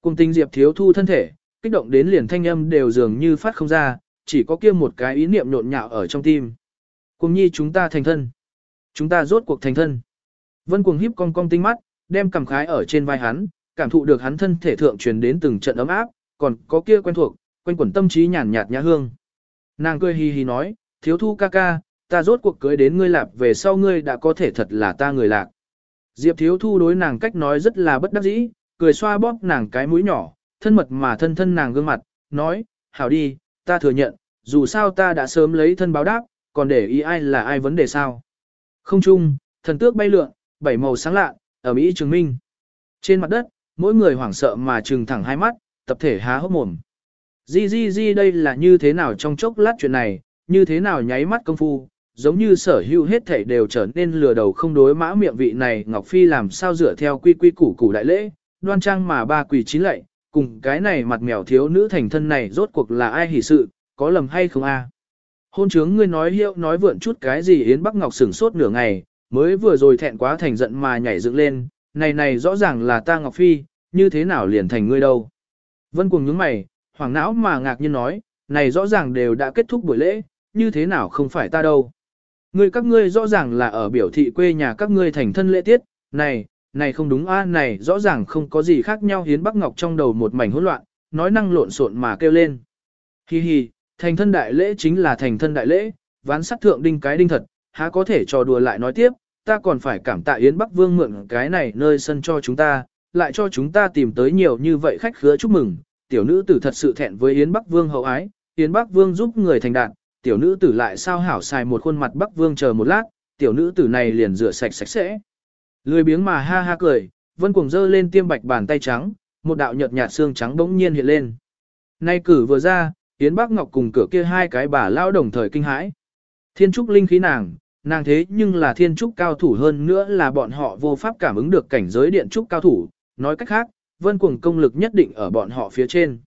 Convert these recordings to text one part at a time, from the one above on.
Cùng tình Diệp Thiếu Thu thân thể, kích động đến liền thanh âm đều dường như phát không ra, chỉ có kia một cái ý niệm nhộn nhạo ở trong tim. Cùng nhi chúng ta thành thân. Chúng ta rốt cuộc thành thân. Vân cuồng híp cong cong tinh mắt, đem cầm khái ở trên vai hắn, cảm thụ được hắn thân thể thượng truyền đến từng trận ấm áp, còn có kia quen thuộc, quanh quẩn tâm trí nhàn nhạt nhã hương. Nàng cười hì hì nói, thiếu thu ca ca, ta rốt cuộc cưới đến ngươi lạp về sau ngươi đã có thể thật là ta người lạc. Diệp thiếu thu đối nàng cách nói rất là bất đắc dĩ, cười xoa bóp nàng cái mũi nhỏ, thân mật mà thân thân nàng gương mặt, nói, hảo đi, ta thừa nhận, dù sao ta đã sớm lấy thân báo đáp, còn để ý ai là ai vấn đề sao. Không chung, thần tước bay lượn, bảy màu sáng lạ, ở Mỹ chứng minh. Trên mặt đất, mỗi người hoảng sợ mà trừng thẳng hai mắt, tập thể há hốc mồm. Di di di đây là như thế nào trong chốc lát chuyện này, như thế nào nháy mắt công phu, giống như sở hữu hết thảy đều trở nên lừa đầu không đối mã miệng vị này Ngọc Phi làm sao dựa theo quy quy củ củ đại lễ, đoan trang mà ba quỳ chín lạy, cùng cái này mặt mèo thiếu nữ thành thân này rốt cuộc là ai hỉ sự, có lầm hay không a? Hôn trướng ngươi nói hiệu nói vượn chút cái gì Yến Bắc Ngọc sửng sốt nửa ngày, mới vừa rồi thẹn quá thành giận mà nhảy dựng lên, này này rõ ràng là ta Ngọc Phi, như thế nào liền thành ngươi đâu. Vân cuồng nhướng mày, hoàng não mà ngạc nhiên nói, này rõ ràng đều đã kết thúc buổi lễ, như thế nào không phải ta đâu. Ngươi các ngươi rõ ràng là ở biểu thị quê nhà các ngươi thành thân lễ tiết, này, này không đúng a này rõ ràng không có gì khác nhau hiến Bắc Ngọc trong đầu một mảnh hỗn loạn, nói năng lộn xộn mà kêu lên. Hi hi, thành thân đại lễ chính là thành thân đại lễ, ván sắt thượng đinh cái đinh thật, há có thể trò đùa lại nói tiếp, ta còn phải cảm tạ Yến Bắc Vương mượn cái này nơi sân cho chúng ta, lại cho chúng ta tìm tới nhiều như vậy khách khứa chúc mừng, tiểu nữ tử thật sự thẹn với Yến Bắc Vương hậu ái, Yến Bắc Vương giúp người thành đạt, tiểu nữ tử lại sao hảo xài một khuôn mặt Bắc Vương chờ một lát, tiểu nữ tử này liền rửa sạch sạch sẽ. Lười biếng mà ha ha cười, vân cuồng dơ lên tiêm bạch bàn tay trắng, một đạo nhợt nhạt xương trắng bỗng nhiên hiện lên. Nay cử vừa ra, Yến Bắc Ngọc cùng cửa kia hai cái bà lao đồng thời kinh hãi. Thiên trúc linh khí nàng, nàng thế nhưng là thiên trúc cao thủ hơn nữa là bọn họ vô pháp cảm ứng được cảnh giới điện trúc cao thủ, nói cách khác, vân cuồng công lực nhất định ở bọn họ phía trên.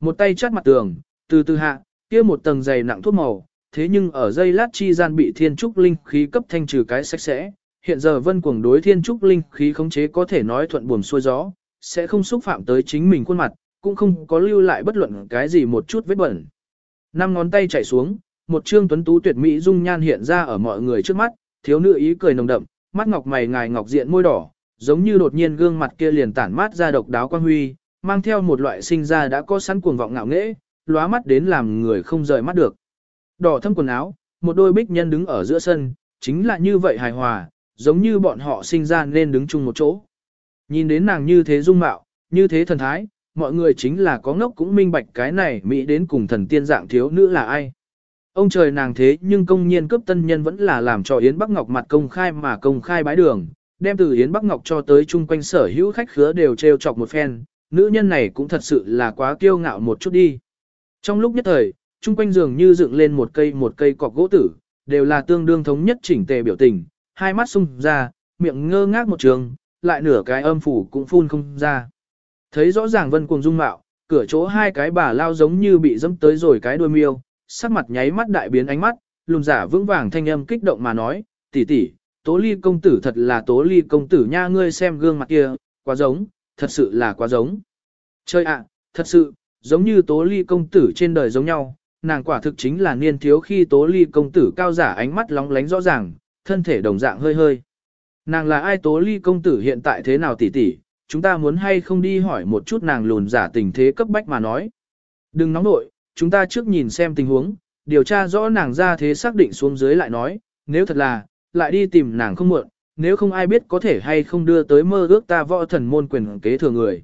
Một tay chắt mặt tường, từ từ hạ, kia một tầng dày nặng thuốc màu, thế nhưng ở dây lát chi gian bị thiên trúc linh khí cấp thanh trừ cái sạch sẽ. Hiện giờ vân cuồng đối thiên trúc linh khí khống chế có thể nói thuận buồm xuôi gió, sẽ không xúc phạm tới chính mình khuôn mặt, cũng không có lưu lại bất luận cái gì một chút vết bẩn. Năm ngón tay chạy xuống, một trương tuấn tú tuyệt mỹ dung nhan hiện ra ở mọi người trước mắt, thiếu nữ ý cười nồng đậm, mắt ngọc mày ngài ngọc diện môi đỏ, giống như đột nhiên gương mặt kia liền tản mát ra độc đáo quang huy, mang theo một loại sinh ra đã có sẵn cuồng vọng ngạo nghễ, lóa mắt đến làm người không rời mắt được. Đỏ thâm quần áo, một đôi bích nhân đứng ở giữa sân, chính là như vậy hài hòa, giống như bọn họ sinh ra nên đứng chung một chỗ. Nhìn đến nàng như thế dung mạo, như thế thần thái, mọi người chính là có ngốc cũng minh bạch cái này Mỹ đến cùng thần tiên dạng thiếu nữ là ai. Ông trời nàng thế nhưng công nhiên cướp tân nhân vẫn là làm cho Yến Bắc Ngọc mặt công khai mà công khai bái đường, đem từ Yến Bắc Ngọc cho tới chung quanh sở hữu khách khứa đều trêu chọc một phen, nữ nhân này cũng thật sự là quá kiêu ngạo một chút đi. Trong lúc nhất thời, chung quanh giường như dựng lên một cây một cây cọc gỗ tử, đều là tương đương thống nhất chỉnh tề biểu tình, hai mắt sung ra, miệng ngơ ngác một trường, lại nửa cái âm phủ cũng phun không ra. Thấy rõ ràng vân cuồng dung mạo, cửa chỗ hai cái bà lao giống như bị dẫm tới rồi cái đuôi miêu, sắc mặt nháy mắt đại biến ánh mắt, lùn giả vững vàng thanh âm kích động mà nói, tỷ tỷ, tố ly công tử thật là tố ly công tử nha ngươi xem gương mặt kia, quá giống, thật sự là quá giống. Chơi ạ, à, thật sự, giống như tố ly công tử trên đời giống nhau, nàng quả thực chính là niên thiếu khi tố ly công tử cao giả ánh mắt lóng lánh rõ ràng, thân thể đồng dạng hơi hơi. Nàng là ai tố ly công tử hiện tại thế nào tỷ tỷ, chúng ta muốn hay không đi hỏi một chút nàng lùn giả tình thế cấp bách mà nói. Đừng nóng nội, chúng ta trước nhìn xem tình huống, điều tra rõ nàng ra thế xác định xuống dưới lại nói, nếu thật là, lại đi tìm nàng không muộn, nếu không ai biết có thể hay không đưa tới mơ ước ta võ thần môn quyền kế thừa người.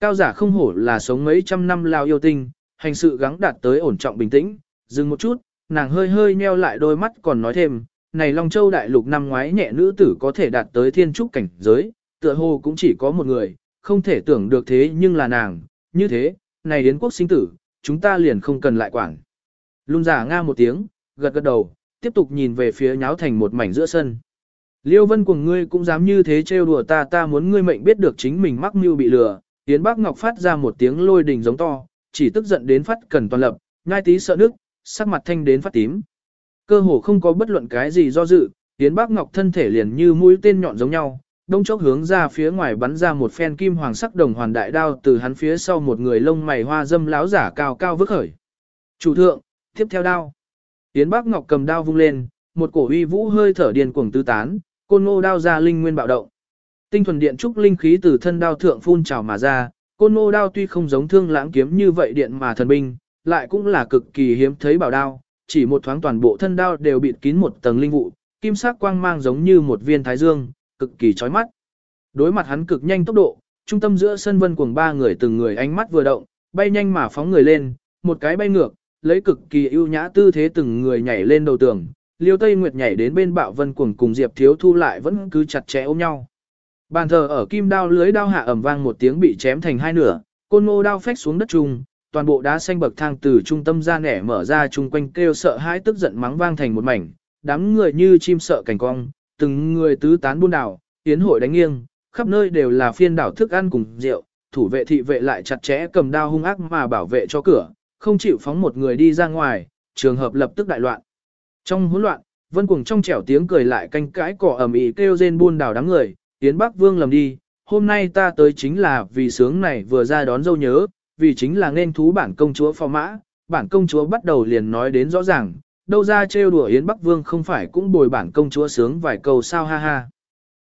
Cao giả không hổ là sống mấy trăm năm lao yêu tinh, hành sự gắng đạt tới ổn trọng bình tĩnh, dừng một chút, nàng hơi hơi nheo lại đôi mắt còn nói thêm, này Long Châu đại lục năm ngoái nhẹ nữ tử có thể đạt tới thiên trúc cảnh giới, tựa hồ cũng chỉ có một người, không thể tưởng được thế nhưng là nàng, như thế, này đến quốc sinh tử, chúng ta liền không cần lại quản. Lung giả nga một tiếng, gật gật đầu, tiếp tục nhìn về phía nháo thành một mảnh giữa sân. Liêu vân của ngươi cũng dám như thế trêu đùa ta ta muốn ngươi mệnh biết được chính mình mắc mưu bị lừa. Yến Bác Ngọc phát ra một tiếng lôi đình giống to, chỉ tức giận đến phát cần toàn lập, ngai tí sợ nước, sắc mặt thanh đến phát tím. Cơ hồ không có bất luận cái gì do dự, Yến Bác Ngọc thân thể liền như mũi tên nhọn giống nhau, đông chốc hướng ra phía ngoài bắn ra một phen kim hoàng sắc đồng hoàn đại đao từ hắn phía sau một người lông mày hoa dâm láo giả cao cao vứt khởi. Chủ thượng, tiếp theo đao. Yến Bắc Ngọc cầm đao vung lên, một cổ uy vũ hơi thở điên cuồng tứ tán, côn ngô đao ra linh nguyên bạo động. Tinh thuần điện trúc linh khí từ thân đao thượng phun trào mà ra, côn ngô đao tuy không giống thương lãng kiếm như vậy điện mà thần binh, lại cũng là cực kỳ hiếm thấy bảo đao, chỉ một thoáng toàn bộ thân đao đều bịt kín một tầng linh vụ, kim sắc quang mang giống như một viên thái dương, cực kỳ chói mắt. Đối mặt hắn cực nhanh tốc độ, trung tâm giữa sân vân cuồng ba người từng người ánh mắt vừa động, bay nhanh mà phóng người lên, một cái bay ngược, lấy cực kỳ ưu nhã tư thế từng người nhảy lên đầu tường. Liêu Tây Nguyệt nhảy đến bên bạo vân cuồng cùng Diệp Thiếu Thu lại vẫn cứ chặt chẽ ôm nhau. Bàn thờ ở kim đao lưới đao hạ ẩm vang một tiếng bị chém thành hai nửa, côn ngô đao phách xuống đất trùng toàn bộ đá xanh bậc thang từ trung tâm ra nẻ mở ra chung quanh kêu sợ hãi tức giận mắng vang thành một mảnh, đám người như chim sợ cảnh cong, từng người tứ tán buôn đảo, tiến hội đánh nghiêng, khắp nơi đều là phiên đảo thức ăn cùng rượu, thủ vệ thị vệ lại chặt chẽ cầm đao hung ác mà bảo vệ cho cửa, không chịu phóng một người đi ra ngoài, trường hợp lập tức đại loạn. Trong hỗn loạn, vân cuồng trong trẻo tiếng cười lại canh cãi cỏ ầm ĩ kêu rên buôn đảo đám người, tiến Bắc Vương lầm đi, hôm nay ta tới chính là vì sướng này vừa ra đón dâu nhớ, vì chính là nên thú bản công chúa phò mã, bản công chúa bắt đầu liền nói đến rõ ràng, đâu ra trêu đùa Yến Bắc Vương không phải cũng bồi bản công chúa sướng vài câu sao ha ha.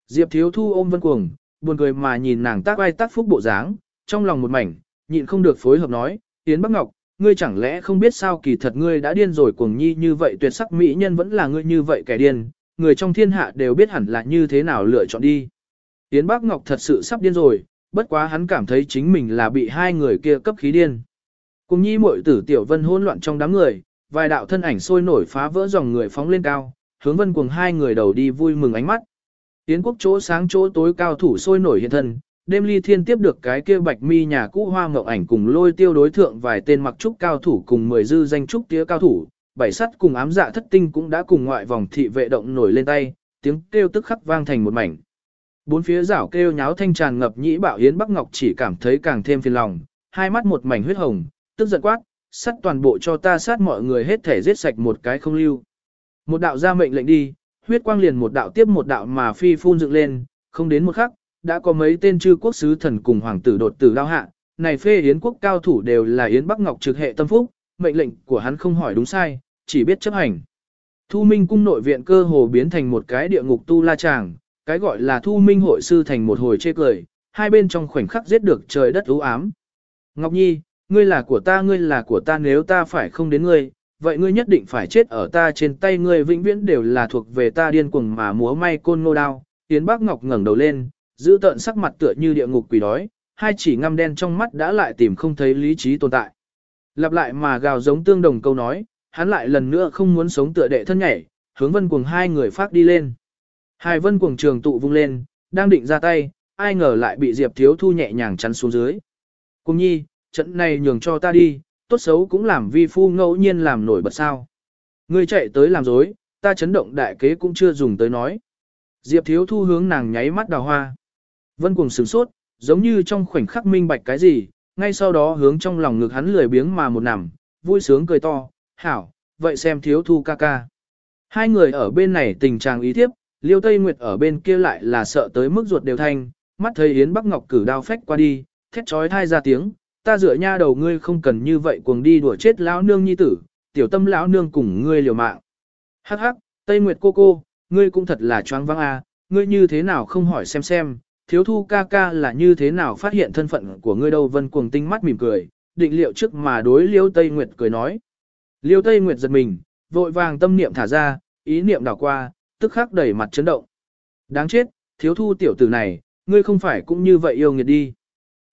Diệp Thiếu Thu ôm Vân Cuồng, buồn cười mà nhìn nàng tác ai tác phúc bộ dáng, trong lòng một mảnh, nhịn không được phối hợp nói, Yến Bắc Ngọc, ngươi chẳng lẽ không biết sao kỳ thật ngươi đã điên rồi cuồng nhi như vậy tuyệt sắc mỹ nhân vẫn là ngươi như vậy kẻ điên, người trong thiên hạ đều biết hẳn là như thế nào lựa chọn đi. Yến Bắc Ngọc thật sự sắp điên rồi, bất quá hắn cảm thấy chính mình là bị hai người kia cấp khí điên. Cùng nhi muội tử tiểu vân hỗn loạn trong đám người, vài đạo thân ảnh sôi nổi phá vỡ dòng người phóng lên cao, hướng vân cùng hai người đầu đi vui mừng ánh mắt. Tiến quốc chỗ sáng chỗ tối cao thủ sôi nổi hiện thân, đêm ly thiên tiếp được cái kia bạch mi nhà cũ hoa ngậu ảnh cùng lôi tiêu đối thượng vài tên mặc trúc cao thủ cùng mười dư danh trúc tía cao thủ, bảy sắt cùng ám dạ thất tinh cũng đã cùng ngoại vòng thị vệ động nổi lên tay, tiếng kêu tức khắc vang thành một mảnh. Bốn phía rảo kêu nháo thanh tràn ngập nhĩ bạo yến bắc ngọc chỉ cảm thấy càng thêm phiền lòng, hai mắt một mảnh huyết hồng, tức giận quát, sát toàn bộ cho ta sát mọi người hết thể giết sạch một cái không lưu. Một đạo ra mệnh lệnh đi, huyết quang liền một đạo tiếp một đạo mà phi phun dựng lên, không đến một khắc, đã có mấy tên chư quốc sứ thần cùng hoàng tử đột tử lao hạ, này phê yến quốc cao thủ đều là yến bắc ngọc trực hệ tâm phúc, mệnh lệnh của hắn không hỏi đúng sai, chỉ biết chấp hành. Thu Minh cung nội viện cơ hồ biến thành một cái địa ngục tu la tràng, cái gọi là Thu Minh hội sư thành một hồi chê cười, hai bên trong khoảnh khắc giết được trời đất u ám. Ngọc Nhi, ngươi là của ta ngươi là của ta nếu ta phải không đến ngươi, vậy ngươi nhất định phải chết ở ta trên tay ngươi vĩnh viễn đều là thuộc về ta điên cuồng mà múa may côn ngô đao. Tiến Bác Ngọc ngẩng đầu lên, giữ tợn sắc mặt tựa như địa ngục quỷ đói, hai chỉ ngăm đen trong mắt đã lại tìm không thấy lý trí tồn tại. Lặp lại mà gào giống tương đồng câu nói, hắn lại lần nữa không muốn sống tựa đệ thân nhảy, hướng vân cuồng hai người phát đi lên. Hải vân cuồng trường tụ vung lên, đang định ra tay, ai ngờ lại bị Diệp Thiếu Thu nhẹ nhàng chắn xuống dưới. Cùng nhi, trận này nhường cho ta đi, tốt xấu cũng làm vi phu ngẫu nhiên làm nổi bật sao. Ngươi chạy tới làm dối, ta chấn động đại kế cũng chưa dùng tới nói. Diệp thiếu thu hướng nàng nháy mắt đào hoa. Vân Cuồng sửng sốt, giống như trong khoảnh khắc minh bạch cái gì, ngay sau đó hướng trong lòng ngực hắn lười biếng mà một nằm, vui sướng cười to, hảo, vậy xem thiếu thu ca ca. Hai người ở bên này tình trạng ý thiếp, liêu tây nguyệt ở bên kia lại là sợ tới mức ruột đều thanh, mắt thấy Yến Bắc Ngọc cử đao phách qua đi, thét trói thai ra tiếng, ta dựa nha đầu ngươi không cần như vậy cuồng đi đùa chết lão nương nhi tử, tiểu tâm lão nương cùng ngươi liều mạng. Hắc hắc, Tây Nguyệt cô cô, ngươi cũng thật là choáng váng a, à, ngươi như thế nào không hỏi xem xem, thiếu thu ca ca là như thế nào phát hiện thân phận của ngươi đâu vân cuồng tinh mắt mỉm cười, định liệu trước mà đối liêu Tây Nguyệt cười nói. Liêu Tây Nguyệt giật mình, vội vàng tâm niệm thả ra, ý niệm đảo qua, tức khắc đẩy mặt chấn động. Đáng chết, thiếu thu tiểu tử này, ngươi không phải cũng như vậy yêu nghiệt đi.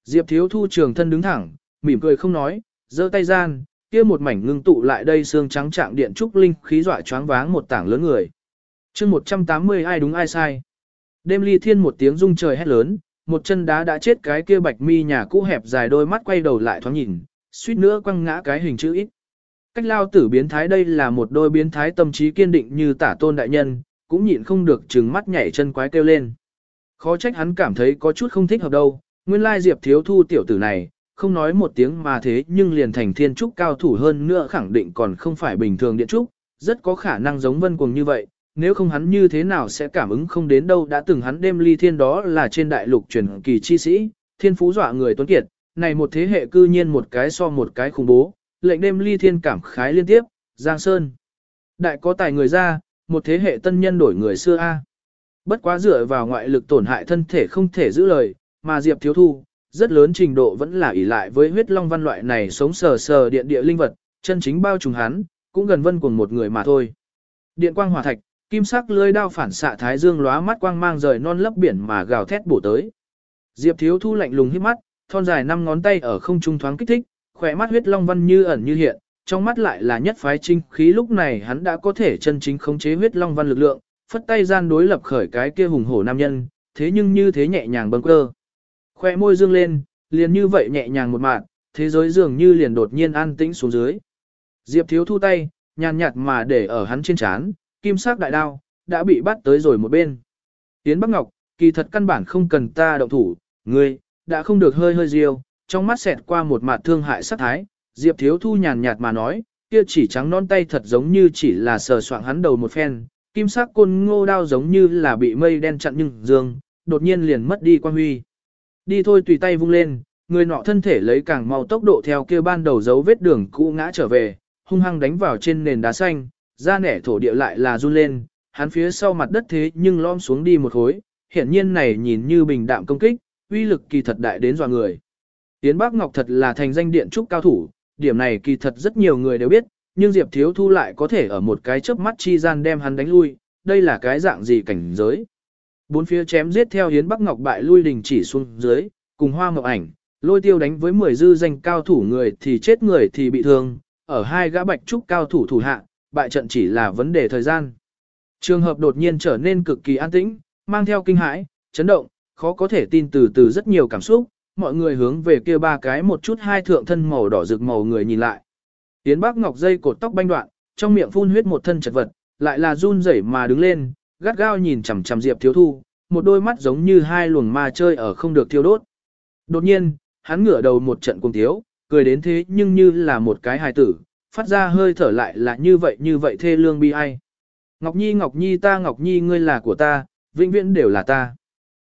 Diệp thiếu thu trường thân đứng thẳng, mỉm cười không nói, giơ tay gian, kia một mảnh ngưng tụ lại đây xương trắng trạng điện trúc linh khí dọa choáng váng một tảng lớn người. chương 180 ai đúng ai sai. Đêm ly thiên một tiếng rung trời hét lớn, một chân đá đã chết cái kia bạch mi nhà cũ hẹp dài đôi mắt quay đầu lại thoáng nhìn, suýt nữa quăng ngã cái hình chữ ít. Cách lao tử biến thái đây là một đôi biến thái tâm trí kiên định như tả tôn đại nhân, cũng nhịn không được trừng mắt nhảy chân quái kêu lên. Khó trách hắn cảm thấy có chút không thích hợp đâu, Nguyên lai Diệp thiếu thu tiểu tử này, không nói một tiếng mà thế nhưng liền thành thiên trúc cao thủ hơn nữa khẳng định còn không phải bình thường điện trúc, rất có khả năng giống vân cuồng như vậy, nếu không hắn như thế nào sẽ cảm ứng không đến đâu đã từng hắn đêm ly thiên đó là trên đại lục truyền kỳ chi sĩ, thiên phú dọa người tuấn kiệt, này một thế hệ cư nhiên một cái so một cái khủng bố, lệnh đêm ly thiên cảm khái liên tiếp, Giang Sơn. Đại có tài người ra, một thế hệ tân nhân đổi người xưa A. Bất quá dựa vào ngoại lực tổn hại thân thể không thể giữ lời, mà Diệp Thiếu Thu, rất lớn trình độ vẫn là ỷ lại với huyết long văn loại này sống sờ sờ điện địa linh vật, chân chính bao trùm hắn, cũng gần vân cùng một người mà thôi. Điện quang hỏa thạch, kim sắc lưỡi đao phản xạ thái dương lóa mắt quang mang rời non lấp biển mà gào thét bổ tới. Diệp Thiếu Thu lạnh lùng hít mắt, thon dài năm ngón tay ở không trung thoáng kích thích, khỏe mắt huyết long văn như ẩn như hiện, trong mắt lại là nhất phái trinh khí lúc này hắn đã có thể chân chính khống chế huyết long văn lực lượng, phất tay gian đối lập khởi cái kia hùng hổ nam nhân, thế nhưng như thế nhẹ nhàng bâng cơ. Khoe môi dương lên, liền như vậy nhẹ nhàng một mạng, thế giới dường như liền đột nhiên an tĩnh xuống dưới. Diệp thiếu thu tay, nhàn nhạt mà để ở hắn trên chán, kim sắc đại đao, đã bị bắt tới rồi một bên. Tiến Bắc Ngọc, kỳ thật căn bản không cần ta động thủ, ngươi, đã không được hơi hơi riêu, trong mắt xẹt qua một mặt thương hại sát thái, Diệp thiếu thu nhàn nhạt mà nói, kia chỉ trắng non tay thật giống như chỉ là sờ soạng hắn đầu một phen, kim sắc côn ngô đao giống như là bị mây đen chặn nhưng dương, đột nhiên liền mất đi quan huy. Đi thôi tùy tay vung lên, người nọ thân thể lấy càng mau tốc độ theo kia ban đầu dấu vết đường cũ ngã trở về, hung hăng đánh vào trên nền đá xanh, da nẻ thổ địa lại là run lên, hắn phía sau mặt đất thế nhưng lom xuống đi một khối, hiển nhiên này nhìn như bình đạm công kích, uy lực kỳ thật đại đến dọa người. Tiến Bắc Ngọc thật là thành danh điện trúc cao thủ, điểm này kỳ thật rất nhiều người đều biết, nhưng Diệp Thiếu Thu lại có thể ở một cái chớp mắt chi gian đem hắn đánh lui, đây là cái dạng gì cảnh giới. Bốn phía chém giết theo Hiến Bắc Ngọc bại lui đình chỉ xuống dưới, cùng hoa ngọc ảnh, lôi tiêu đánh với 10 dư danh cao thủ người thì chết người thì bị thương, ở hai gã bạch trúc cao thủ thủ hạ, bại trận chỉ là vấn đề thời gian. Trường hợp đột nhiên trở nên cực kỳ an tĩnh, mang theo kinh hãi, chấn động, khó có thể tin từ từ rất nhiều cảm xúc, mọi người hướng về kia ba cái một chút hai thượng thân màu đỏ rực màu người nhìn lại. Tiến Bắc Ngọc dây cột tóc banh đoạn, trong miệng phun huyết một thân chật vật, lại là run rẩy mà đứng lên, gắt gao nhìn chằm chằm Diệp Thiếu Thu, một đôi mắt giống như hai luồng ma chơi ở không được thiêu đốt. Đột nhiên, hắn ngửa đầu một trận cùng thiếu, cười đến thế nhưng như là một cái hài tử, phát ra hơi thở lại là như vậy như vậy thê lương bi ai. Ngọc Nhi Ngọc Nhi ta Ngọc Nhi ngươi là của ta, vĩnh viễn đều là ta.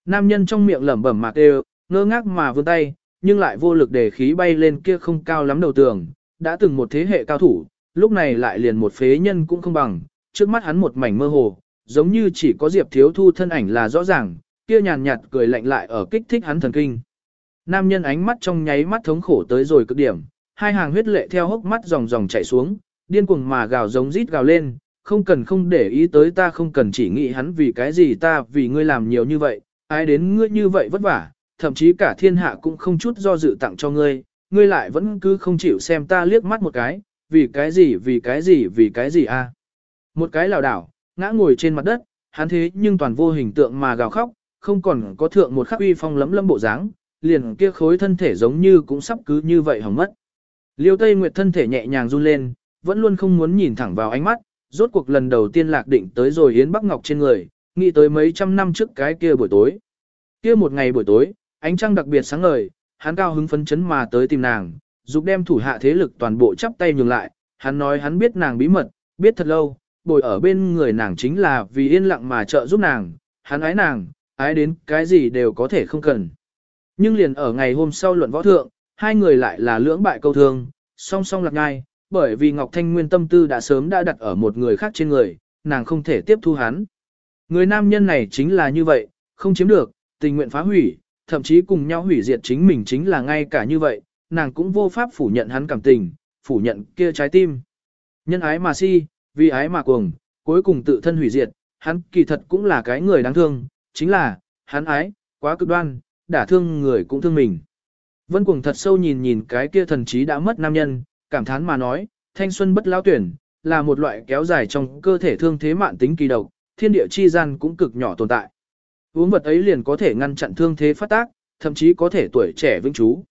Nam nhân trong miệng lẩm bẩm mạc đều, ngơ ngác mà vươn tay, nhưng lại vô lực để khí bay lên kia không cao lắm đầu tường, đã từng một thế hệ cao thủ, lúc này lại liền một phế nhân cũng không bằng, trước mắt hắn một mảnh mơ hồ, giống như chỉ có Diệp Thiếu Thu thân ảnh là rõ ràng, kia nhàn nhạt cười lạnh lại ở kích thích hắn thần kinh. Nam nhân ánh mắt trong nháy mắt thống khổ tới rồi cực điểm, hai hàng huyết lệ theo hốc mắt dòng dòng chảy xuống, điên cuồng mà gào giống rít gào lên, không cần không để ý tới ta không cần chỉ nghĩ hắn vì cái gì ta vì ngươi làm nhiều như vậy, ai đến ngươi như vậy vất vả, thậm chí cả thiên hạ cũng không chút do dự tặng cho ngươi, ngươi lại vẫn cứ không chịu xem ta liếc mắt một cái, vì cái gì vì cái gì vì cái gì a? À? Một cái lảo đảo, ngã ngồi trên mặt đất, hắn thế nhưng toàn vô hình tượng mà gào khóc, không còn có thượng một khắc uy phong lấm lâm bộ dáng, liền kia khối thân thể giống như cũng sắp cứ như vậy hỏng mất. Liêu Tây Nguyệt thân thể nhẹ nhàng run lên, vẫn luôn không muốn nhìn thẳng vào ánh mắt, rốt cuộc lần đầu tiên lạc định tới rồi Yến Bắc Ngọc trên người, nghĩ tới mấy trăm năm trước cái kia buổi tối. Kia một ngày buổi tối, ánh trăng đặc biệt sáng ngời, hắn cao hứng phấn chấn mà tới tìm nàng, dục đem thủ hạ thế lực toàn bộ chắp tay nhường lại, hắn nói hắn biết nàng bí mật, biết thật lâu, bồi ở bên người nàng chính là vì yên lặng mà trợ giúp nàng, hắn ái nàng, ái đến cái gì đều có thể không cần. Nhưng liền ở ngày hôm sau luận võ thượng, hai người lại là lưỡng bại câu thương, song song lạc ngai, bởi vì Ngọc Thanh Nguyên tâm tư đã sớm đã đặt ở một người khác trên người, nàng không thể tiếp thu hắn. Người nam nhân này chính là như vậy, không chiếm được, tình nguyện phá hủy, thậm chí cùng nhau hủy diệt chính mình chính là ngay cả như vậy, nàng cũng vô pháp phủ nhận hắn cảm tình, phủ nhận kia trái tim. Nhân ái mà si, vì ái mà cuồng, cuối cùng tự thân hủy diệt, hắn kỳ thật cũng là cái người đáng thương, chính là, hắn ái, quá cực đoan, đả thương người cũng thương mình. Vân cuồng thật sâu nhìn nhìn cái kia thần trí đã mất nam nhân, cảm thán mà nói, thanh xuân bất lão tuyển, là một loại kéo dài trong cơ thể thương thế mạn tính kỳ độc, thiên địa chi gian cũng cực nhỏ tồn tại. Uống vật ấy liền có thể ngăn chặn thương thế phát tác, thậm chí có thể tuổi trẻ vĩnh trú.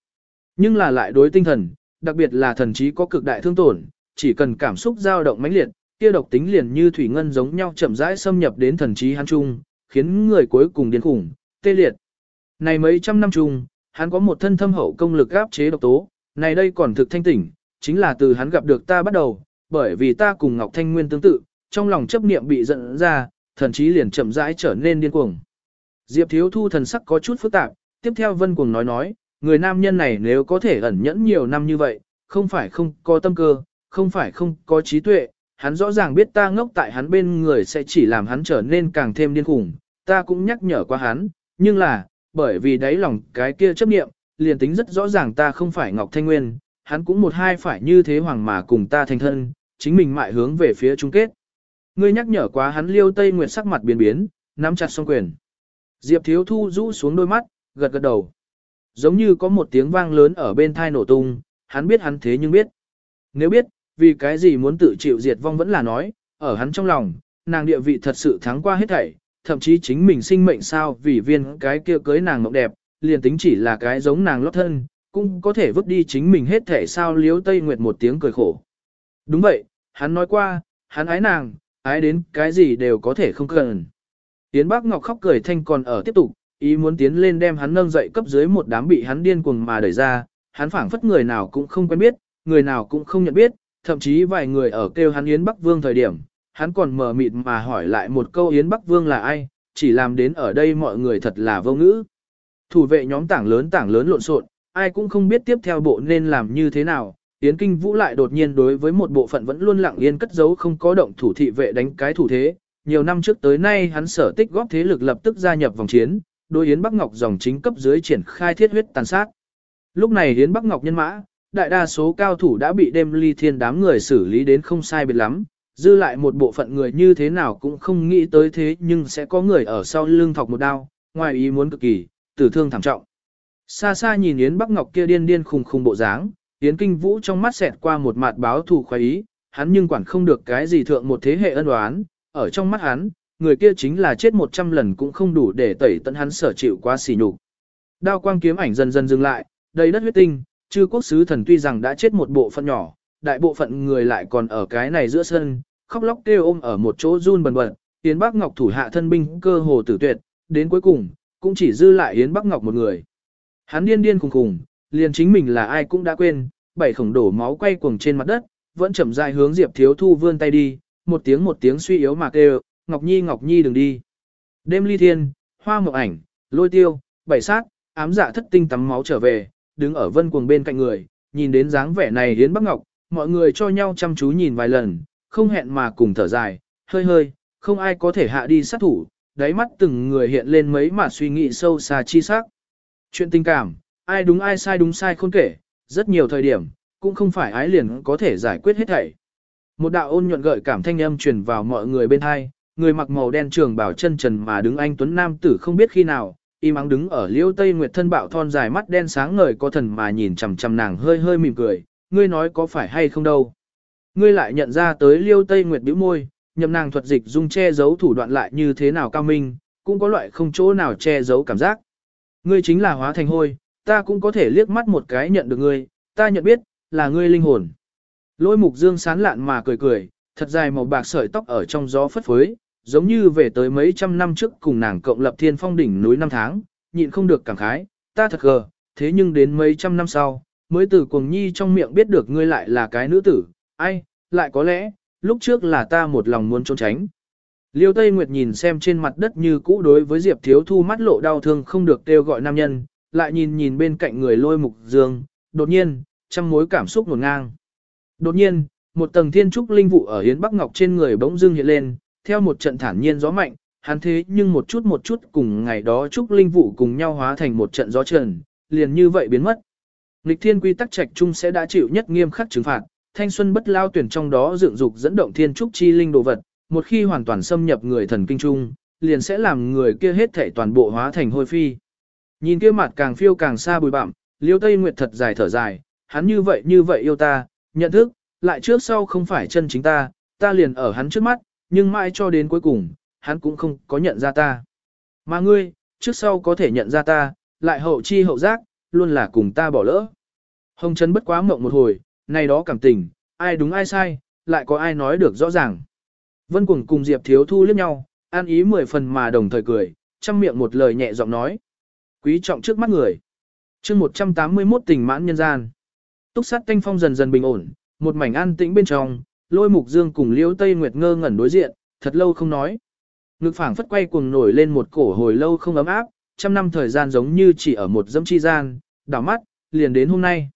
Nhưng là lại đối tinh thần, đặc biệt là thần trí có cực đại thương tổn, chỉ cần cảm xúc dao động mãnh liệt, kia độc tính liền như thủy ngân giống nhau chậm rãi xâm nhập đến thần trí hắn trung, khiến người cuối cùng điên khủng, tê liệt. Này mấy trăm năm chung, hắn có một thân thâm hậu công lực áp chế độc tố, này đây còn thực thanh tỉnh, chính là từ hắn gặp được ta bắt đầu, bởi vì ta cùng Ngọc Thanh Nguyên tương tự, trong lòng chấp niệm bị giận ra, thần trí liền chậm rãi trở nên điên cuồng. Diệp Thiếu Thu thần sắc có chút phức tạp, tiếp theo Vân Cuồng nói nói, người nam nhân này nếu có thể ẩn nhẫn nhiều năm như vậy, không phải không có tâm cơ, không phải không có trí tuệ, hắn rõ ràng biết ta ngốc tại hắn bên người sẽ chỉ làm hắn trở nên càng thêm điên khủng, ta cũng nhắc nhở qua hắn, nhưng là, bởi vì đáy lòng cái kia chấp niệm, liền tính rất rõ ràng ta không phải Ngọc Thanh Nguyên, hắn cũng một hai phải như thế hoàng mà cùng ta thành thân, chính mình mại hướng về phía chung kết. Ngươi nhắc nhở quá hắn liêu tây nguyệt sắc mặt biến biến, nắm chặt song quyền. Diệp thiếu thu rũ xuống đôi mắt, gật gật đầu. Giống như có một tiếng vang lớn ở bên thai nổ tung, hắn biết hắn thế nhưng biết. Nếu biết, vì cái gì muốn tự chịu diệt vong vẫn là nói, ở hắn trong lòng, nàng địa vị thật sự thắng qua hết thảy, thậm chí chính mình sinh mệnh sao vì viên cái kia cưới nàng ngọc đẹp, liền tính chỉ là cái giống nàng lót thân, cũng có thể vứt đi chính mình hết thảy sao liếu Tây Nguyệt một tiếng cười khổ. Đúng vậy, hắn nói qua, hắn ái nàng, ái đến cái gì đều có thể không cần. Tiến Bác Ngọc khóc cười thanh còn ở tiếp tục, ý muốn tiến lên đem hắn nâng dậy cấp dưới một đám bị hắn điên cuồng mà đẩy ra, hắn phảng phất người nào cũng không quen biết, người nào cũng không nhận biết, thậm chí vài người ở kêu hắn Yến Bắc Vương thời điểm, hắn còn mờ mịt mà hỏi lại một câu Yến Bắc Vương là ai, chỉ làm đến ở đây mọi người thật là vô ngữ. Thủ vệ nhóm tảng lớn tảng lớn lộn xộn, ai cũng không biết tiếp theo bộ nên làm như thế nào. Yến Kinh Vũ lại đột nhiên đối với một bộ phận vẫn luôn lặng yên cất giấu không có động thủ thị vệ đánh cái thủ thế. Nhiều năm trước tới nay hắn sở tích góp thế lực lập tức gia nhập vòng chiến, đối Yến Bắc Ngọc dòng chính cấp dưới triển khai thiết huyết tàn sát. Lúc này Yến Bắc Ngọc nhân mã, đại đa số cao thủ đã bị đêm ly thiên đám người xử lý đến không sai biệt lắm, dư lại một bộ phận người như thế nào cũng không nghĩ tới thế nhưng sẽ có người ở sau lưng thọc một đao, ngoài ý muốn cực kỳ, tử thương thảm trọng. Xa xa nhìn Yến Bắc Ngọc kia điên điên khùng khùng bộ dáng, Yến Kinh Vũ trong mắt xẹt qua một mặt báo thù khoái ý, hắn nhưng quản không được cái gì thượng một thế hệ ân oán, ở trong mắt hắn, người kia chính là chết một trăm lần cũng không đủ để tẩy tận hắn sở chịu quá xỉ nhục. Đao quang kiếm ảnh dần dần dừng lại, đầy đất huyết tinh, chư quốc sứ thần tuy rằng đã chết một bộ phận nhỏ, đại bộ phận người lại còn ở cái này giữa sân, khóc lóc kêu ôm ở một chỗ run bần bật, Yến Bắc Ngọc thủ hạ thân binh cơ hồ tử tuyệt, đến cuối cùng, cũng chỉ dư lại Yến Bắc Ngọc một người. Hắn điên điên cùng cùng, liền chính mình là ai cũng đã quên, bảy khổng đổ máu quay cuồng trên mặt đất, vẫn chậm rãi hướng Diệp Thiếu Thu vươn tay đi, một tiếng một tiếng suy yếu mà kêu, Ngọc Nhi Ngọc Nhi đừng đi. Đêm ly thiên, hoa mộng ảnh, lôi tiêu, bảy sát, ám dạ thất tinh tắm máu trở về, đứng ở vân cuồng bên cạnh người, nhìn đến dáng vẻ này Yến Bắc Ngọc, mọi người cho nhau chăm chú nhìn vài lần, không hẹn mà cùng thở dài, hơi hơi, không ai có thể hạ đi sát thủ, đáy mắt từng người hiện lên mấy mà suy nghĩ sâu xa chi sắc. Chuyện tình cảm, ai đúng ai sai đúng sai không kể, rất nhiều thời điểm, cũng không phải ái liền có thể giải quyết hết thảy. Một đạo ôn nhuận gợi cảm thanh âm truyền vào mọi người bên hai, người mặc màu đen trường bảo chân trần mà đứng anh tuấn nam tử không biết khi nào, im ắng đứng ở liễu tây nguyệt thân bạo thon dài mắt đen sáng ngời có thần mà nhìn chằm chằm nàng hơi hơi mỉm cười, ngươi nói có phải hay không đâu. Ngươi lại nhận ra tới liêu tây nguyệt bĩu môi, nhậm nàng thuật dịch dung che giấu thủ đoạn lại như thế nào cao minh, cũng có loại không chỗ nào che giấu cảm giác. Ngươi chính là hóa thành hôi, ta cũng có thể liếc mắt một cái nhận được ngươi, ta nhận biết, là ngươi linh hồn. Lôi mục dương sán lạn mà cười cười, thật dài màu bạc sợi tóc ở trong gió phất phới, giống như về tới mấy trăm năm trước cùng nàng cộng lập thiên phong đỉnh núi năm tháng, nhịn không được cảm khái, ta thật gờ, thế nhưng đến mấy trăm năm sau, mới từ cuồng nhi trong miệng biết được ngươi lại là cái nữ tử, ai, lại có lẽ, lúc trước là ta một lòng muốn trốn tránh. Liêu Tây Nguyệt nhìn xem trên mặt đất như cũ đối với Diệp Thiếu Thu mắt lộ đau thương không được kêu gọi nam nhân, lại nhìn nhìn bên cạnh người lôi mục dương, đột nhiên, trăm mối cảm xúc nguồn ngang. Đột nhiên, một tầng thiên trúc linh vụ ở yến Bắc Ngọc trên người bỗng dưng hiện lên, theo một trận thản nhiên gió mạnh, hắn thế nhưng một chút một chút cùng ngày đó trúc linh vụ cùng nhau hóa thành một trận gió trần, liền như vậy biến mất. Lịch thiên quy tắc trạch trung sẽ đã chịu nhất nghiêm khắc trừng phạt, thanh xuân bất lao tuyển trong đó dựng dục dẫn động thiên trúc chi linh đồ vật, một khi hoàn toàn xâm nhập người thần kinh trung, liền sẽ làm người kia hết thể toàn bộ hóa thành hôi phi. Nhìn kia mặt càng phiêu càng xa bùi bặm, liêu tây nguyệt thật dài thở dài, hắn như vậy như vậy yêu ta, nhận thức, lại trước sau không phải chân chính ta, ta liền ở hắn trước mắt, nhưng mãi cho đến cuối cùng, hắn cũng không có nhận ra ta. Mà ngươi, trước sau có thể nhận ra ta, lại hậu chi hậu giác, luôn là cùng ta bỏ lỡ. Hồng Trấn bất quá mộng một hồi, này đó cảm tình, ai đúng ai sai, lại có ai nói được rõ ràng. Vân Cuồng cùng Diệp Thiếu Thu liếc nhau, an ý mười phần mà đồng thời cười, trong miệng một lời nhẹ giọng nói. Quý trọng trước mắt người. chương 181 tình mãn nhân gian. Túc sát thanh phong dần dần bình ổn, một mảnh an tĩnh bên trong, lôi mục dương cùng liễu tây nguyệt ngơ ngẩn đối diện, thật lâu không nói. Ngực phảng phất quay cuồng nổi lên một cổ hồi lâu không ấm áp, trăm năm thời gian giống như chỉ ở một dâm chi gian, đảo mắt, liền đến hôm nay.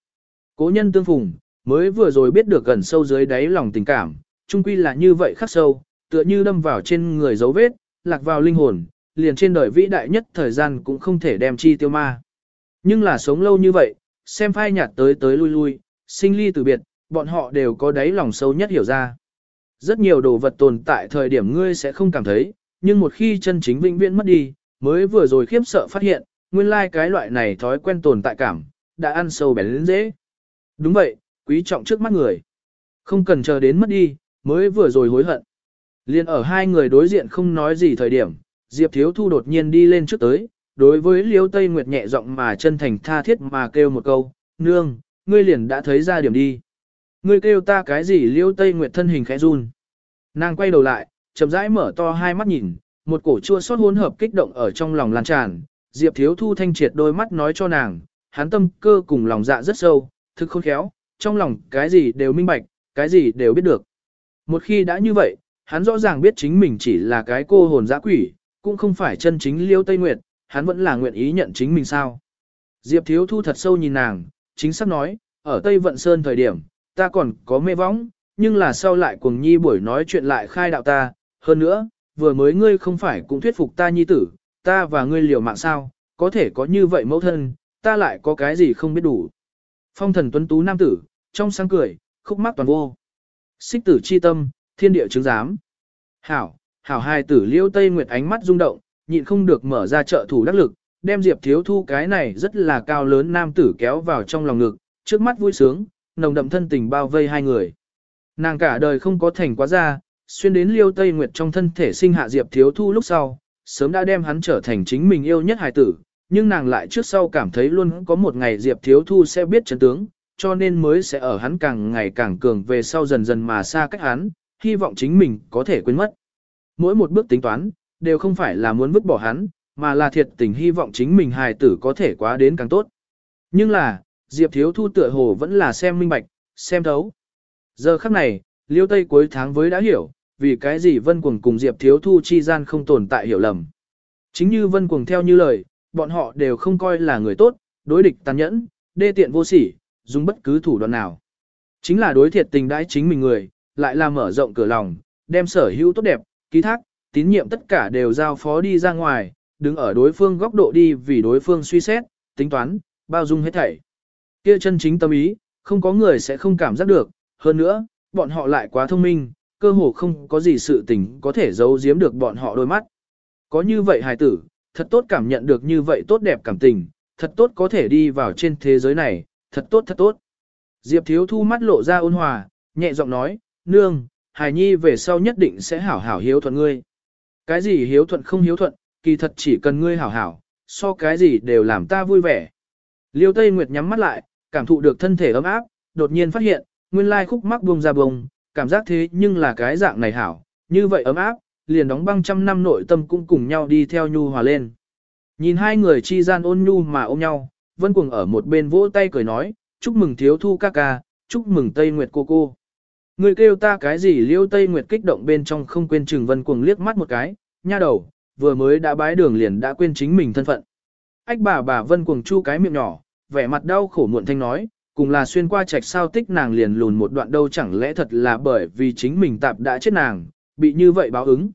Cố nhân tương phùng, mới vừa rồi biết được gần sâu dưới đáy lòng tình cảm, chung quy là như vậy khắc sâu, tựa như đâm vào trên người dấu vết, lạc vào linh hồn, liền trên đời vĩ đại nhất thời gian cũng không thể đem chi tiêu ma. Nhưng là sống lâu như vậy, xem phai nhạt tới tới lui lui, sinh ly từ biệt, bọn họ đều có đáy lòng sâu nhất hiểu ra. Rất nhiều đồ vật tồn tại thời điểm ngươi sẽ không cảm thấy, nhưng một khi chân chính vĩnh viễn mất đi, mới vừa rồi khiếp sợ phát hiện, nguyên lai like cái loại này thói quen tồn tại cảm, đã ăn sâu bén lên dễ. Đúng vậy, quý trọng trước mắt người. Không cần chờ đến mất đi, mới vừa rồi hối hận. Liên ở hai người đối diện không nói gì thời điểm, Diệp Thiếu Thu đột nhiên đi lên trước tới, đối với Liêu Tây Nguyệt nhẹ giọng mà chân thành tha thiết mà kêu một câu, nương, ngươi liền đã thấy ra điểm đi. Ngươi kêu ta cái gì Liêu Tây Nguyệt thân hình khẽ run. Nàng quay đầu lại, chậm rãi mở to hai mắt nhìn, một cổ chua xót hỗn hợp kích động ở trong lòng lan tràn. Diệp Thiếu Thu thanh triệt đôi mắt nói cho nàng, hắn tâm cơ cùng lòng dạ rất sâu, thực khôn khéo, trong lòng cái gì đều minh bạch, cái gì đều biết được. Một khi đã như vậy, hắn rõ ràng biết chính mình chỉ là cái cô hồn dã quỷ, cũng không phải chân chính liêu Tây Nguyệt, hắn vẫn là nguyện ý nhận chính mình sao. Diệp Thiếu Thu thật sâu nhìn nàng, chính xác nói, ở Tây Vận Sơn thời điểm, ta còn có mê võng, nhưng là sau lại cuồng nhi buổi nói chuyện lại khai đạo ta, hơn nữa, vừa mới ngươi không phải cũng thuyết phục ta nhi tử, ta và ngươi liều mạng sao, có thể có như vậy mẫu thân, ta lại có cái gì không biết đủ. Phong thần tuấn tú nam tử, trong sáng cười, khúc mắc toàn vô. Xích tử chi tâm, thiên địa chứng giám. Hảo, hảo hai tử liêu tây nguyệt ánh mắt rung động, nhịn không được mở ra trợ thủ đắc lực, đem Diệp Thiếu Thu cái này rất là cao lớn nam tử kéo vào trong lòng ngực, trước mắt vui sướng, nồng đậm thân tình bao vây hai người. Nàng cả đời không có thành quá ra, xuyên đến liêu tây nguyệt trong thân thể sinh hạ Diệp Thiếu Thu lúc sau, sớm đã đem hắn trở thành chính mình yêu nhất hài tử, nhưng nàng lại trước sau cảm thấy luôn có một ngày Diệp Thiếu Thu sẽ biết chân tướng, cho nên mới sẽ ở hắn càng ngày càng cường về sau dần dần mà xa cách hắn, hy vọng chính mình có thể quên mất. Mỗi một bước tính toán, đều không phải là muốn vứt bỏ hắn, mà là thiệt tình hy vọng chính mình hài tử có thể quá đến càng tốt. Nhưng là, Diệp Thiếu Thu tựa hồ vẫn là xem minh bạch, xem thấu. Giờ khắc này, liêu tây cuối tháng với đã hiểu, vì cái gì Vân Cuồng cùng Diệp Thiếu Thu chi gian không tồn tại hiểu lầm. Chính như Vân Cuồng theo như lời, bọn họ đều không coi là người tốt, đối địch tàn nhẫn, đê tiện vô sỉ, dùng bất cứ thủ đoạn nào. Chính là đối thiệt tình đãi chính mình người, lại là mở rộng cửa lòng, đem sở hữu tốt đẹp, ký thác, tín nhiệm tất cả đều giao phó đi ra ngoài, đứng ở đối phương góc độ đi vì đối phương suy xét, tính toán, bao dung hết thảy. Kia chân chính tâm ý, không có người sẽ không cảm giác được, hơn nữa, bọn họ lại quá thông minh, cơ hồ không có gì sự tình có thể giấu giếm được bọn họ đôi mắt. Có như vậy hài tử, thật tốt cảm nhận được như vậy tốt đẹp cảm tình, thật tốt có thể đi vào trên thế giới này, thật tốt thật tốt. Diệp Thiếu Thu mắt lộ ra ôn hòa, nhẹ giọng nói, nương, hài nhi về sau nhất định sẽ hảo hảo hiếu thuận ngươi. Cái gì hiếu thuận không hiếu thuận, kỳ thật chỉ cần ngươi hảo hảo, so cái gì đều làm ta vui vẻ. Liêu Tây Nguyệt nhắm mắt lại, cảm thụ được thân thể ấm áp, đột nhiên phát hiện, nguyên lai khúc mắc buông ra bông, cảm giác thế nhưng là cái dạng này hảo, như vậy ấm áp, liền đóng băng trăm năm nội tâm cũng cùng nhau đi theo nhu hòa lên. Nhìn hai người chi gian ôn nhu mà ôm nhau, Vân Cuồng ở một bên vỗ tay cười nói, chúc mừng thiếu thu ca ca, chúc mừng Tây Nguyệt cô cô. Ngươi kêu ta cái gì liêu Tây Nguyệt kích động bên trong không quên Trừng Vân Cuồng liếc mắt một cái, nha đầu, vừa mới đã bái đường liền đã quên chính mình thân phận. Ách bà bà Vân Cuồng chu cái miệng nhỏ, vẻ mặt đau khổ muộn thanh nói, cùng là xuyên qua trạch sao tích nàng liền lùn một đoạn đâu chẳng lẽ thật là bởi vì chính mình tạp đã chết nàng, bị như vậy báo ứng.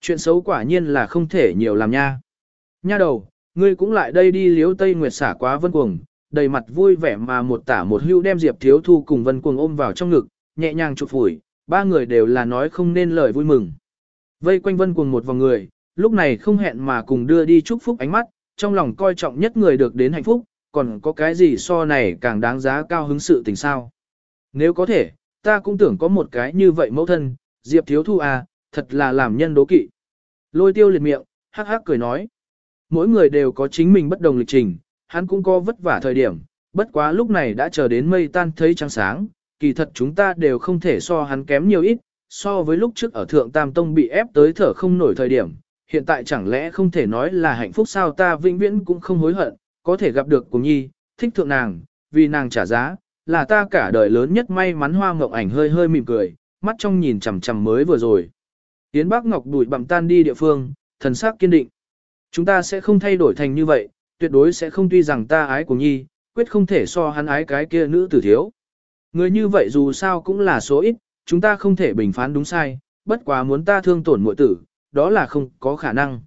Chuyện xấu quả nhiên là không thể nhiều làm nha. Nha đầu, ngươi cũng lại đây đi liếu Tây Nguyệt xả quá Vân Cuồng, đầy mặt vui vẻ mà một tả một hưu đem Diệp Thiếu Thu cùng Vân Cuồng ôm vào trong ngực, nhẹ nhàng chụp phủi, ba người đều là nói không nên lời vui mừng. Vây quanh Vân Cuồng một vòng người, lúc này không hẹn mà cùng đưa đi chúc phúc ánh mắt, trong lòng coi trọng nhất người được đến hạnh phúc, còn có cái gì so này càng đáng giá cao hứng sự tình sao. Nếu có thể, ta cũng tưởng có một cái như vậy mẫu thân, Diệp Thiếu Thu à, thật là làm nhân đố kỵ. Lôi tiêu liệt miệng, hắc hắc cười nói. Mỗi người đều có chính mình bất đồng lịch trình, hắn cũng có vất vả thời điểm, bất quá lúc này đã chờ đến mây tan thấy trăng sáng, kỳ thật chúng ta đều không thể so hắn kém nhiều ít, so với lúc trước ở Thượng Tam Tông bị ép tới thở không nổi thời điểm, hiện tại chẳng lẽ không thể nói là hạnh phúc sao ta vĩnh viễn cũng không hối hận, có thể gặp được cùng nhi, thích thượng nàng, vì nàng trả giá, là ta cả đời lớn nhất may mắn hoa ngọc ảnh hơi hơi mỉm cười, mắt trong nhìn chằm chằm mới vừa rồi. Yến bác Ngọc đuổi bặm tan đi địa phương, thần sắc kiên định. Chúng ta sẽ không thay đổi thành như vậy, tuyệt đối sẽ không tuy rằng ta ái của nhi, quyết không thể so hắn ái cái kia nữ tử thiếu. Người như vậy dù sao cũng là số ít, chúng ta không thể bình phán đúng sai, bất quá muốn ta thương tổn muội tử, đó là không có khả năng.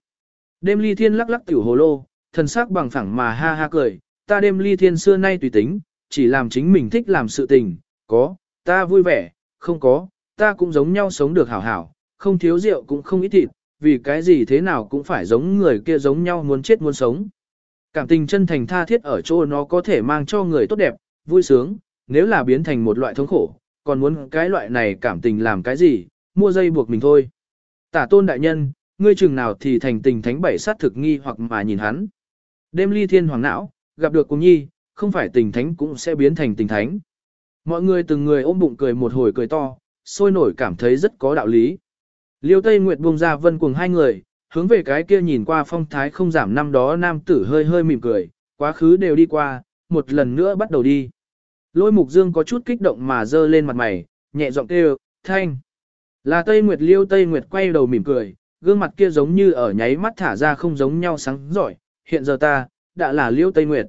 Đêm ly thiên lắc lắc tiểu hồ lô, thần sắc bằng phẳng mà ha ha cười, ta đêm ly thiên xưa nay tùy tính, chỉ làm chính mình thích làm sự tình, có, ta vui vẻ, không có, ta cũng giống nhau sống được hảo hảo, không thiếu rượu cũng không ít thịt, vì cái gì thế nào cũng phải giống người kia giống nhau muốn chết muốn sống. Cảm tình chân thành tha thiết ở chỗ nó có thể mang cho người tốt đẹp, vui sướng, nếu là biến thành một loại thống khổ, còn muốn cái loại này cảm tình làm cái gì, mua dây buộc mình thôi. Tả tôn đại nhân, ngươi chừng nào thì thành tình thánh bảy sát thực nghi hoặc mà nhìn hắn. Đêm ly thiên hoàng não, gặp được cùng nhi, không phải tình thánh cũng sẽ biến thành tình thánh. Mọi người từng người ôm bụng cười một hồi cười to, sôi nổi cảm thấy rất có đạo lý. Liêu Tây Nguyệt buông ra vân cùng hai người, hướng về cái kia nhìn qua phong thái không giảm năm đó nam tử hơi hơi mỉm cười, quá khứ đều đi qua, một lần nữa bắt đầu đi. Lôi mục dương có chút kích động mà dơ lên mặt mày, nhẹ giọng kêu, thanh. Là Tây Nguyệt liêu Tây Nguyệt quay đầu mỉm cười, gương mặt kia giống như ở nháy mắt thả ra không giống nhau sáng giỏi, hiện giờ ta, đã là liêu Tây Nguyệt.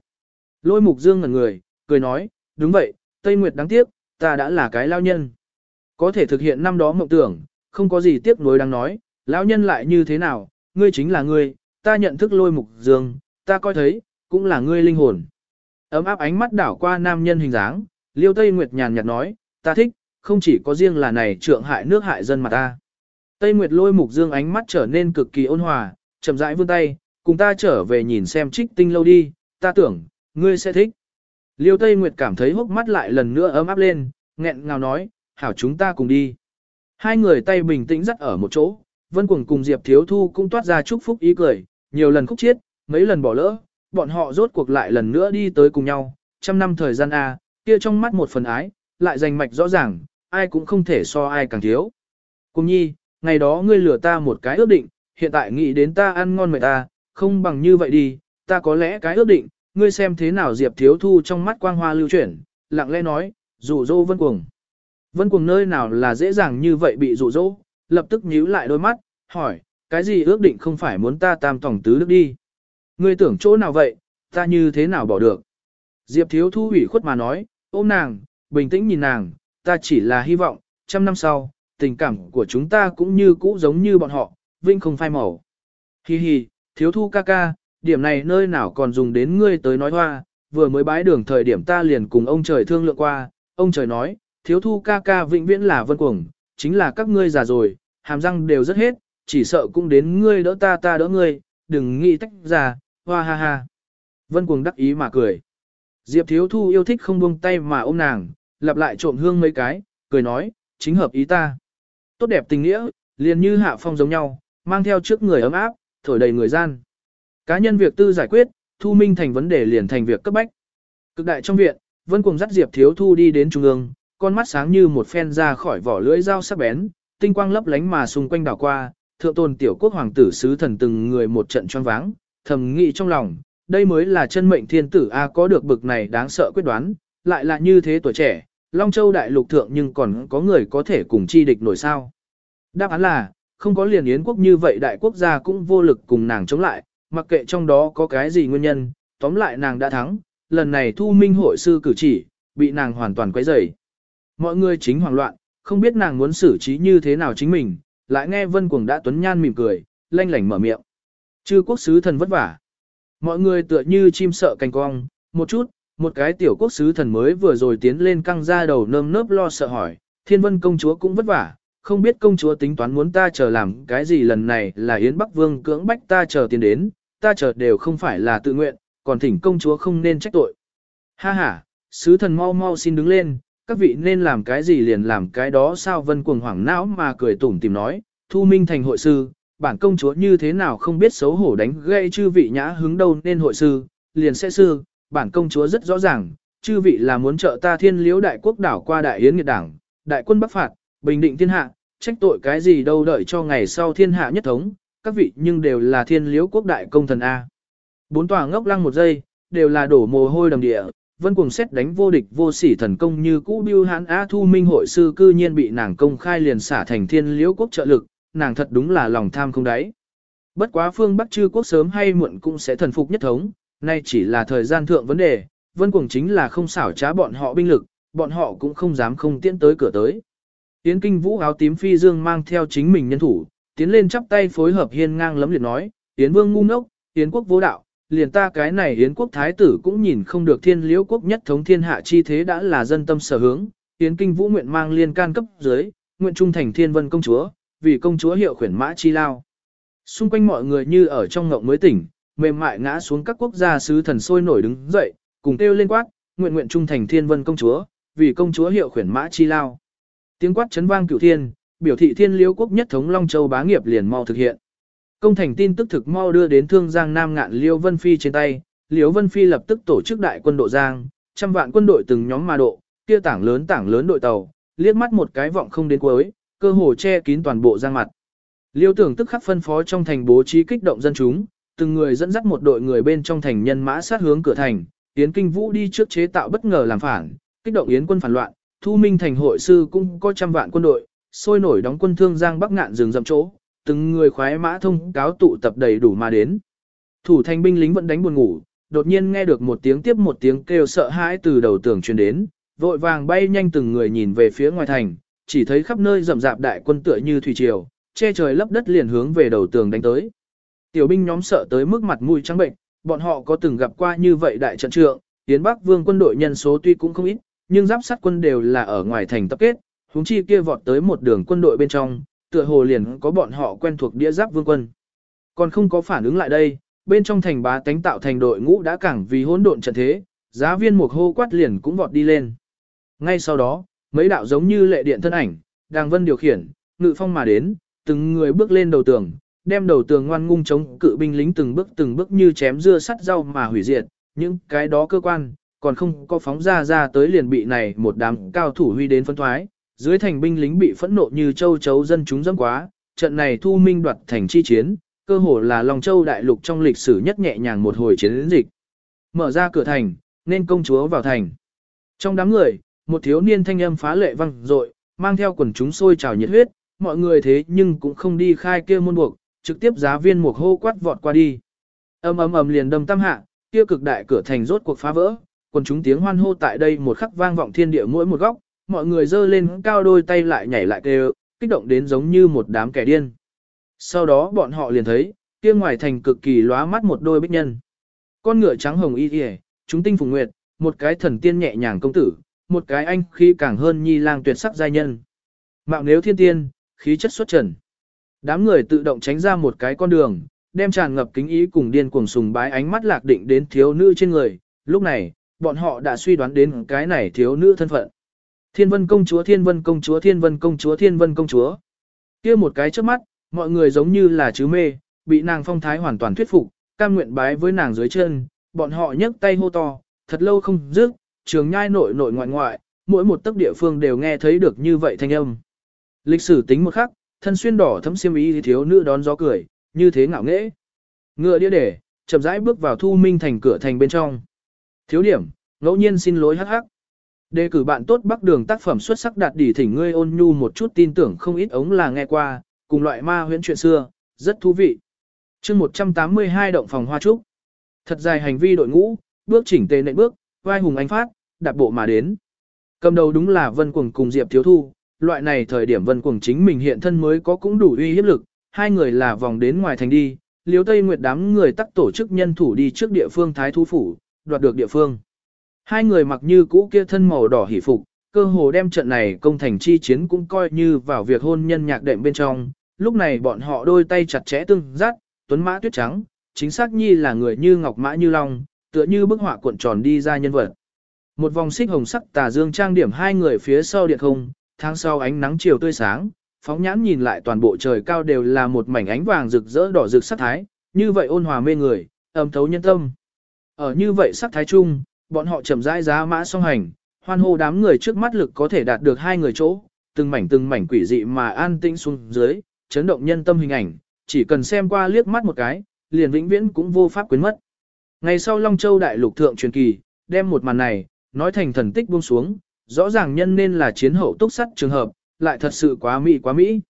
Lôi mục dương ngẩn người, cười nói, đúng vậy, Tây Nguyệt đáng tiếc, ta đã là cái lao nhân. Có thể thực hiện năm đó mộng tưởng, không có gì tiếc nuối đang nói, lão nhân lại như thế nào, ngươi chính là ngươi, ta nhận thức lôi mục dương, ta coi thấy, cũng là ngươi linh hồn. Ấm áp ánh mắt đảo qua nam nhân hình dáng, liêu Tây Nguyệt nhàn nhạt nói, ta thích, không chỉ có riêng là này trượng hại nước hại dân mà ta. Tây Nguyệt lôi mục dương ánh mắt trở nên cực kỳ ôn hòa, chậm rãi vươn tay, cùng ta trở về nhìn xem trích tinh lâu đi, ta tưởng, ngươi sẽ thích. Liêu Tây Nguyệt cảm thấy hốc mắt lại lần nữa ấm áp lên, nghẹn ngào nói, hảo chúng ta cùng đi. Hai người tay bình tĩnh dắt ở một chỗ, Vân Cuồng cùng Diệp Thiếu Thu cũng toát ra chúc phúc ý cười, nhiều lần khúc chiết, mấy lần bỏ lỡ, bọn họ rốt cuộc lại lần nữa đi tới cùng nhau, trăm năm thời gian A, kia trong mắt một phần ái, lại giành mạch rõ ràng, ai cũng không thể so ai càng thiếu. Cùng nhi, ngày đó ngươi lừa ta một cái ước định, hiện tại nghĩ đến ta ăn ngon mệt ta, không bằng như vậy đi, ta có lẽ cái ước định, ngươi xem thế nào Diệp Thiếu Thu trong mắt quang hoa lưu chuyển, lặng lẽ nói, dụ dỗ Vân Cuồng. Vân Cuồng nơi nào là dễ dàng như vậy bị dụ dỗ, lập tức nhíu lại đôi mắt, hỏi, cái gì ước định không phải muốn ta tam tổng tứ đức đi. Ngươi tưởng chỗ nào vậy, ta như thế nào bỏ được. Diệp Thiếu Thu ủy khuất mà nói, ôm nàng, bình tĩnh nhìn nàng, ta chỉ là hy vọng, trăm năm sau, tình cảm của chúng ta cũng như cũ giống như bọn họ, vinh không phai màu. Hi hi, Thiếu Thu ca ca, điểm này nơi nào còn dùng đến ngươi tới nói hoa, vừa mới bái đường thời điểm ta liền cùng ông trời thương lượng qua, ông trời nói, Thiếu Thu ca ca vĩnh viễn là vân cuồng, chính là các ngươi già rồi, hàm răng đều rất hết, chỉ sợ cũng đến ngươi đỡ ta ta đỡ ngươi, đừng nghĩ tách ra, hoa ha ha. Vân cuồng đắc ý mà cười. Diệp thiếu thu yêu thích không buông tay mà ôm nàng, lặp lại trộm hương mấy cái, cười nói, chính hợp ý ta. Tốt đẹp tình nghĩa, liền như hạ phong giống nhau, mang theo trước người ấm áp, thổi đầy người gian. Cá nhân việc tư giải quyết, thu minh thành vấn đề liền thành việc cấp bách. Cực đại trong viện, Vân cuồng dắt Diệp thiếu thu đi đến trung ương, con mắt sáng như một phen ra khỏi vỏ lưỡi dao sắc bén, tinh quang lấp lánh mà xung quanh đảo qua, thượng tôn tiểu quốc hoàng tử sứ thần từng người một trận choáng váng, thầm nghĩ trong lòng, đây mới là chân mệnh thiên tử A có được bực này đáng sợ quyết đoán, lại là như thế tuổi trẻ, Long Châu đại lục thượng nhưng còn có người có thể cùng chi địch nổi sao. Đáp án là, không có liền yến quốc như vậy đại quốc gia cũng vô lực cùng nàng chống lại, mặc kệ trong đó có cái gì nguyên nhân, tóm lại nàng đã thắng, lần này thu minh hội sư cử chỉ, bị nàng hoàn toàn quấy rầy. Mọi người chính hoảng loạn, không biết nàng muốn xử trí như thế nào chính mình, lại nghe Vân Cuồng đã tuấn nhan mỉm cười, lanh lảnh mở miệng. Chư quốc sứ thần vất vả. Mọi người tựa như chim sợ cành cong, một chút, một cái tiểu quốc sứ thần mới vừa rồi tiến lên căng ra đầu nơm nớp lo sợ hỏi, thiên vân công chúa cũng vất vả, không biết công chúa tính toán muốn ta chờ làm cái gì lần này là Yến Bắc Vương cưỡng bách ta chờ tiến đến, ta chờ đều không phải là tự nguyện, còn thỉnh công chúa không nên trách tội. Ha ha, sứ thần mau mau xin đứng lên, các vị nên làm cái gì liền làm cái đó sao vân cuồng hoảng não mà cười tủm tìm nói, thu minh thành hội sư, bản công chúa như thế nào không biết xấu hổ đánh gây chư vị nhã hứng đâu nên hội sư, liền sẽ sư, bản công chúa rất rõ ràng, chư vị là muốn trợ ta thiên liễu đại quốc đảo qua đại yến nghiệt đảng, đại quân bắc phạt, bình định thiên hạ, trách tội cái gì đâu đợi cho ngày sau thiên hạ nhất thống, các vị nhưng đều là thiên liễu quốc đại công thần A. Bốn tòa ngốc lăng một giây, đều là đổ mồ hôi đầm địa, vân cuồng xét đánh vô địch vô sỉ thần công như cũ biêu hãn á thu minh hội sư cư nhiên bị nàng công khai liền xả thành thiên liễu quốc trợ lực, nàng thật đúng là lòng tham không đáy. Bất quá phương Bắc chư quốc sớm hay muộn cũng sẽ thần phục nhất thống, nay chỉ là thời gian thượng vấn đề, vân cuồng chính là không xảo trá bọn họ binh lực, bọn họ cũng không dám không tiến tới cửa tới. Tiến kinh vũ áo tím phi dương mang theo chính mình nhân thủ, tiến lên chắp tay phối hợp hiên ngang lấm liệt nói, Tiến vương ngu ngốc, Tiến quốc vô đạo, liền ta cái này Yến quốc thái tử cũng nhìn không được thiên liễu quốc nhất thống thiên hạ chi thế đã là dân tâm sở hướng, Yến kinh vũ nguyện mang liên can cấp dưới, nguyện trung thành thiên vân công chúa, vì công chúa hiệu khuyển mã chi lao. Xung quanh mọi người như ở trong ngộng mới tỉnh, mềm mại ngã xuống các quốc gia sứ thần sôi nổi đứng dậy, cùng kêu lên quát, nguyện nguyện trung thành thiên vân công chúa, vì công chúa hiệu khuyển mã chi lao. Tiếng quát chấn vang cửu thiên, biểu thị thiên liễu quốc nhất thống Long Châu bá nghiệp liền mau thực hiện. Công thành tin tức thực mau đưa đến thương giang nam ngạn Liêu Vân Phi trên tay, Liêu Vân Phi lập tức tổ chức đại quân độ giang, trăm vạn quân đội từng nhóm mà độ, kia tảng lớn tảng lớn đội tàu, liếc mắt một cái vọng không đến cuối, cơ hồ che kín toàn bộ giang mặt. Liêu tưởng tức khắc phân phó trong thành bố trí kích động dân chúng, từng người dẫn dắt một đội người bên trong thành nhân mã sát hướng cửa thành, Yến Kinh Vũ đi trước chế tạo bất ngờ làm phản, kích động Yến quân phản loạn, Thu Minh thành hội sư cũng có trăm vạn quân đội, sôi nổi đóng quân thương giang bắc ngạn rừng rậm chỗ, từng người khoái mã thông cáo tụ tập đầy đủ mà đến. Thủ thành binh lính vẫn đánh buồn ngủ, đột nhiên nghe được một tiếng tiếp một tiếng kêu sợ hãi từ đầu tường truyền đến, vội vàng bay nhanh từng người nhìn về phía ngoài thành, chỉ thấy khắp nơi rậm rạp đại quân tựa như thủy triều, che trời lấp đất liền hướng về đầu tường đánh tới. Tiểu binh nhóm sợ tới mức mặt mũi trắng bệnh, bọn họ có từng gặp qua như vậy đại trận trượng, tiến Bắc Vương quân đội nhân số tuy cũng không ít, nhưng giáp sát quân đều là ở ngoài thành tập kết, huống chi kia vọt tới một đường quân đội bên trong, tựa hồ liền có bọn họ quen thuộc đĩa giáp vương quân. Còn không có phản ứng lại đây, bên trong thành bá tánh tạo thành đội ngũ đã cảng vì hỗn độn trận thế, giá viên một hô quát liền cũng vọt đi lên. Ngay sau đó, mấy đạo giống như lệ điện thân ảnh, đàng vân điều khiển, ngự phong mà đến, từng người bước lên đầu tường, đem đầu tường ngoan ngung chống cự binh lính từng bước từng bước như chém dưa sắt rau mà hủy diệt, những cái đó cơ quan, còn không có phóng ra ra tới liền bị này một đám cao thủ huy đến phân thoái, dưới thành binh lính bị phẫn nộ như châu chấu dân chúng dâm quá, trận này thu minh đoạt thành chi chiến, cơ hồ là Long Châu đại lục trong lịch sử nhất nhẹ nhàng một hồi chiến dịch. Mở ra cửa thành, nên công chúa vào thành. Trong đám người, một thiếu niên thanh âm phá lệ vang dội, mang theo quần chúng sôi trào nhiệt huyết, mọi người thế nhưng cũng không đi khai kia môn buộc, trực tiếp giá viên một hô quát vọt qua đi. Ầm ầm ầm liền đâm tam hạ, kia cực đại cửa thành rốt cuộc phá vỡ, quần chúng tiếng hoan hô tại đây một khắc vang vọng thiên địa mỗi một góc, mọi người dơ lên cao đôi tay lại nhảy lại kêu, kích động đến giống như một đám kẻ điên. Sau đó bọn họ liền thấy, kia ngoài thành cực kỳ lóa mắt một đôi bích nhân. Con ngựa trắng hồng y kìa, chúng tinh phùng nguyệt, một cái thần tiên nhẹ nhàng công tử, một cái anh khi càng hơn nhi lang tuyệt sắc giai nhân. Mạo nếu thiên tiên, khí chất xuất trần. Đám người tự động tránh ra một cái con đường, đem tràn ngập kính ý cùng điên cuồng sùng bái ánh mắt lạc định đến thiếu nữ trên người. Lúc này, bọn họ đã suy đoán đến cái này thiếu nữ thân phận. Thiên vân công chúa thiên vân công chúa thiên vân công chúa thiên vân công chúa. kia một cái trước mắt, mọi người giống như là chứ mê, bị nàng phong thái hoàn toàn thuyết phục, cam nguyện bái với nàng dưới chân, bọn họ nhấc tay hô to, thật lâu không dứt, trường nhai nội nội ngoại ngoại, mỗi một tấc địa phương đều nghe thấy được như vậy thanh âm. Lịch sử tính một khắc, thân xuyên đỏ thấm xiêm y thiếu nữ đón gió cười, như thế ngạo nghễ. Ngựa đĩa để, chậm rãi bước vào thu minh thành cửa thành bên trong. Thiếu điểm, ngẫu nhiên xin lỗi hắc hắc. Đề cử bạn tốt Bắc Đường tác phẩm xuất sắc đạt đỉ thỉnh ngươi ôn nhu một chút tin tưởng không ít ống là nghe qua, cùng loại ma huyễn chuyện xưa, rất thú vị. chương 182 động phòng hoa trúc. Thật dài hành vi đội ngũ, bước chỉnh tề nệ bước, vai hùng anh phát, đạp bộ mà đến. Cầm đầu đúng là Vân Cuồng cùng Diệp Thiếu Thu, loại này thời điểm Vân Cuồng chính mình hiện thân mới có cũng đủ uy hiếp lực, hai người là vòng đến ngoài thành đi, liếu Tây Nguyệt đám người tắc tổ chức nhân thủ đi trước địa phương Thái Thú Phủ, đoạt được địa phương. Hai người mặc như cũ kia thân màu đỏ hỉ phục, cơ hồ đem trận này công thành chi chiến cũng coi như vào việc hôn nhân nhạc đệm bên trong. Lúc này bọn họ đôi tay chặt chẽ tương dắt, tuấn mã tuyết trắng, chính xác nhi là người như ngọc mã như long, tựa như bức họa cuộn tròn đi ra nhân vật. Một vòng xích hồng sắc tà dương trang điểm hai người phía sau điện không, tháng sau ánh nắng chiều tươi sáng, phóng nhãn nhìn lại toàn bộ trời cao đều là một mảnh ánh vàng rực rỡ đỏ rực sắc thái, như vậy ôn hòa mê người, âm thấu nhân tâm. Ở như vậy sắc thái chung, Bọn họ chậm rãi giá mã song hành, hoan hô đám người trước mắt lực có thể đạt được hai người chỗ, từng mảnh từng mảnh quỷ dị mà an tĩnh xuống dưới, chấn động nhân tâm hình ảnh, chỉ cần xem qua liếc mắt một cái, liền vĩnh viễn cũng vô pháp quên mất. Ngày sau Long Châu đại lục thượng truyền kỳ, đem một màn này, nói thành thần tích buông xuống, rõ ràng nhân nên là chiến hậu túc sắt trường hợp, lại thật sự quá mỹ quá mỹ.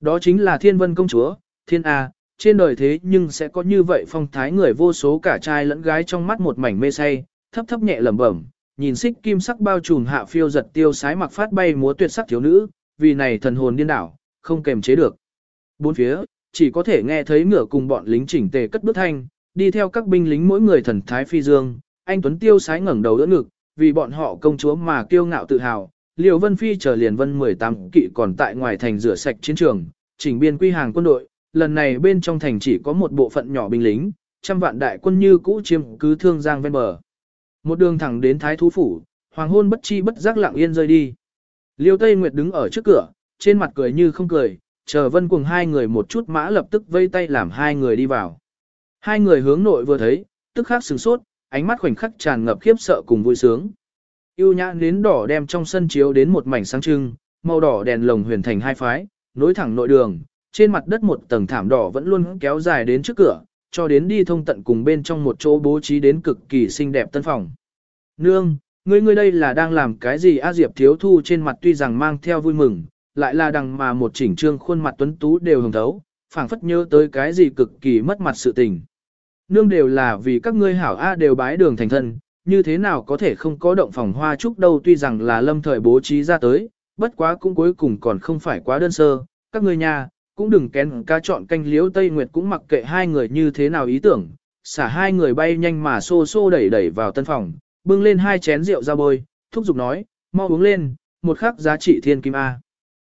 Đó chính là thiên vân công chúa, thiên A, trên đời thế nhưng sẽ có như vậy phong thái người vô số cả trai lẫn gái trong mắt một mảnh mê say, thấp thấp nhẹ lẩm bẩm, nhìn xích kim sắc bao trùm hạ phiêu giật tiêu sái mặc phát bay múa tuyệt sắc thiếu nữ, vì này thần hồn điên đảo, không kềm chế được. Bốn phía, chỉ có thể nghe thấy ngựa cùng bọn lính chỉnh tề cất bước thanh, đi theo các binh lính mỗi người thần thái phi dương, anh Tuấn tiêu sái ngẩng đầu đỡ ngực, vì bọn họ công chúa mà kiêu ngạo tự hào. Liều Vân Phi chờ liền vân 18 kỵ còn tại ngoài thành rửa sạch chiến trường, chỉnh biên quy hàng quân đội, lần này bên trong thành chỉ có một bộ phận nhỏ binh lính, trăm vạn đại quân như cũ chiếm cứ thương giang ven bờ. Một đường thẳng đến Thái Thú Phủ, hoàng hôn bất chi bất giác lặng yên rơi đi. Liêu Tây Nguyệt đứng ở trước cửa, trên mặt cười như không cười, chờ vân cùng hai người một chút mã lập tức vây tay làm hai người đi vào. Hai người hướng nội vừa thấy, tức khắc sửng sốt, ánh mắt khoảnh khắc tràn ngập khiếp sợ cùng vui sướng. Yêu nhã nến đỏ đem trong sân chiếu đến một mảnh sáng trưng, màu đỏ đèn lồng huyền thành hai phái, nối thẳng nội đường, trên mặt đất một tầng thảm đỏ vẫn luôn kéo dài đến trước cửa, cho đến đi thông tận cùng bên trong một chỗ bố trí đến cực kỳ xinh đẹp tân phòng. Nương, ngươi ngươi đây là đang làm cái gì A Diệp thiếu thu trên mặt tuy rằng mang theo vui mừng, lại là đằng mà một chỉnh trương khuôn mặt tuấn tú đều hồng thấu, phảng phất nhớ tới cái gì cực kỳ mất mặt sự tình. Nương đều là vì các ngươi hảo A đều bái đường thành thân, như thế nào có thể không có động phòng hoa trúc đâu tuy rằng là lâm thời bố trí ra tới, bất quá cũng cuối cùng còn không phải quá đơn sơ, các ngươi nhà, cũng đừng kén ca chọn canh liễu Tây Nguyệt cũng mặc kệ hai người như thế nào ý tưởng, xả hai người bay nhanh mà xô xô đẩy đẩy vào tân phòng, bưng lên hai chén rượu ra bôi, thúc giục nói, mau uống lên, một khắc giá trị thiên kim A.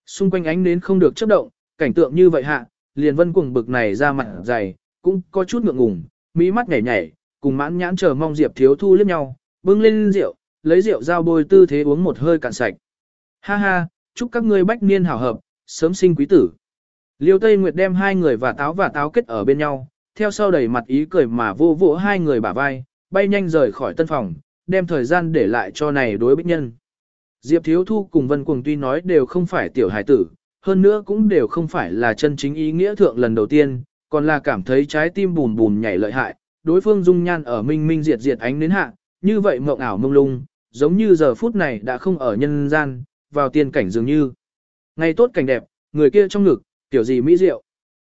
Xung quanh ánh nến không được chấp động, cảnh tượng như vậy hạ, liền vân cùng bực này ra mặt dày, cũng có chút ngượng ngùng, mỹ mắt nhảy nhảy, cùng mãn nhãn chờ mong Diệp thiếu thu liếc nhau, bưng lên rượu, lấy rượu giao bôi tư thế uống một hơi cạn sạch. Ha ha, chúc các ngươi bách niên hảo hợp, sớm sinh quý tử. Liêu Tây Nguyệt đem hai người và táo và táo kết ở bên nhau, theo sau đầy mặt ý cười mà vô vỗ hai người bả vai, bay nhanh rời khỏi tân phòng, đem thời gian để lại cho này đối bích nhân. Diệp Thiếu Thu cùng Vân Cuồng tuy nói đều không phải tiểu hải tử, hơn nữa cũng đều không phải là chân chính ý nghĩa thượng lần đầu tiên, còn là cảm thấy trái tim bùn bùn nhảy lợi hại, đối phương dung nhan ở minh minh diệt diệt ánh đến hạ, như vậy mộng ảo mông lung, giống như giờ phút này đã không ở nhân gian, vào tiên cảnh dường như. Ngày tốt cảnh đẹp, người kia trong ngực, tiểu gì mỹ diệu.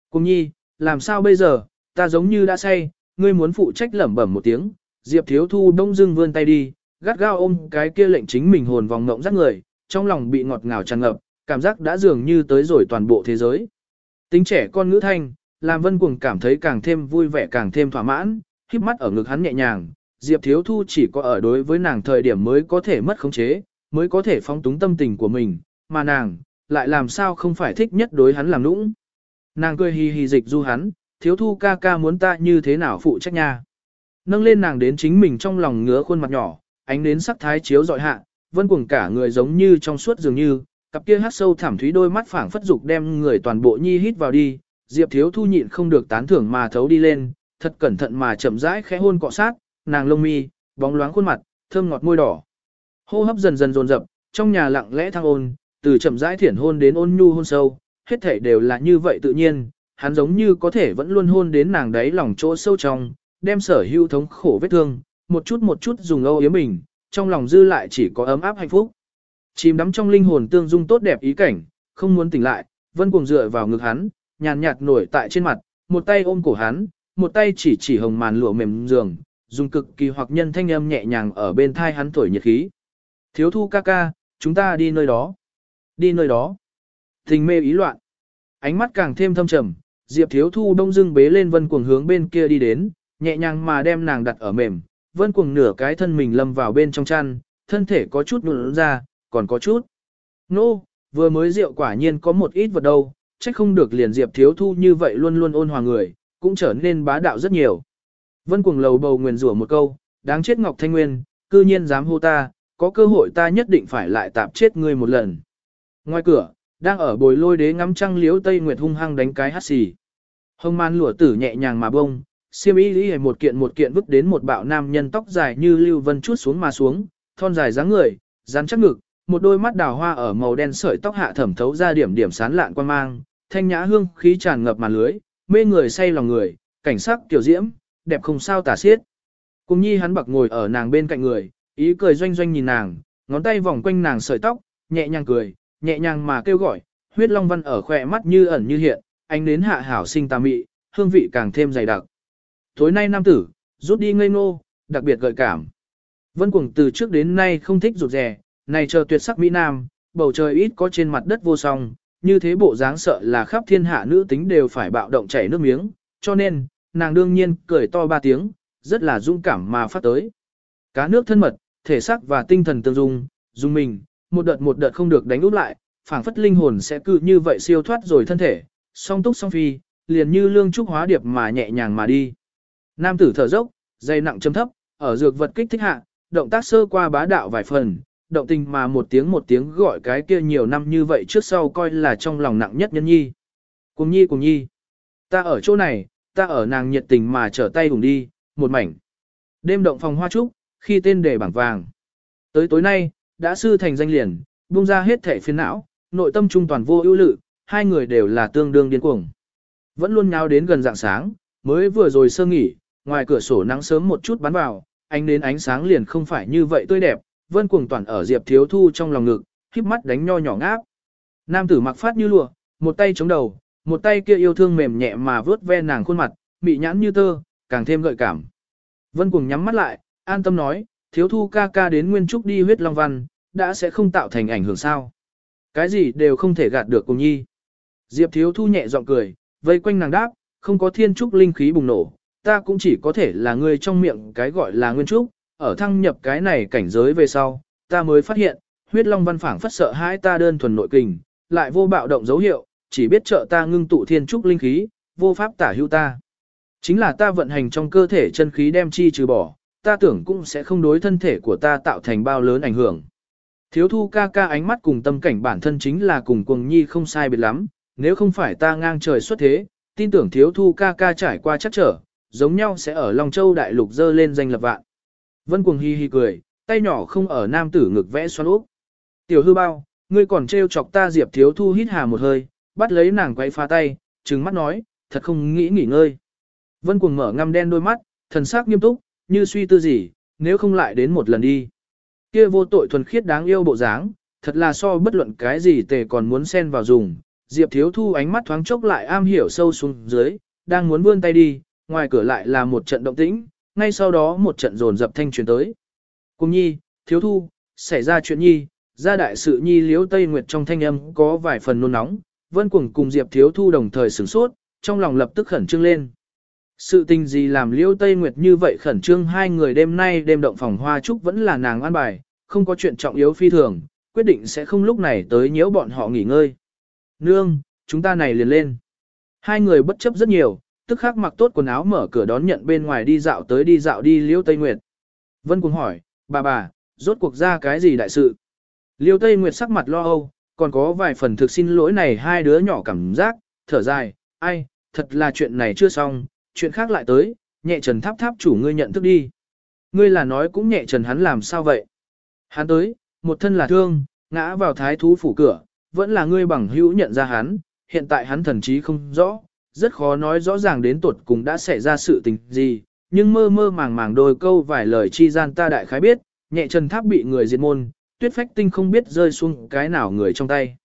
Cùng nhi, làm sao bây giờ, ta giống như đã say, ngươi muốn phụ trách lẩm bẩm một tiếng, Diệp Thiếu Thu đông dưng vươn tay đi, gắt gao ôm cái kia lệnh chính mình hồn vòng ngộng rắc người, trong lòng bị ngọt ngào tràn ngập, cảm giác đã dường như tới rồi toàn bộ thế giới. Tính trẻ con ngữ thanh, làm vân cuồng cảm thấy càng thêm vui vẻ càng thêm thỏa mãn, híp mắt ở ngực hắn nhẹ nhàng, Diệp Thiếu Thu chỉ có ở đối với nàng thời điểm mới có thể mất khống chế, mới có thể phóng túng tâm tình của mình, mà nàng, lại làm sao không phải thích nhất đối hắn làm nũng. Nàng cười hì hì dịch du hắn, Thiếu Thu ca ca muốn ta như thế nào phụ trách nha. Nâng lên nàng đến chính mình trong lòng ngứa khuôn mặt nhỏ, ánh đến sắc thái chiếu dọi hạ, vân cuồng cả người giống như trong suốt dường như, cặp kia hát sâu thảm thúy đôi mắt phảng phất dục đem người toàn bộ nhi hít vào đi, Diệp Thiếu Thu nhịn không được tán thưởng mà thấu đi lên, thật cẩn thận mà chậm rãi khẽ hôn cọ sát, nàng lông mi, bóng loáng khuôn mặt, thơm ngọt môi đỏ. Hô hấp dần dần dồn dập, trong nhà lặng lẽ thăng ôn, từ chậm rãi thiển hôn đến ôn nhu hôn sâu, hết thể đều là như vậy tự nhiên, hắn giống như có thể vẫn luôn hôn đến nàng đấy lòng chỗ sâu trong, đem sở hữu thống khổ vết thương, một chút một chút dùng âu yếm mình, trong lòng dư lại chỉ có ấm áp hạnh phúc. Chìm đắm trong linh hồn tương dung tốt đẹp ý cảnh, không muốn tỉnh lại, vân cuồng dựa vào ngực hắn, nhàn nhạt nổi tại trên mặt, một tay ôm cổ hắn, một tay chỉ chỉ hồng màn lụa mềm giường, dùng cực kỳ hoặc nhân thanh âm nhẹ nhàng ở bên thai hắn thổi nhiệt khí. Thiếu thu ca ca, chúng ta đi nơi đó. Đi nơi đó. Tình mê ý loạn. Ánh mắt càng thêm thâm trầm, Diệp thiếu thu đông dưng bế lên vân cuồng hướng bên kia đi đến, nhẹ nhàng mà đem nàng đặt ở mềm, vân cuồng nửa cái thân mình lâm vào bên trong chăn, thân thể có chút nụn ra, còn có chút. Nô, no, vừa mới rượu quả nhiên có một ít vật đâu, trách không được liền Diệp thiếu thu như vậy luôn luôn ôn hòa người, cũng trở nên bá đạo rất nhiều. Vân cuồng lầu bầu nguyền rủa một câu, đáng chết Ngọc Thanh Nguyên, cư nhiên dám hô ta, có cơ hội ta nhất định phải lại tạp chết ngươi một lần. Ngoài cửa, đang ở bồi lôi đế ngắm trăng liếu Tây Nguyệt hung hăng đánh cái hát xì. Hồng man lụa tử nhẹ nhàng mà bông, siêm y lý một kiện một kiện vứt đến một bạo nam nhân tóc dài như lưu vân chút xuống mà xuống, thon dài dáng người, rắn chắc ngực, một đôi mắt đào hoa ở màu đen sợi tóc hạ thẩm thấu ra điểm điểm sán lạn quan mang, thanh nhã hương khí tràn ngập màn lưới, mê người say lòng người, cảnh sắc tiểu diễm, đẹp không sao tả xiết. Cùng nhi hắn bậc ngồi ở nàng bên cạnh người, ý cười doanh doanh nhìn nàng, ngón tay vòng quanh nàng sợi tóc, nhẹ nhàng cười, nhẹ nhàng mà kêu gọi, huyết long văn ở khỏe mắt như ẩn như hiện, ánh đến hạ hảo sinh tà mị, hương vị càng thêm dày đặc. Tối nay nam tử, rút đi ngây ngô, đặc biệt gợi cảm. Vân Cuồng từ trước đến nay không thích rụt rè, này chờ tuyệt sắc Mỹ Nam, bầu trời ít có trên mặt đất vô song, như thế bộ dáng sợ là khắp thiên hạ nữ tính đều phải bạo động chảy nước miếng, cho nên, nàng đương nhiên cười to ba tiếng, rất là dũng cảm mà phát tới. Cá nước thân mật, thể xác và tinh thần tương dung, dung mình, một đợt một đợt không được đánh úp lại, phảng phất linh hồn sẽ cứ như vậy siêu thoát rồi thân thể, song túc song phi, liền như lương trúc hóa điệp mà nhẹ nhàng mà đi. Nam tử thở dốc, dây nặng châm thấp, ở dược vật kích thích hạ, động tác sơ qua bá đạo vài phần, động tình mà một tiếng một tiếng gọi cái kia nhiều năm như vậy trước sau coi là trong lòng nặng nhất nhân nhi. Cùng nhi cùng nhi, ta ở chỗ này, ta ở nàng nhiệt tình mà trở tay cùng đi, một mảnh. Đêm động phòng hoa trúc, khi tên đề bảng vàng. Tới tối nay, đã sư thành danh liền, buông ra hết thể phiền não, nội tâm trung toàn vô ưu lự, hai người đều là tương đương điên cuồng. Vẫn luôn nháo đến gần dạng sáng, mới vừa rồi sơ nghỉ, ngoài cửa sổ nắng sớm một chút bắn vào, ánh đến ánh sáng liền không phải như vậy tươi đẹp, vân cuồng toàn ở Diệp Thiếu Thu trong lòng ngực, híp mắt đánh nho nhỏ ngáp. Nam tử mặc phát như lụa, một tay chống đầu, một tay kia yêu thương mềm nhẹ mà vớt ve nàng khuôn mặt, mị nhãn như tơ, càng thêm gợi cảm. Vân cuồng nhắm mắt lại, an tâm nói, Thiếu Thu ca ca đến Nguyên Trúc đi huyết long văn, đã sẽ không tạo thành ảnh hưởng sao. Cái gì đều không thể gạt được cùng nhi. Diệp Thiếu Thu nhẹ giọng cười, vây quanh nàng đáp, không có thiên trúc linh khí bùng nổ, ta cũng chỉ có thể là người trong miệng cái gọi là nguyên trúc, ở thăng nhập cái này cảnh giới về sau, ta mới phát hiện, huyết long văn phảng phất sợ hãi ta đơn thuần nội kình, lại vô bạo động dấu hiệu, chỉ biết trợ ta ngưng tụ thiên trúc linh khí, vô pháp tả hữu ta. Chính là ta vận hành trong cơ thể chân khí đem chi trừ bỏ, ta tưởng cũng sẽ không đối thân thể của ta tạo thành bao lớn ảnh hưởng. Thiếu thu ca ca ánh mắt cùng tâm cảnh bản thân chính là cùng cuồng nhi không sai biệt lắm, nếu không phải ta ngang trời xuất thế, tin tưởng thiếu thu ca ca trải qua chắc trở, giống nhau sẽ ở Long Châu đại lục dơ lên danh lập vạn. Vân cuồng hi hi cười, tay nhỏ không ở nam tử ngực vẽ xoắn úp. Tiểu hư bao, ngươi còn trêu chọc ta diệp thiếu thu hít hà một hơi, bắt lấy nàng quay phá tay, trừng mắt nói, thật không nghĩ nghỉ ngơi. Vân cuồng mở ngăm đen đôi mắt, thần sắc nghiêm túc, như suy tư gì, nếu không lại đến một lần đi. Kia vô tội thuần khiết đáng yêu bộ dáng, thật là so bất luận cái gì tề còn muốn xen vào dùng. Diệp thiếu thu ánh mắt thoáng chốc lại am hiểu sâu xuống dưới, đang muốn vươn tay đi, ngoài cửa lại là một trận động tĩnh, ngay sau đó một trận rồn dập thanh truyền tới. Cùng nhi, thiếu thu, xảy ra chuyện nhi, gia đại sự nhi liếu Tây Nguyệt trong thanh âm có vài phần nôn nóng, vân cuồng cùng Diệp thiếu thu đồng thời sửng sốt, trong lòng lập tức khẩn trương lên. Sự tình gì làm liêu Tây Nguyệt như vậy khẩn trương hai người đêm nay đêm động phòng hoa trúc vẫn là nàng an bài, không có chuyện trọng yếu phi thường, quyết định sẽ không lúc này tới nhiễu bọn họ nghỉ ngơi. Nương, chúng ta này liền lên. Hai người bất chấp rất nhiều, tức khắc mặc tốt quần áo mở cửa đón nhận bên ngoài đi dạo tới đi dạo đi Liêu Tây Nguyệt. Vân Cuồng hỏi, bà bà, rốt cuộc ra cái gì đại sự? Liêu Tây Nguyệt sắc mặt lo âu, còn có vài phần thực xin lỗi này hai đứa nhỏ cảm giác, thở dài, ai, thật là chuyện này chưa xong, chuyện khác lại tới, nhẹ trần tháp tháp chủ ngươi nhận thức đi. Ngươi là nói cũng nhẹ trần hắn làm sao vậy? Hắn tới, một thân là thương, ngã vào thái thú phủ cửa, vẫn là ngươi bằng hữu nhận ra hắn, hiện tại hắn thần trí không rõ, rất khó nói rõ ràng đến tuột cùng đã xảy ra sự tình gì, nhưng mơ mơ màng màng đôi câu vài lời chi gian ta đại khái biết, nhẹ trần tháp bị người diệt môn, tuyết phách tinh không biết rơi xuống cái nào người trong tay.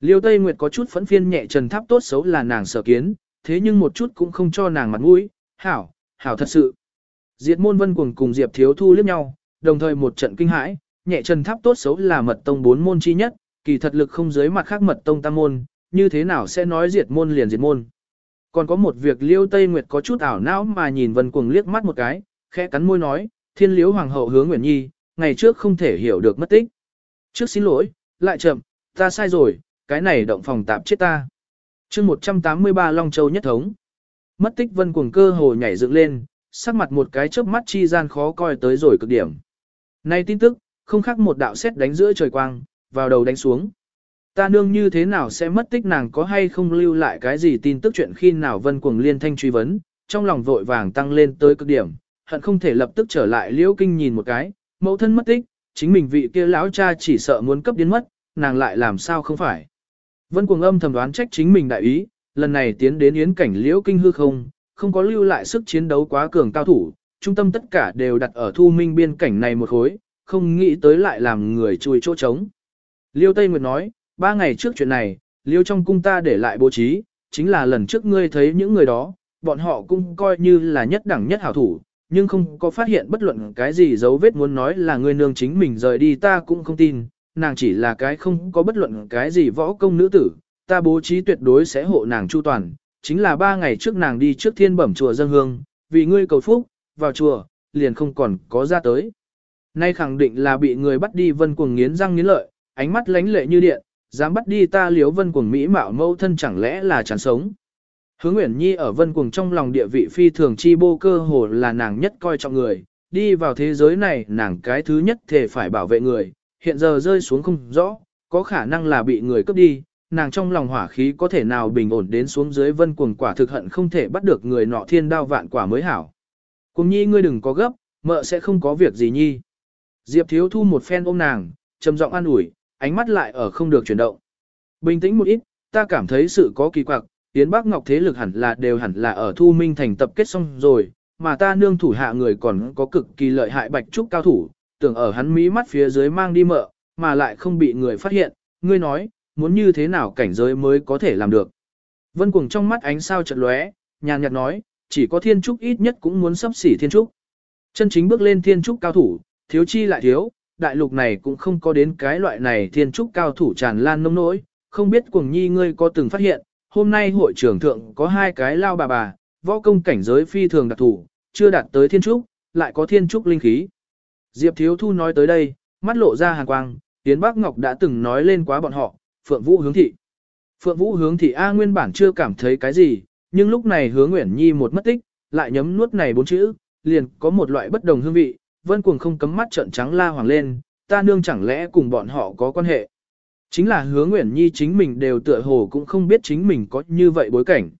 Liêu Tây Nguyệt có chút phẫn phiên nhẹ trần tháp tốt xấu là nàng sở kiến, thế nhưng một chút cũng không cho nàng mặt mũi, hảo, hảo thật sự. Diệt môn vân cuồng cùng Diệp Thiếu Thu liếc nhau, đồng thời một trận kinh hãi, nhẹ trần tháp tốt xấu là mật tông bốn môn chi nhất, kỳ thật lực không dưới mặt khác mật tông tam môn, như thế nào sẽ nói diệt môn liền diệt môn. Còn có một việc liêu Tây Nguyệt có chút ảo não mà nhìn vân cuồng liếc mắt một cái, khẽ cắn môi nói, thiên liếu hoàng hậu hướng Nguyễn Nhi, ngày trước không thể hiểu được mất tích. Trước xin lỗi, lại chậm, ta sai rồi, cái này động phòng tạp chết ta chương 183 Long Châu nhất thống. Mất tích vân cuồng cơ hồ nhảy dựng lên, sắc mặt một cái chớp mắt chi gian khó coi tới rồi cực điểm. Này tin tức, không khác một đạo xét đánh giữa trời quang, vào đầu đánh xuống. Ta nương như thế nào sẽ mất tích nàng có hay không lưu lại cái gì tin tức chuyện khi nào vân cuồng liên thanh truy vấn, trong lòng vội vàng tăng lên tới cực điểm, hận không thể lập tức trở lại liễu kinh nhìn một cái, mẫu thân mất tích, chính mình vị kia lão cha chỉ sợ muốn cấp điên mất, nàng lại làm sao không phải. Vân cuồng âm thầm đoán trách chính mình đại ý, lần này tiến đến yến cảnh liễu kinh hư không, không có lưu lại sức chiến đấu quá cường cao thủ, trung tâm tất cả đều đặt ở thu minh biên cảnh này một khối, không nghĩ tới lại làm người chui chỗ trống. Liêu Tây Nguyệt nói, ba ngày trước chuyện này, Liêu trong cung ta để lại bố trí, chính là lần trước ngươi thấy những người đó, bọn họ cũng coi như là nhất đẳng nhất hảo thủ, nhưng không có phát hiện bất luận cái gì dấu vết muốn nói là ngươi nương chính mình rời đi ta cũng không tin, nàng chỉ là cái không có bất luận cái gì võ công nữ tử, ta bố trí tuyệt đối sẽ hộ nàng chu toàn, chính là ba ngày trước nàng đi trước thiên bẩm chùa dân hương, vì ngươi cầu phúc, vào chùa, liền không còn có ra tới. Nay khẳng định là bị người bắt đi vân cuồng nghiến răng nghiến lợi, ánh mắt lánh lệ như điện, dám bắt đi ta liếu vân cuồng mỹ mạo mâu thân chẳng lẽ là chán sống. Hướng Nguyễn Nhi ở vân cuồng trong lòng địa vị phi thường chi bô cơ hồ là nàng nhất coi trọng người, đi vào thế giới này nàng cái thứ nhất thể phải bảo vệ người, hiện giờ rơi xuống không rõ, có khả năng là bị người cướp đi, nàng trong lòng hỏa khí có thể nào bình ổn đến xuống dưới vân cuồng quả thực hận không thể bắt được người nọ thiên đao vạn quả mới hảo. Cùng nhi ngươi đừng có gấp, mợ sẽ không có việc gì nhi. Diệp thiếu thu một phen ôm nàng, trầm giọng an ủi, ánh mắt lại ở không được chuyển động. Bình tĩnh một ít, ta cảm thấy sự có kỳ quặc, Yến Bắc Ngọc thế lực hẳn là đều hẳn là ở Thu Minh thành tập kết xong rồi, mà ta nương thủ hạ người còn có cực kỳ lợi hại bạch trúc cao thủ, tưởng ở hắn mí mắt phía dưới mang đi mợ, mà lại không bị người phát hiện, ngươi nói, muốn như thế nào cảnh giới mới có thể làm được. Vân Cuồng trong mắt ánh sao chợt lóe, nhàn nhạt nói, chỉ có thiên trúc ít nhất cũng muốn sắp xỉ thiên trúc. Chân chính bước lên thiên trúc cao thủ, thiếu chi lại thiếu, đại lục này cũng không có đến cái loại này thiên trúc cao thủ tràn lan nông nỗi, không biết cuồng nhi ngươi có từng phát hiện, hôm nay hội trưởng thượng có hai cái lao bà bà, võ công cảnh giới phi thường đặc thủ, chưa đạt tới thiên trúc, lại có thiên trúc linh khí. Diệp Thiếu Thu nói tới đây, mắt lộ ra hàn quang, Tiến Bắc Ngọc đã từng nói lên quá bọn họ, Phượng Vũ hướng thị. Phượng Vũ hướng thị A nguyên bản chưa cảm thấy cái gì, nhưng lúc này hướng Nguyễn Nhi một mất tích, lại nhấm nuốt này bốn chữ, liền có một loại bất đồng hương vị, vân cuồng không cấm mắt trợn trắng la hoàng lên, ta nương chẳng lẽ cùng bọn họ có quan hệ. Chính là hứa Nguyễn Nhi chính mình đều tựa hồ cũng không biết chính mình có như vậy bối cảnh.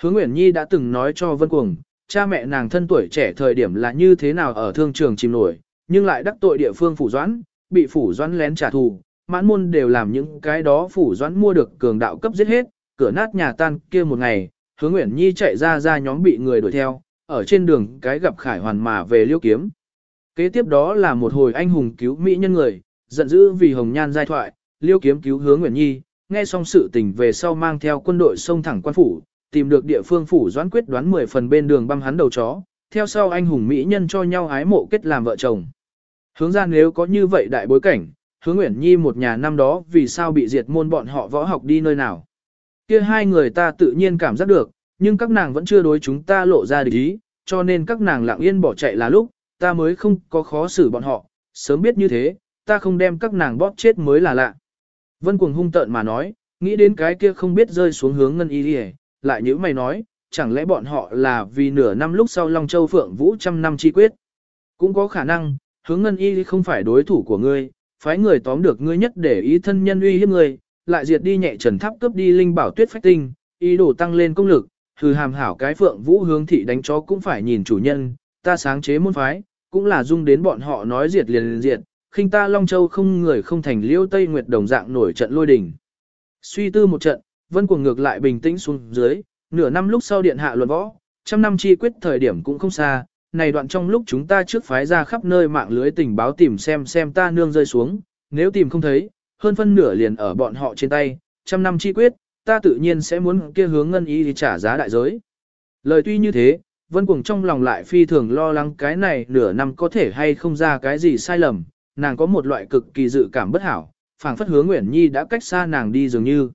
Hứa Nguyễn Nhi đã từng nói cho vân cuồng, cha mẹ nàng thân tuổi trẻ thời điểm là như thế nào ở thương trường chìm nổi, nhưng lại đắc tội địa phương phủ doãn, bị phủ doãn lén trả thù, mãn môn đều làm những cái đó phủ doãn mua được cường đạo cấp giết hết, cửa nát nhà tan kia một ngày, hứa Nguyễn Nhi chạy ra ra nhóm bị người đuổi theo, ở trên đường cái gặp khải hoàn mà về liêu kiếm. Kế tiếp đó là một hồi anh hùng cứu mỹ nhân người, giận dữ vì hồng nhan giai thoại, liêu kiếm cứu hướng Nguyễn Nhi, nghe xong sự tình về sau mang theo quân đội xông thẳng quan phủ, tìm được địa phương phủ doãn quyết đoán 10 phần bên đường băm hắn đầu chó, theo sau anh hùng mỹ nhân cho nhau ái mộ kết làm vợ chồng. Hướng ra nếu có như vậy đại bối cảnh, hướng Nguyễn Nhi một nhà năm đó vì sao bị diệt môn bọn họ võ học đi nơi nào. kia hai người ta tự nhiên cảm giác được, nhưng các nàng vẫn chưa đối chúng ta lộ ra địch ý, cho nên các nàng lặng yên bỏ chạy là lúc, ta mới không có khó xử bọn họ, sớm biết như thế, ta không đem các nàng bóp chết mới là lạ. Vân cuồng hung tợn mà nói, nghĩ đến cái kia không biết rơi xuống hướng ngân y đi lại như mày nói, chẳng lẽ bọn họ là vì nửa năm lúc sau Long Châu Phượng Vũ trăm năm chi quyết. Cũng có khả năng, hướng ngân y không phải đối thủ của ngươi, phái người tóm được ngươi nhất để ý thân nhân uy hiếp ngươi, lại diệt đi nhẹ trần tháp cướp đi linh bảo tuyết phách tinh, ý đồ tăng lên công lực, thử hàm hảo cái Phượng Vũ hướng thị đánh chó cũng phải nhìn chủ nhân, ta sáng chế môn phái, cũng là dung đến bọn họ nói diệt liền liền diệt, khinh ta Long Châu không người không thành liêu Tây Nguyệt đồng dạng nổi trận lôi đình. Suy tư một trận, vân cuồng ngược lại bình tĩnh xuống dưới, nửa năm lúc sau điện hạ luận võ, trăm năm chi quyết thời điểm cũng không xa, này đoạn trong lúc chúng ta trước phái ra khắp nơi mạng lưới tình báo tìm xem xem ta nương rơi xuống, nếu tìm không thấy, hơn phân nửa liền ở bọn họ trên tay, trăm năm chi quyết, ta tự nhiên sẽ muốn kia hướng ngân ý thì trả giá đại giới. Lời tuy như thế, Vân Cuồng trong lòng lại phi thường lo lắng cái này nửa năm có thể hay không ra cái gì sai lầm, nàng có một loại cực kỳ dự cảm bất hảo, phảng phất hướng Nguyễn Nhi đã cách xa nàng đi dường như.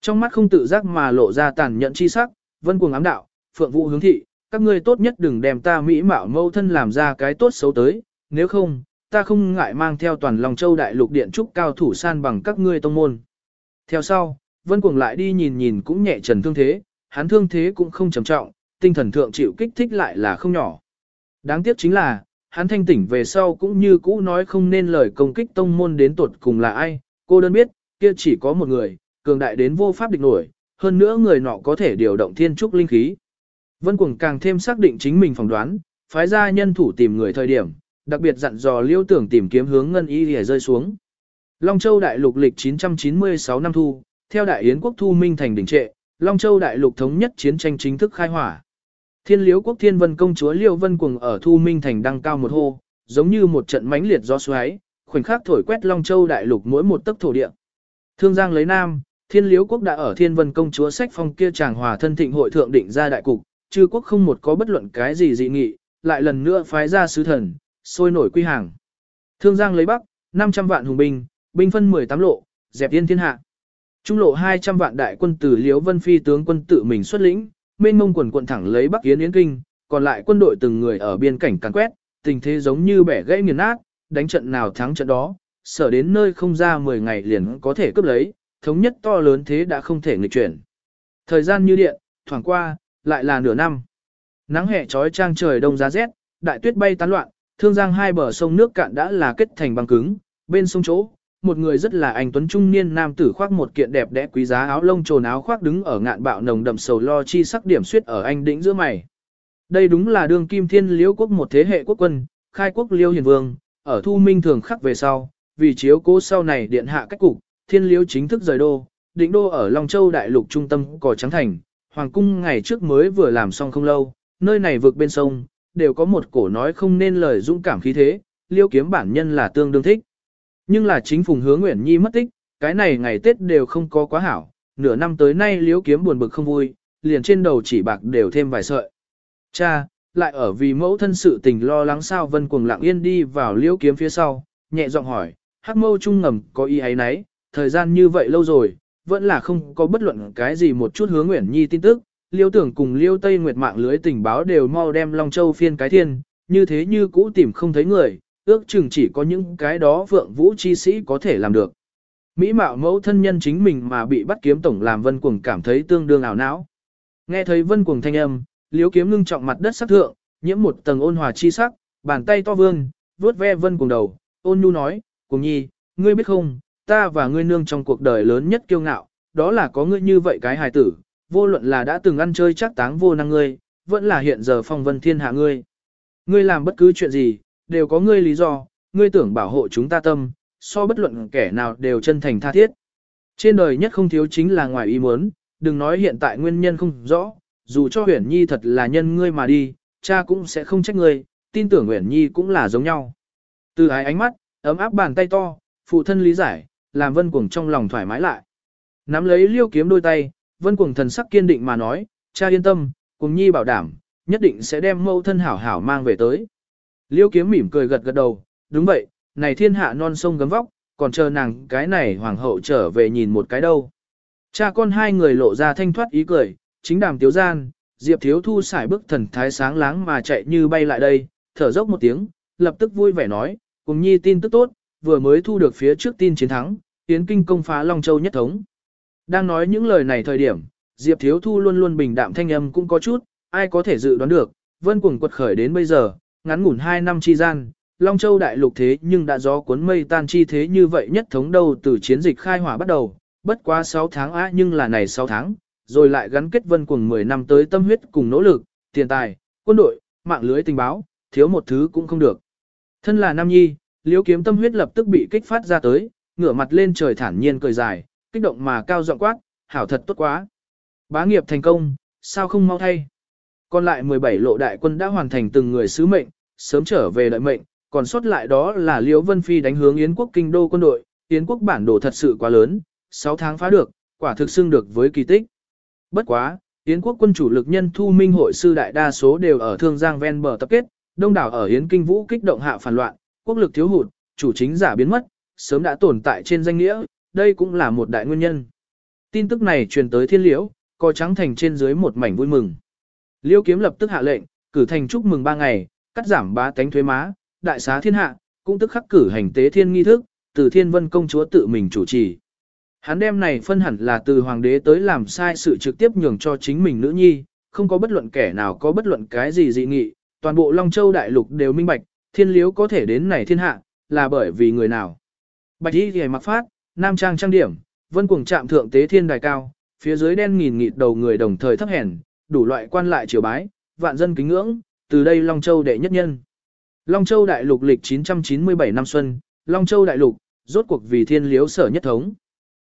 Trong mắt không tự giác mà lộ ra tàn nhẫn chi sắc, Vân Cuồng ám đạo, Phượng Vũ hướng thị, các ngươi tốt nhất đừng đem ta mỹ mạo mâu thân làm ra cái tốt xấu tới, nếu không, ta không ngại mang theo toàn lòng châu đại lục điện trúc cao thủ san bằng các ngươi tông môn. Theo sau, Vân Cuồng lại đi nhìn nhìn cũng nhẹ trần thương thế, hắn thương thế cũng không trầm trọng, tinh thần thượng chịu kích thích lại là không nhỏ. Đáng tiếc chính là, hắn thanh tỉnh về sau cũng như cũ nói không nên lời công kích tông môn đến tuột cùng là ai, cô đơn biết, kia chỉ có một người, cường đại đến vô pháp địch nổi, hơn nữa người nọ có thể điều động thiên trúc linh khí. Vân Cuồng càng thêm xác định chính mình phỏng đoán, phái ra nhân thủ tìm người thời điểm, đặc biệt dặn dò liêu tưởng tìm kiếm hướng ngân y để rơi xuống. Long Châu đại lục lịch 996 năm thu, theo đại yến quốc thu minh thành đỉnh trệ, Long Châu đại lục thống nhất chiến tranh chính thức khai hỏa. Thiên liếu quốc thiên vân công chúa Liêu Vân Cuồng ở Thu Minh Thành đăng cao một hô, giống như một trận mãnh liệt gió xoáy, khoảnh khắc thổi quét Long Châu đại lục mỗi một tấc thổ địa. Thương Giang lấy Nam, Thiên Liễu quốc đã ở Thiên Vân công chúa sách phong kia chàng hòa thân thịnh hội thượng định ra đại cục, chư quốc không một có bất luận cái gì dị nghị, lại lần nữa phái ra sứ thần, sôi nổi quy hàng. Thương Giang lấy Bắc, 500 vạn hùng binh, binh phân 18 lộ, dẹp yên thiên hạ. Trung lộ 200 vạn đại quân từ Liễu Vân Phi tướng quân tự mình xuất lĩnh, mênh mông quần quận thẳng lấy Bắc Yến Yến Kinh, còn lại quân đội từng người ở biên cảnh càn quét, tình thế giống như bẻ gãy nghiền nát, đánh trận nào thắng trận đó, sở đến nơi không ra 10 ngày liền có thể cướp lấy, thống nhất to lớn thế đã không thể nghịch chuyển. Thời gian như điện, thoảng qua, lại là nửa năm. Nắng hè trói trang trời đông giá rét, đại tuyết bay tán loạn, thương giang hai bờ sông nước cạn đã là kết thành băng cứng, bên sông chỗ, một người rất là anh tuấn trung niên nam tử khoác một kiện đẹp đẽ quý giá áo lông trồn áo khoác đứng ở ngạn bạo nồng đậm sầu lo chi sắc điểm suyết ở anh đỉnh giữa mày. Đây đúng là đương kim thiên liễu quốc một thế hệ quốc quân, khai quốc liêu hiền vương, ở thu minh thường khắc về sau, vì chiếu cố sau này điện hạ cách cục, thiên liễu chính thức rời đô, định đô ở Long Châu đại lục trung tâm cỏ trắng thành, hoàng cung ngày trước mới vừa làm xong không lâu, nơi này vượt bên sông, đều có một cổ nói không nên lời dũng cảm khí thế, liêu kiếm bản nhân là tương đương thích. Nhưng là chính phùng hướng Nguyễn Nhi mất tích, cái này ngày Tết đều không có quá hảo, nửa năm tới nay liễu kiếm buồn bực không vui, liền trên đầu chỉ bạc đều thêm vài sợi. Cha, lại ở vì mẫu thân sự tình lo lắng sao vân cuồng lặng yên đi vào liễu kiếm phía sau, nhẹ giọng hỏi, hắc mâu trung ngầm có ý ấy nấy, thời gian như vậy lâu rồi, vẫn là không có bất luận cái gì một chút hướng Nguyễn Nhi tin tức, liêu tưởng cùng liêu Tây Nguyệt mạng lưới tình báo đều mau đem Long Châu phiên cái thiên, như thế như cũ tìm không thấy người, ước chừng chỉ có những cái đó vượng vũ chi sĩ có thể làm được. Mỹ mạo mẫu thân nhân chính mình mà bị bắt kiếm tổng làm vân cuồng cảm thấy tương đương ảo não. Nghe thấy vân cuồng thanh âm, liếu kiếm ngưng trọng mặt đất sắc thượng, nhiễm một tầng ôn hòa chi sắc, bàn tay to vương, vuốt ve vân cuồng đầu, ôn nhu nói, cùng nhi, ngươi biết không, ta và ngươi nương trong cuộc đời lớn nhất kiêu ngạo, đó là có ngươi như vậy cái hài tử, vô luận là đã từng ăn chơi chắc táng vô năng ngươi, vẫn là hiện giờ phong vân thiên hạ ngươi. Ngươi làm bất cứ chuyện gì, đều có ngươi lý do, ngươi tưởng bảo hộ chúng ta tâm, so bất luận kẻ nào đều chân thành tha thiết. Trên đời nhất không thiếu chính là ngoài ý muốn, đừng nói hiện tại nguyên nhân không rõ, dù cho huyền nhi thật là nhân ngươi mà đi, cha cũng sẽ không trách ngươi, tin tưởng huyền nhi cũng là giống nhau. Từ ái ánh mắt, ấm áp bàn tay to, phụ thân lý giải, làm vân cuồng trong lòng thoải mái lại. Nắm lấy liêu kiếm đôi tay, vân cuồng thần sắc kiên định mà nói, cha yên tâm, cùng nhi bảo đảm, nhất định sẽ đem mâu thân hảo hảo mang về tới. Liêu kiếm mỉm cười gật gật đầu, đúng vậy, này thiên hạ non sông gấm vóc, còn chờ nàng cái này hoàng hậu trở về nhìn một cái đâu. Cha con hai người lộ ra thanh thoát ý cười, chính đàm tiếu gian, Diệp Thiếu Thu xài bước thần thái sáng láng mà chạy như bay lại đây, thở dốc một tiếng, lập tức vui vẻ nói, cùng nhi tin tức tốt, vừa mới thu được phía trước tin chiến thắng, tiến kinh công phá Long Châu nhất thống. Đang nói những lời này thời điểm, Diệp Thiếu Thu luôn luôn bình đạm thanh âm cũng có chút, ai có thể dự đoán được, vân cuồng quật khởi đến bây giờ, ngắn ngủn 2 năm chi gian, Long Châu đại lục thế nhưng đã gió cuốn mây tan chi thế như vậy nhất thống đầu từ chiến dịch khai hỏa bắt đầu, bất quá 6 tháng á nhưng là này 6 tháng, rồi lại gắn kết vân cùng 10 năm tới tâm huyết cùng nỗ lực, tiền tài, quân đội, mạng lưới tình báo, thiếu một thứ cũng không được. Thân là Nam Nhi, liếu kiếm tâm huyết lập tức bị kích phát ra tới, ngửa mặt lên trời thản nhiên cười dài, kích động mà cao giọng quát, hảo thật tốt quá. Bá nghiệp thành công, sao không mau thay. Còn lại 17 lộ đại quân đã hoàn thành từng người sứ mệnh, sớm trở về đợi mệnh, còn sót lại đó là Liễu Vân Phi đánh hướng Yến quốc kinh đô quân đội, Yến quốc bản đồ thật sự quá lớn, 6 tháng phá được, quả thực xưng được với kỳ tích. Bất quá, Yến quốc quân chủ lực nhân thu minh hội sư đại đa số đều ở Thương Giang ven bờ tập kết, đông đảo ở Yến kinh vũ kích động hạ phản loạn, quốc lực thiếu hụt, chủ chính giả biến mất, sớm đã tồn tại trên danh nghĩa, đây cũng là một đại nguyên nhân. Tin tức này truyền tới thiên liễu, có trắng thành trên dưới một mảnh vui mừng. Liêu kiếm lập tức hạ lệnh, cử thành chúc mừng ba ngày, cắt giảm ba tánh thuế má, đại xá thiên hạ, cũng tức khắc cử hành tế thiên nghi thức, từ thiên vân công chúa tự mình chủ trì. Hắn đem này phân hẳn là từ hoàng đế tới làm sai sự trực tiếp nhường cho chính mình nữ nhi, không có bất luận kẻ nào có bất luận cái gì dị nghị, toàn bộ Long Châu đại lục đều minh bạch, thiên liếu có thể đến này thiên hạ, là bởi vì người nào. Bạch y thì mặc phát, nam trang trang điểm, vân cuồng chạm thượng tế thiên đài cao, phía dưới đen nghìn nghịt đầu người đồng thời thấp hèn, đủ loại quan lại triều bái, vạn dân kính ngưỡng, từ đây Long Châu đệ nhất nhân. Long Châu đại lục lịch 997 năm xuân, Long Châu đại lục, rốt cuộc vì thiên liếu sở nhất thống.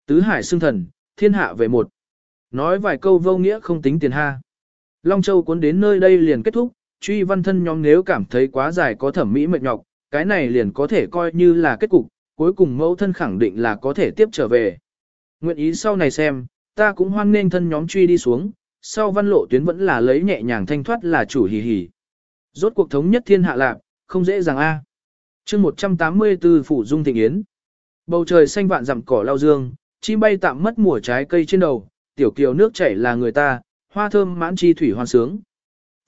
Tứ hải xưng thần, thiên hạ về một. Nói vài câu vô nghĩa không tính tiền ha. Long Châu cuốn đến nơi đây liền kết thúc, truy văn thân nhóm nếu cảm thấy quá dài có thẩm mỹ mệt nhọc, cái này liền có thể coi như là kết cục, cuối cùng mẫu thân khẳng định là có thể tiếp trở về. Nguyện ý sau này xem, ta cũng hoan nên thân nhóm truy đi xuống, sau văn lộ tuyến vẫn là lấy nhẹ nhàng thanh thoát là chủ hì hì. Rốt cuộc thống nhất thiên hạ lạc, không dễ dàng a. À. Chương 184 phủ dung thịnh yến. Bầu trời xanh vạn dặm cỏ lao dương, chim bay tạm mất mùa trái cây trên đầu, tiểu kiều nước chảy là người ta, hoa thơm mãn chi thủy hoan sướng.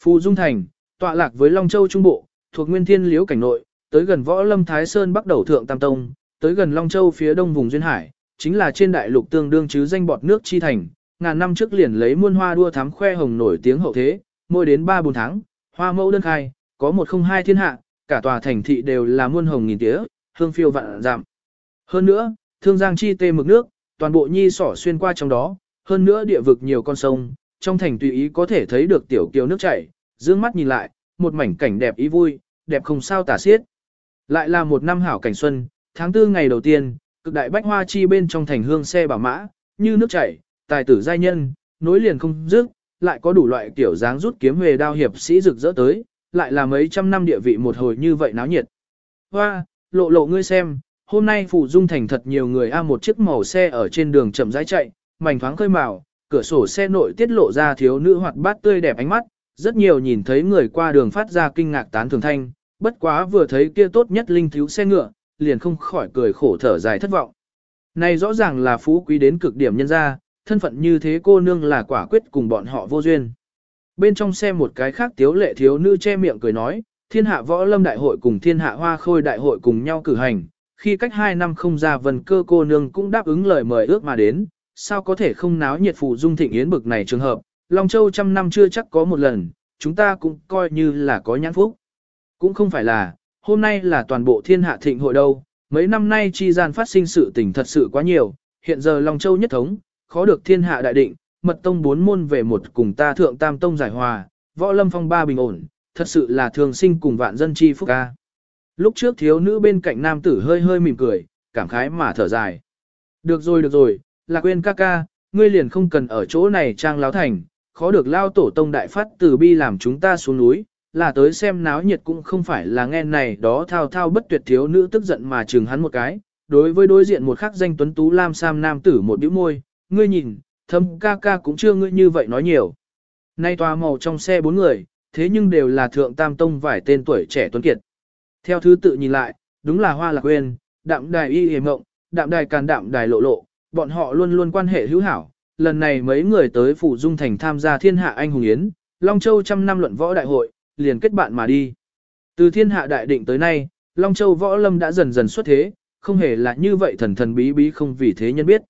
Phù Dung Thành, tọa lạc với Long Châu Trung Bộ, thuộc Nguyên Thiên Liễu cảnh nội, tới gần Võ Lâm Thái Sơn Bắc đầu thượng Tam Tông, tới gần Long Châu phía đông vùng duyên hải, chính là trên đại lục tương đương chứ danh bọt nước chi thành, ngàn năm trước liền lấy muôn hoa đua thám khoe hồng nổi tiếng hậu thế, mỗi đến 3 4 tháng, hoa mẫu đơn khai, có một không hai thiên hạ, cả tòa thành thị đều là muôn hồng nghìn tía, hương phiêu vạn giảm. Hơn nữa, thương giang chi tê mực nước, toàn bộ nhi sỏ xuyên qua trong đó, hơn nữa địa vực nhiều con sông, trong thành tùy ý có thể thấy được tiểu kiều nước chảy, dương mắt nhìn lại, một mảnh cảnh đẹp ý vui, đẹp không sao tả xiết. Lại là một năm hảo cảnh xuân, tháng tư ngày đầu tiên, cực đại bách hoa chi bên trong thành hương xe bảo mã, như nước chảy, tài tử giai nhân, nối liền không dứt, lại có đủ loại kiểu dáng rút kiếm về đao hiệp sĩ rực rỡ tới, lại là mấy trăm năm địa vị một hồi như vậy náo nhiệt. Hoa, lộ lộ ngươi xem, hôm nay phủ dung thành thật nhiều người a một chiếc màu xe ở trên đường chậm rãi chạy, mảnh thoáng khơi màu, cửa sổ xe nội tiết lộ ra thiếu nữ hoạt bát tươi đẹp ánh mắt, rất nhiều nhìn thấy người qua đường phát ra kinh ngạc tán thường thanh, bất quá vừa thấy kia tốt nhất linh thiếu xe ngựa, liền không khỏi cười khổ thở dài thất vọng. Này rõ ràng là phú quý đến cực điểm nhân gia, thân phận như thế cô nương là quả quyết cùng bọn họ vô duyên. Bên trong xe một cái khác tiếu lệ thiếu nữ che miệng cười nói, thiên hạ võ lâm đại hội cùng thiên hạ hoa khôi đại hội cùng nhau cử hành, khi cách hai năm không ra vần cơ cô nương cũng đáp ứng lời mời ước mà đến, sao có thể không náo nhiệt phụ dung thịnh yến bực này trường hợp, Long Châu trăm năm chưa chắc có một lần, chúng ta cũng coi như là có nhãn phúc. Cũng không phải là, hôm nay là toàn bộ thiên hạ thịnh hội đâu, mấy năm nay chi gian phát sinh sự tình thật sự quá nhiều, hiện giờ Long Châu nhất thống, khó được thiên hạ đại định, mật tông bốn môn về một cùng ta thượng tam tông giải hòa, võ lâm phong ba bình ổn, thật sự là thường sinh cùng vạn dân chi phúc ca. Lúc trước thiếu nữ bên cạnh nam tử hơi hơi mỉm cười, cảm khái mà thở dài. Được rồi được rồi, là quên ca ca, ngươi liền không cần ở chỗ này trang láo thành, khó được lao tổ tông đại phát từ bi làm chúng ta xuống núi, là tới xem náo nhiệt cũng không phải là nghe này đó thao thao bất tuyệt thiếu nữ tức giận mà chừng hắn một cái. Đối với đối diện một khắc danh tuấn tú lam sam nam tử một bĩu môi, ngươi nhìn, thâm ca ca cũng chưa ngươi như vậy nói nhiều. Nay tòa màu trong xe bốn người, thế nhưng đều là thượng tam tông vài tên tuổi trẻ tuấn kiệt. Theo thứ tự nhìn lại, đúng là hoa lạc quên, đạm đài y hề mộng, đạm đài càn đạm đài lộ lộ, bọn họ luôn luôn quan hệ hữu hảo. Lần này mấy người tới Phủ Dung Thành tham gia thiên hạ anh hùng yến, Long Châu trăm năm luận võ đại hội, liền kết bạn mà đi. Từ thiên hạ đại định tới nay, Long Châu võ lâm đã dần dần xuất thế, không hề là như vậy thần thần bí bí không vì thế nhân biết.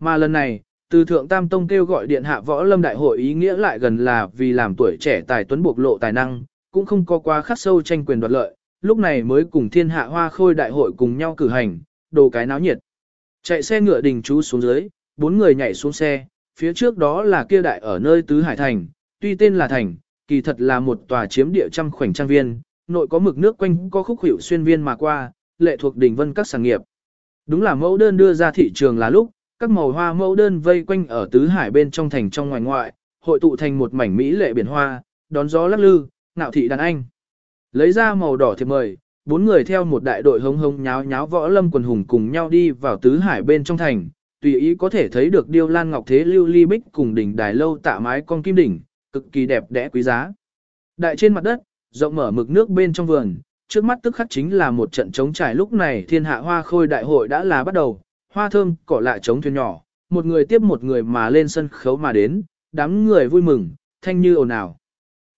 Mà lần này, từ thượng tam tông kêu gọi điện hạ võ lâm đại hội ý nghĩa lại gần là vì làm tuổi trẻ tài tuấn bộc lộ tài năng, cũng không có quá khắc sâu tranh quyền đoạt lợi, lúc này mới cùng thiên hạ hoa khôi đại hội cùng nhau cử hành, đồ cái náo nhiệt. Chạy xe ngựa đình chú xuống dưới, bốn người nhảy xuống xe, phía trước đó là kia đại ở nơi Tứ Hải Thành, tuy tên là Thành, kỳ thật là một tòa chiếm địa trăm khoảnh trang viên, nội có mực nước quanh có khúc hiệu xuyên viên mà qua, lệ thuộc đỉnh vân các sản nghiệp. Đúng là mẫu đơn đưa ra thị trường là lúc, các màu hoa mẫu đơn vây quanh ở Tứ Hải bên trong thành trong ngoài ngoại, hội tụ thành một mảnh mỹ lệ biển hoa, đón gió lắc lư, nạo thị đàn anh. Lấy ra màu đỏ thiệp mời, bốn người theo một đại đội hống hống nháo nháo võ lâm quần hùng cùng nhau đi vào tứ hải bên trong thành, tùy ý có thể thấy được điêu lan ngọc thế lưu ly bích cùng đỉnh đài lâu tạ mái con kim đỉnh, cực kỳ đẹp đẽ quý giá. Đại trên mặt đất, rộng mở mực nước bên trong vườn, trước mắt tức khắc chính là một trận chống trải lúc này thiên hạ hoa khôi đại hội đã là bắt đầu, hoa thơm cỏ lại chống thuyền nhỏ, một người tiếp một người mà lên sân khấu mà đến, đám người vui mừng, thanh như ồn ào.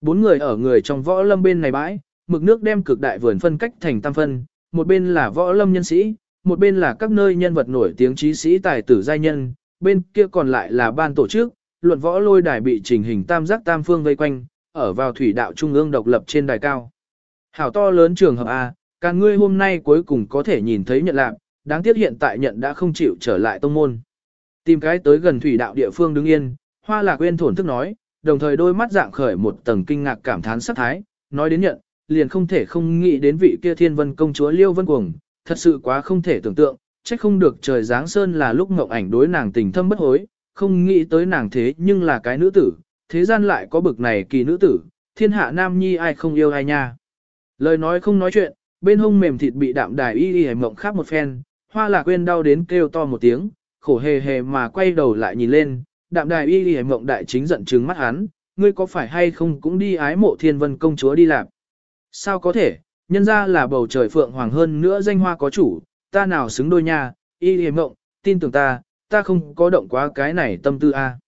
Bốn người ở người trong võ lâm bên này bãi, mực nước đem cực đại vườn phân cách thành tam phân, một bên là võ lâm nhân sĩ, một bên là các nơi nhân vật nổi tiếng trí sĩ tài tử giai nhân, bên kia còn lại là ban tổ chức, luận võ lôi đài bị trình hình tam giác tam phương vây quanh, ở vào thủy đạo trung ương độc lập trên đài cao. Hảo to lớn trường hợp A, càng ngươi hôm nay cuối cùng có thể nhìn thấy nhận lạc, đáng tiếc hiện tại nhận đã không chịu trở lại tông môn. Tìm cái tới gần thủy đạo địa phương đứng yên, hoa lạc quên thổn thức nói, đồng thời đôi mắt dạng khởi một tầng kinh ngạc cảm thán sắc thái, nói đến nhận, liền không thể không nghĩ đến vị kia thiên vân công chúa Liêu Vân Cuồng, thật sự quá không thể tưởng tượng, trách không được trời giáng sơn là lúc ngộng ảnh đối nàng tình thâm bất hối, không nghĩ tới nàng thế nhưng là cái nữ tử, thế gian lại có bực này kỳ nữ tử, thiên hạ nam nhi ai không yêu ai nha. Lời nói không nói chuyện, bên hông mềm thịt bị đạm đài y y mộng khác một phen, hoa lạc quên đau đến kêu to một tiếng, khổ hề hề mà quay đầu lại nhìn lên, đạm đài y y mộng đại chính giận trừng mắt hắn, ngươi có phải hay không cũng đi ái mộ thiên vân công chúa đi làm. Sao có thể, nhân ra là bầu trời phượng hoàng hơn nữa danh hoa có chủ, ta nào xứng đôi nha, y y mộng, tin tưởng ta, ta không có động quá cái này tâm tư a.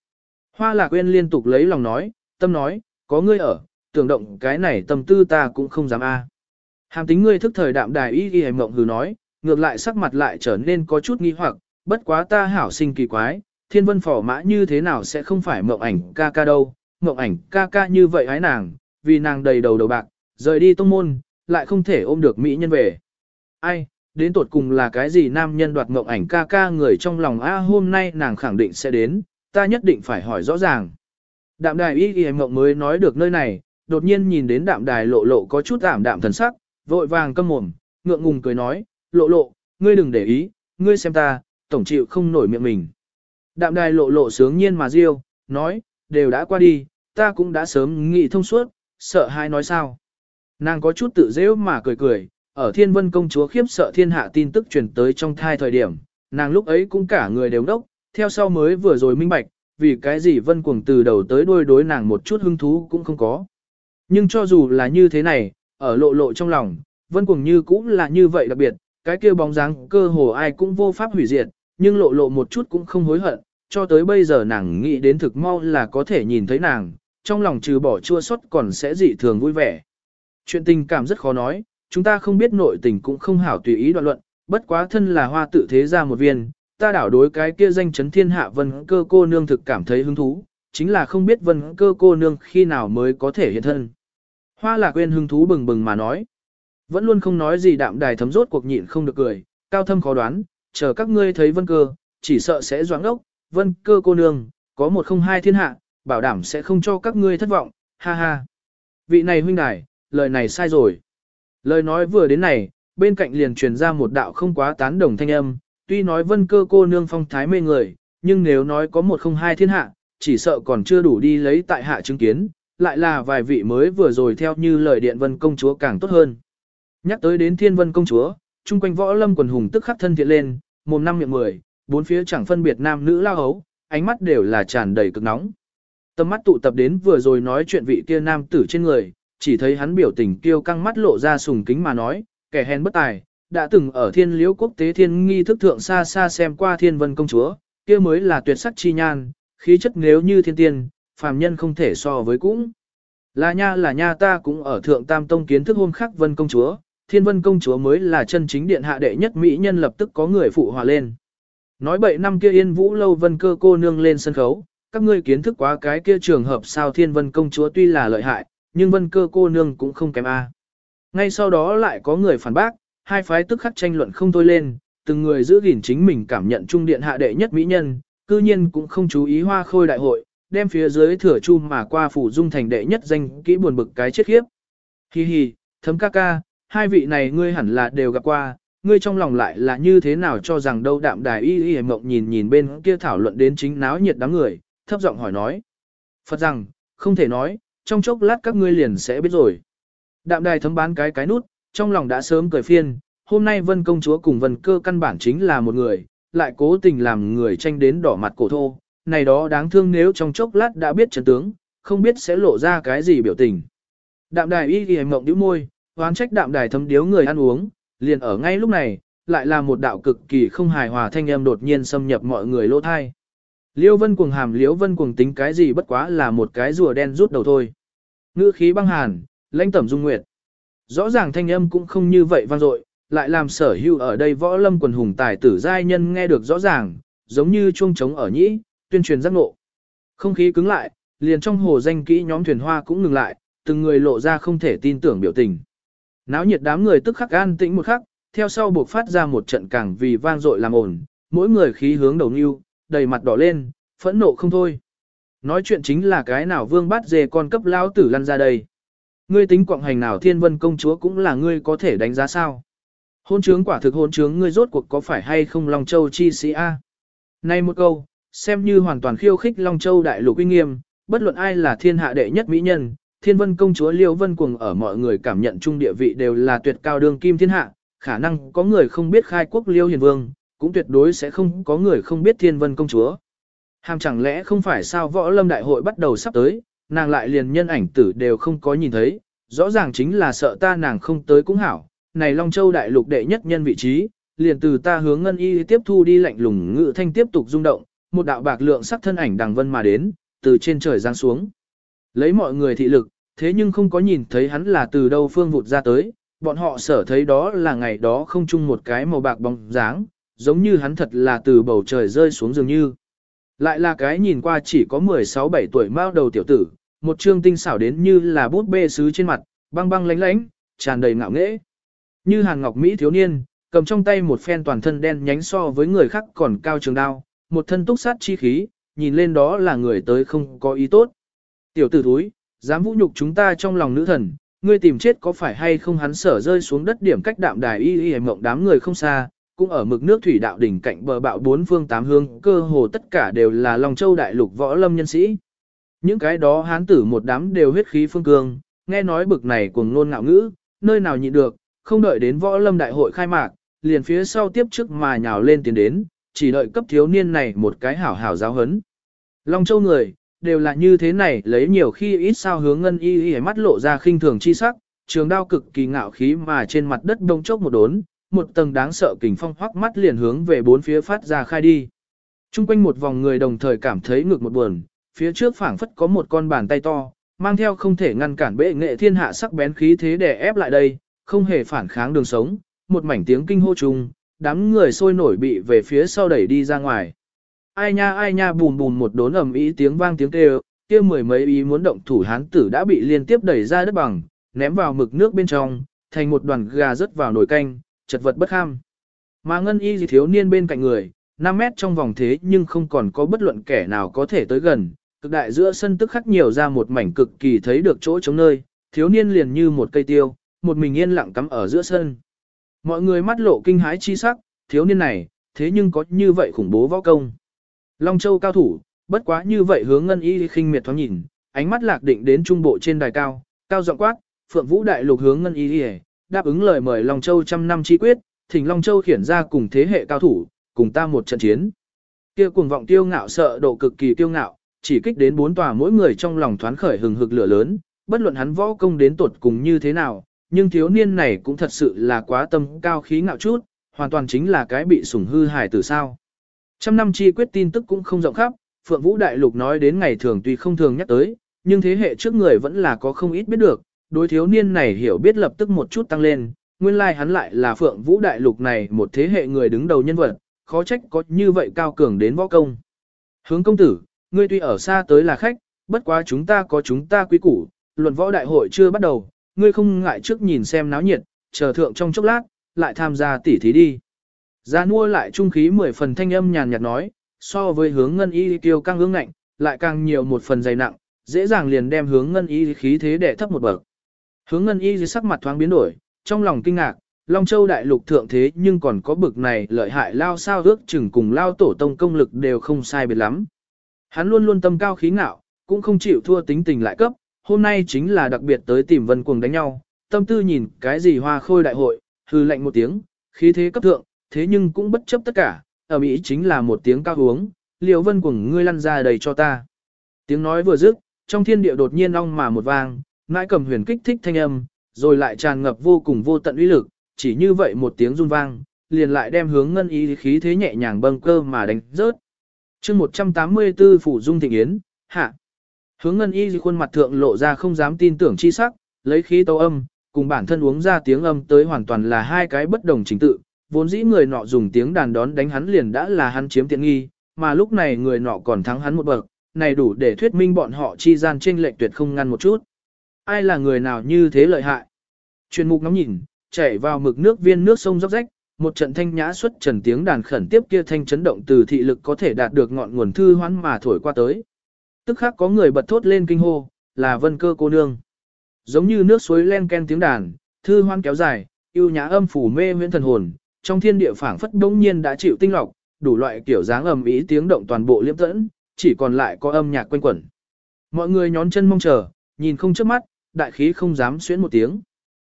Hoa lạc quên liên tục lấy lòng nói, tâm nói, có ngươi ở, tưởng động cái này tâm tư ta cũng không dám a. Hàm tính ngươi thức thời đạm đài y y mộng hừ nói, ngược lại sắc mặt lại trở nên có chút nghi hoặc, bất quá ta hảo sinh kỳ quái, thiên vân phỏ mã như thế nào sẽ không phải mộng ảnh ca ca đâu, mộng ảnh ca ca như vậy hái nàng, vì nàng đầy đầu đầu bạc, rời đi tông môn, lại không thể ôm được mỹ nhân về. Ai, đến tột cùng là cái gì nam nhân đoạt mộng ảnh ca ca người trong lòng a hôm nay nàng khẳng định sẽ đến, ta nhất định phải hỏi rõ ràng. Đạm đài y ghi mộng mới nói được nơi này, đột nhiên nhìn đến đạm đài lộ lộ có chút ảm đạm thần sắc, vội vàng câm mồm, ngượng ngùng cười nói, lộ lộ, ngươi đừng để ý, ngươi xem ta, tổng chịu không nổi miệng mình. Đạm đài lộ lộ sướng nhiên mà riêu, nói, đều đã qua đi, ta cũng đã sớm nghĩ thông suốt, sợ hai nói sao. Nàng có chút tự dễ mà cười cười, ở thiên vân công chúa khiếp sợ thiên hạ tin tức truyền tới trong thai thời điểm, nàng lúc ấy cũng cả người đều đốc, theo sau mới vừa rồi minh bạch, vì cái gì vân cuồng từ đầu tới đuôi đối nàng một chút hứng thú cũng không có. Nhưng cho dù là như thế này, ở lộ lộ trong lòng, vân cuồng như cũng là như vậy đặc biệt, cái kia bóng dáng cơ hồ ai cũng vô pháp hủy diệt, nhưng lộ lộ một chút cũng không hối hận, cho tới bây giờ nàng nghĩ đến thực mau là có thể nhìn thấy nàng, trong lòng trừ bỏ chua xót còn sẽ dị thường vui vẻ. Chuyện tình cảm rất khó nói, chúng ta không biết nội tình cũng không hảo tùy ý đoạn luận, bất quá thân là hoa tự thế ra một viên, ta đảo đối cái kia danh chấn thiên hạ vân cơ cô nương thực cảm thấy hứng thú, chính là không biết vân cơ cô nương khi nào mới có thể hiện thân. Hoa lạc quên hứng thú bừng bừng mà nói. Vẫn luôn không nói gì đạm đài thấm rốt cuộc nhịn không được cười, cao thâm khó đoán, chờ các ngươi thấy vân cơ, chỉ sợ sẽ doãn ốc, vân cơ cô nương, có một không hai thiên hạ, bảo đảm sẽ không cho các ngươi thất vọng, ha ha. Vị này huynh đài, lời này sai rồi. Lời nói vừa đến này, bên cạnh liền truyền ra một đạo không quá tán đồng thanh âm, tuy nói vân cơ cô nương phong thái mê người, nhưng nếu nói có một không hai thiên hạ, chỉ sợ còn chưa đủ đi lấy tại hạ chứng kiến, lại là vài vị mới vừa rồi theo như lời điện vân công chúa càng tốt hơn. Nhắc tới đến thiên vân công chúa, chung quanh võ lâm quần hùng tức khắc thân thiện lên, mồm năm miệng mười, bốn phía chẳng phân biệt nam nữ lao hấu, ánh mắt đều là tràn đầy cực nóng. Tâm mắt tụ tập đến vừa rồi nói chuyện vị kia nam tử trên người, chỉ thấy hắn biểu tình kiêu căng mắt lộ ra sùng kính mà nói, kẻ hèn bất tài, đã từng ở thiên liễu quốc tế thiên nghi thức thượng xa xa xem qua thiên vân công chúa, kia mới là tuyệt sắc chi nhan, khí chất nếu như thiên tiên, phàm nhân không thể so với cũng. Là nha là nha ta cũng ở thượng tam tông kiến thức hôm khắc vân công chúa, thiên vân công chúa mới là chân chính điện hạ đệ nhất mỹ nhân lập tức có người phụ hòa lên. Nói bậy năm kia yên vũ lâu vân cơ cô nương lên sân khấu, các ngươi kiến thức quá cái kia trường hợp sao thiên vân công chúa tuy là lợi hại, nhưng vân cơ cô nương cũng không kém a. Ngay sau đó lại có người phản bác, hai phái tức khắc tranh luận không thôi lên, từng người giữ gìn chính mình cảm nhận trung điện hạ đệ nhất mỹ nhân, cư nhiên cũng không chú ý hoa khôi đại hội, đem phía dưới thừa chu mà qua phủ dung thành đệ nhất danh kỹ buồn bực cái chết khiếp. Hi hi, thấm ca ca, hai vị này ngươi hẳn là đều gặp qua, ngươi trong lòng lại là như thế nào cho rằng đâu đạm đài y y mộng nhìn nhìn bên kia thảo luận đến chính náo nhiệt đám người, thấp giọng hỏi nói. Phật rằng, không thể nói, trong chốc lát các ngươi liền sẽ biết rồi. Đạm đài thấm bán cái cái nút, trong lòng đã sớm cười phiên, hôm nay vân công chúa cùng vân cơ căn bản chính là một người, lại cố tình làm người tranh đến đỏ mặt cổ thô, này đó đáng thương nếu trong chốc lát đã biết trận tướng, không biết sẽ lộ ra cái gì biểu tình. Đạm đài y y mộng nhíu môi, oán trách đạm đài thấm điếu người ăn uống, liền ở ngay lúc này, lại là một đạo cực kỳ không hài hòa thanh âm đột nhiên xâm nhập mọi người lỗ thai. Liêu vân cuồng hàm liêu vân cuồng tính cái gì bất quá là một cái rùa đen rút đầu thôi. Ngữ khí băng hàn, lãnh tẩm dung nguyệt. Rõ ràng thanh âm cũng không như vậy vang dội, lại làm sở hữu ở đây võ lâm quần hùng tài tử giai nhân nghe được rõ ràng, giống như chuông trống ở nhĩ, tuyên truyền giác ngộ. Không khí cứng lại, liền trong hồ danh kỹ nhóm thuyền hoa cũng ngừng lại, từng người lộ ra không thể tin tưởng biểu tình. Náo nhiệt đám người tức khắc an tĩnh một khắc, theo sau buộc phát ra một trận càng vì vang dội làm ồn, mỗi người khí hướng đầu nưu, đầy mặt đỏ lên, phẫn nộ không thôi. Nói chuyện chính là cái nào vương bát dề con cấp lao tử lăn ra đây. Ngươi tính quạng hành nào thiên vân công chúa cũng là ngươi có thể đánh giá sao. Hôn trướng quả thực hôn trướng ngươi rốt cuộc có phải hay không Long Châu chi sĩ A. Này một câu, xem như hoàn toàn khiêu khích Long Châu đại lục uy nghiêm, bất luận ai là thiên hạ đệ nhất mỹ nhân, thiên vân công chúa Liêu Vân Cuồng ở mọi người cảm nhận chung địa vị đều là tuyệt cao đương kim thiên hạ, khả năng có người không biết khai quốc Liêu Hiền Vương, cũng tuyệt đối sẽ không có người không biết thiên vân công chúa. Hàm chẳng lẽ không phải sao võ lâm đại hội bắt đầu sắp tới, nàng lại liền nhân ảnh tử đều không có nhìn thấy, rõ ràng chính là sợ ta nàng không tới cũng hảo. Này Long Châu đại lục đệ nhất nhân vị trí, liền từ ta hướng ngân y tiếp thu đi lạnh lùng ngự thanh tiếp tục rung động, một đạo bạc lượng sắc thân ảnh đằng vân mà đến, từ trên trời giáng xuống. Lấy mọi người thị lực, thế nhưng không có nhìn thấy hắn là từ đâu phương vụt ra tới, bọn họ sở thấy đó là ngày đó không chung một cái màu bạc bóng dáng, giống như hắn thật là từ bầu trời rơi xuống dường như. Lại là cái nhìn qua chỉ có 16-17 tuổi mao đầu tiểu tử, một trương tinh xảo đến như là bút bê sứ trên mặt, băng băng lánh lánh, tràn đầy ngạo nghễ. Như hàng ngọc Mỹ thiếu niên, cầm trong tay một phen toàn thân đen nhánh so với người khác còn cao trường đao, một thân túc sát chi khí, nhìn lên đó là người tới không có ý tốt. Tiểu tử thúi, dám vũ nhục chúng ta trong lòng nữ thần, ngươi tìm chết có phải hay không hắn sở rơi xuống đất điểm cách đạm đài y y mộng đám người không xa, cũng ở mực nước thủy đạo đỉnh cạnh bờ bạo bốn phương tám hương, cơ hồ tất cả đều là Long Châu đại lục võ lâm nhân sĩ. Những cái đó hán tử một đám đều huyết khí phương cương, nghe nói bực này cuồng ngôn ngạo ngữ, nơi nào nhịn được, không đợi đến võ lâm đại hội khai mạc, liền phía sau tiếp trước mà nhào lên tiến đến, chỉ đợi cấp thiếu niên này một cái hảo hảo giáo hấn. Long Châu người, đều là như thế này lấy nhiều khi ít sao hướng ngân y y mắt lộ ra khinh thường chi sắc, trường đao cực kỳ ngạo khí mà trên mặt đất đông chốc một đốn, một tầng đáng sợ kình phong hoắc mắt liền hướng về bốn phía phát ra khai đi. Trung quanh một vòng người đồng thời cảm thấy ngực một buồn, phía trước phảng phất có một con bàn tay to, mang theo không thể ngăn cản bệ nghệ thiên hạ sắc bén khí thế để ép lại đây, không hề phản kháng đường sống, một mảnh tiếng kinh hô chung, đám người sôi nổi bị về phía sau đẩy đi ra ngoài. Ai nha ai nha bùm bùm một đốn ầm ý tiếng vang tiếng kêu, kia mười mấy ý muốn động thủ hán tử đã bị liên tiếp đẩy ra đất bằng, ném vào mực nước bên trong, thành một đoàn gà rớt vào nồi canh, chật vật bất ham. Mà ngân y gì thiếu niên bên cạnh người, 5 mét trong vòng thế nhưng không còn có bất luận kẻ nào có thể tới gần, cực đại giữa sân tức khắc nhiều ra một mảnh cực kỳ thấy được chỗ chống nơi, thiếu niên liền như một cây tiêu, một mình yên lặng cắm ở giữa sân. Mọi người mắt lộ kinh hái chi sắc, thiếu niên này, thế nhưng có như vậy khủng bố võ công. Long Châu cao thủ, bất quá như vậy hướng ngân y khinh miệt thoáng nhìn, ánh mắt lạc định đến trung bộ trên đài cao, cao giọng quát, phượng vũ đại lục hướng ngân y đáp ứng lời mời Long Châu trăm năm chi quyết, thỉnh Long Châu khiển ra cùng thế hệ cao thủ, cùng ta một trận chiến. Kia cuồng vọng tiêu ngạo sợ độ cực kỳ tiêu ngạo, chỉ kích đến bốn tòa mỗi người trong lòng thoáng khởi hừng hực lửa lớn, bất luận hắn võ công đến tột cùng như thế nào, nhưng thiếu niên này cũng thật sự là quá tâm cao khí ngạo chút, hoàn toàn chính là cái bị sủng hư hài từ sao. Trăm năm chi quyết tin tức cũng không rộng khắp, Phượng Vũ Đại Lục nói đến ngày thường tuy không thường nhắc tới, nhưng thế hệ trước người vẫn là có không ít biết được, đối thiếu niên này hiểu biết lập tức một chút tăng lên, nguyên lai like hắn lại là Phượng Vũ Đại Lục này một thế hệ người đứng đầu nhân vật, khó trách có như vậy cao cường đến võ công. Hướng công tử, ngươi tuy ở xa tới là khách, bất quá chúng ta có chúng ta quý củ, luận võ đại hội chưa bắt đầu, ngươi không ngại trước nhìn xem náo nhiệt, chờ thượng trong chốc lát, lại tham gia tỉ thí đi. Gia nua lại trung khí mười phần thanh âm nhàn nhạt nói, so với hướng ngân y tiêu căng ương ngạnh, lại càng nhiều một phần dày nặng, dễ dàng liền đem hướng ngân y khí thế để thấp một bậc. Hướng ngân y dưới sắc mặt thoáng biến đổi, trong lòng kinh ngạc, Long Châu đại lục thượng thế nhưng còn có bực này lợi hại lao sao ước chừng cùng lao tổ tông công lực đều không sai biệt lắm. Hắn luôn luôn tâm cao khí ngạo, cũng không chịu thua tính tình lại cấp, hôm nay chính là đặc biệt tới tìm vân cuồng đánh nhau, tâm tư nhìn cái gì hoa khôi đại hội, hư lạnh một tiếng, khí thế cấp thượng, thế nhưng cũng bất chấp tất cả, ở Mỹ chính là một tiếng cao uống, liều vân cuồng ngươi lăn ra đầy cho ta. Tiếng nói vừa dứt, trong thiên địa đột nhiên ong mà một vang, nãi cầm huyền kích thích thanh âm, rồi lại tràn ngập vô cùng vô tận uy lực, chỉ như vậy một tiếng run vang, liền lại đem hướng ngân ý khí thế nhẹ nhàng bâng cơ mà đánh rớt. chương 184 Phủ Dung Thịnh Yến, hạ. Hướng ngân y khuôn mặt thượng lộ ra không dám tin tưởng chi sắc, lấy khí tấu âm, cùng bản thân uống ra tiếng âm tới hoàn toàn là hai cái bất đồng chính tự, vốn dĩ người nọ dùng tiếng đàn đón đánh hắn liền đã là hắn chiếm tiện nghi, mà lúc này người nọ còn thắng hắn một bậc, này đủ để thuyết minh bọn họ chi gian trên lệnh tuyệt không ngăn một chút. Ai là người nào như thế lợi hại? Chuyên mục ngắm nhìn, chảy vào mực nước viên nước sông róc rách, một trận thanh nhã xuất trần tiếng đàn khẩn tiếp kia thanh chấn động từ thị lực có thể đạt được ngọn nguồn thư hoán mà thổi qua tới. Tức khắc có người bật thốt lên kinh hô, là vân cơ cô nương. Giống như nước suối len ken tiếng đàn, thư hoan kéo dài, yêu nhã âm phủ mê huyễn thần hồn, trong thiên địa phảng phất đống nhiên đã chịu tinh lọc, đủ loại kiểu dáng ầm ý tiếng động toàn bộ liễm tẫn, chỉ còn lại có âm nhạc quanh quẩn. Mọi người nhón chân mong chờ, nhìn không chớp mắt, đại khí không dám xuyến một tiếng.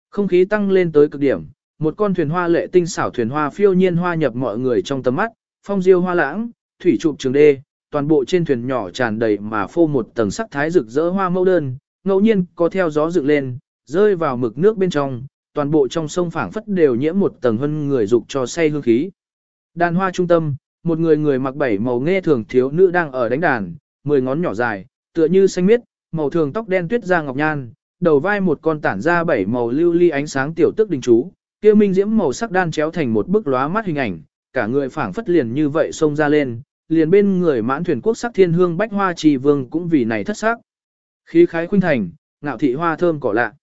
Không khí tăng lên tới cực điểm, một con thuyền hoa lệ tinh xảo thuyền hoa phiêu nhiên hoa nhập mọi người trong tầm mắt, phong diêu hoa lãng, thủy trụ trường đê, toàn bộ trên thuyền nhỏ tràn đầy mà phô một tầng sắc thái rực rỡ hoa mẫu đơn, ngẫu nhiên có theo gió dựng lên, rơi vào mực nước bên trong, toàn bộ trong sông phảng phất đều nhiễm một tầng hân người dục cho say hương khí. Đàn hoa trung tâm, một người người mặc bảy màu nghe thường thiếu nữ đang ở đánh đàn, mười ngón nhỏ dài, tựa như xanh miết, màu thường tóc đen tuyết da ngọc nhan, đầu vai một con tản ra bảy màu lưu ly ánh sáng tiểu tức đình chú, kia minh diễm màu sắc đan chéo thành một bức lóa mắt hình ảnh, cả người phảng phất liền như vậy xông ra lên, liền bên người mãn thuyền quốc sắc thiên hương bách hoa trì vương cũng vì này thất sắc. Khí khái khuynh thành, ngạo thị hoa thơm cỏ lạ.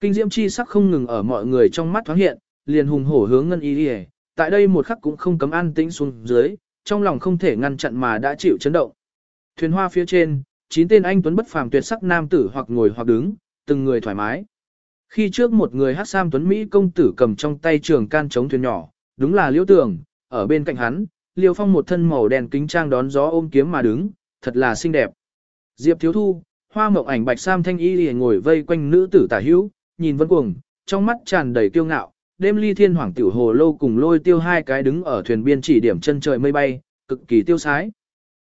Kinh diễm chi sắc không ngừng ở mọi người trong mắt thoáng hiện, liền hùng hổ hướng ngân y đi tại đây một khắc cũng không cấm an tĩnh xuống dưới, trong lòng không thể ngăn chặn mà đã chịu chấn động. Thuyền hoa phía trên, chín tên anh tuấn bất phàm tuyệt sắc nam tử hoặc ngồi hoặc đứng, từng người thoải mái. Khi trước một người hát sam tuấn Mỹ công tử cầm trong tay trường can chống thuyền nhỏ, đúng là liễu tường, ở bên cạnh hắn, liêu phong một thân màu đen kính trang đón gió ôm kiếm mà đứng, thật là xinh đẹp. Diệp thiếu thu, hoa mộng ảnh bạch sam thanh y liền ngồi vây quanh nữ tử tả hữu, nhìn vân cuồng, trong mắt tràn đầy kiêu ngạo, đêm ly thiên hoàng tiểu hồ lô cùng lôi tiêu hai cái đứng ở thuyền biên chỉ điểm chân trời mây bay, cực kỳ tiêu sái.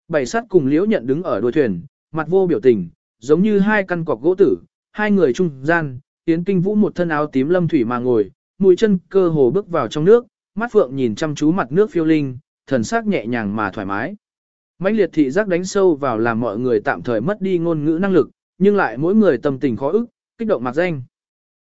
Bảy sát cùng liễu nhận đứng ở đuôi thuyền, mặt vô biểu tình, giống như hai căn cọc gỗ tử, hai người trung gian, tiến kinh vũ một thân áo tím lâm thủy mà ngồi, mũi chân cơ hồ bước vào trong nước, mắt phượng nhìn chăm chú mặt nước phiêu linh, thần sắc nhẹ nhàng mà thoải mái. mãnh liệt thị giác đánh sâu vào làm mọi người tạm thời mất đi ngôn ngữ năng lực, nhưng lại mỗi người tâm tình khó ức, kích động mặc danh.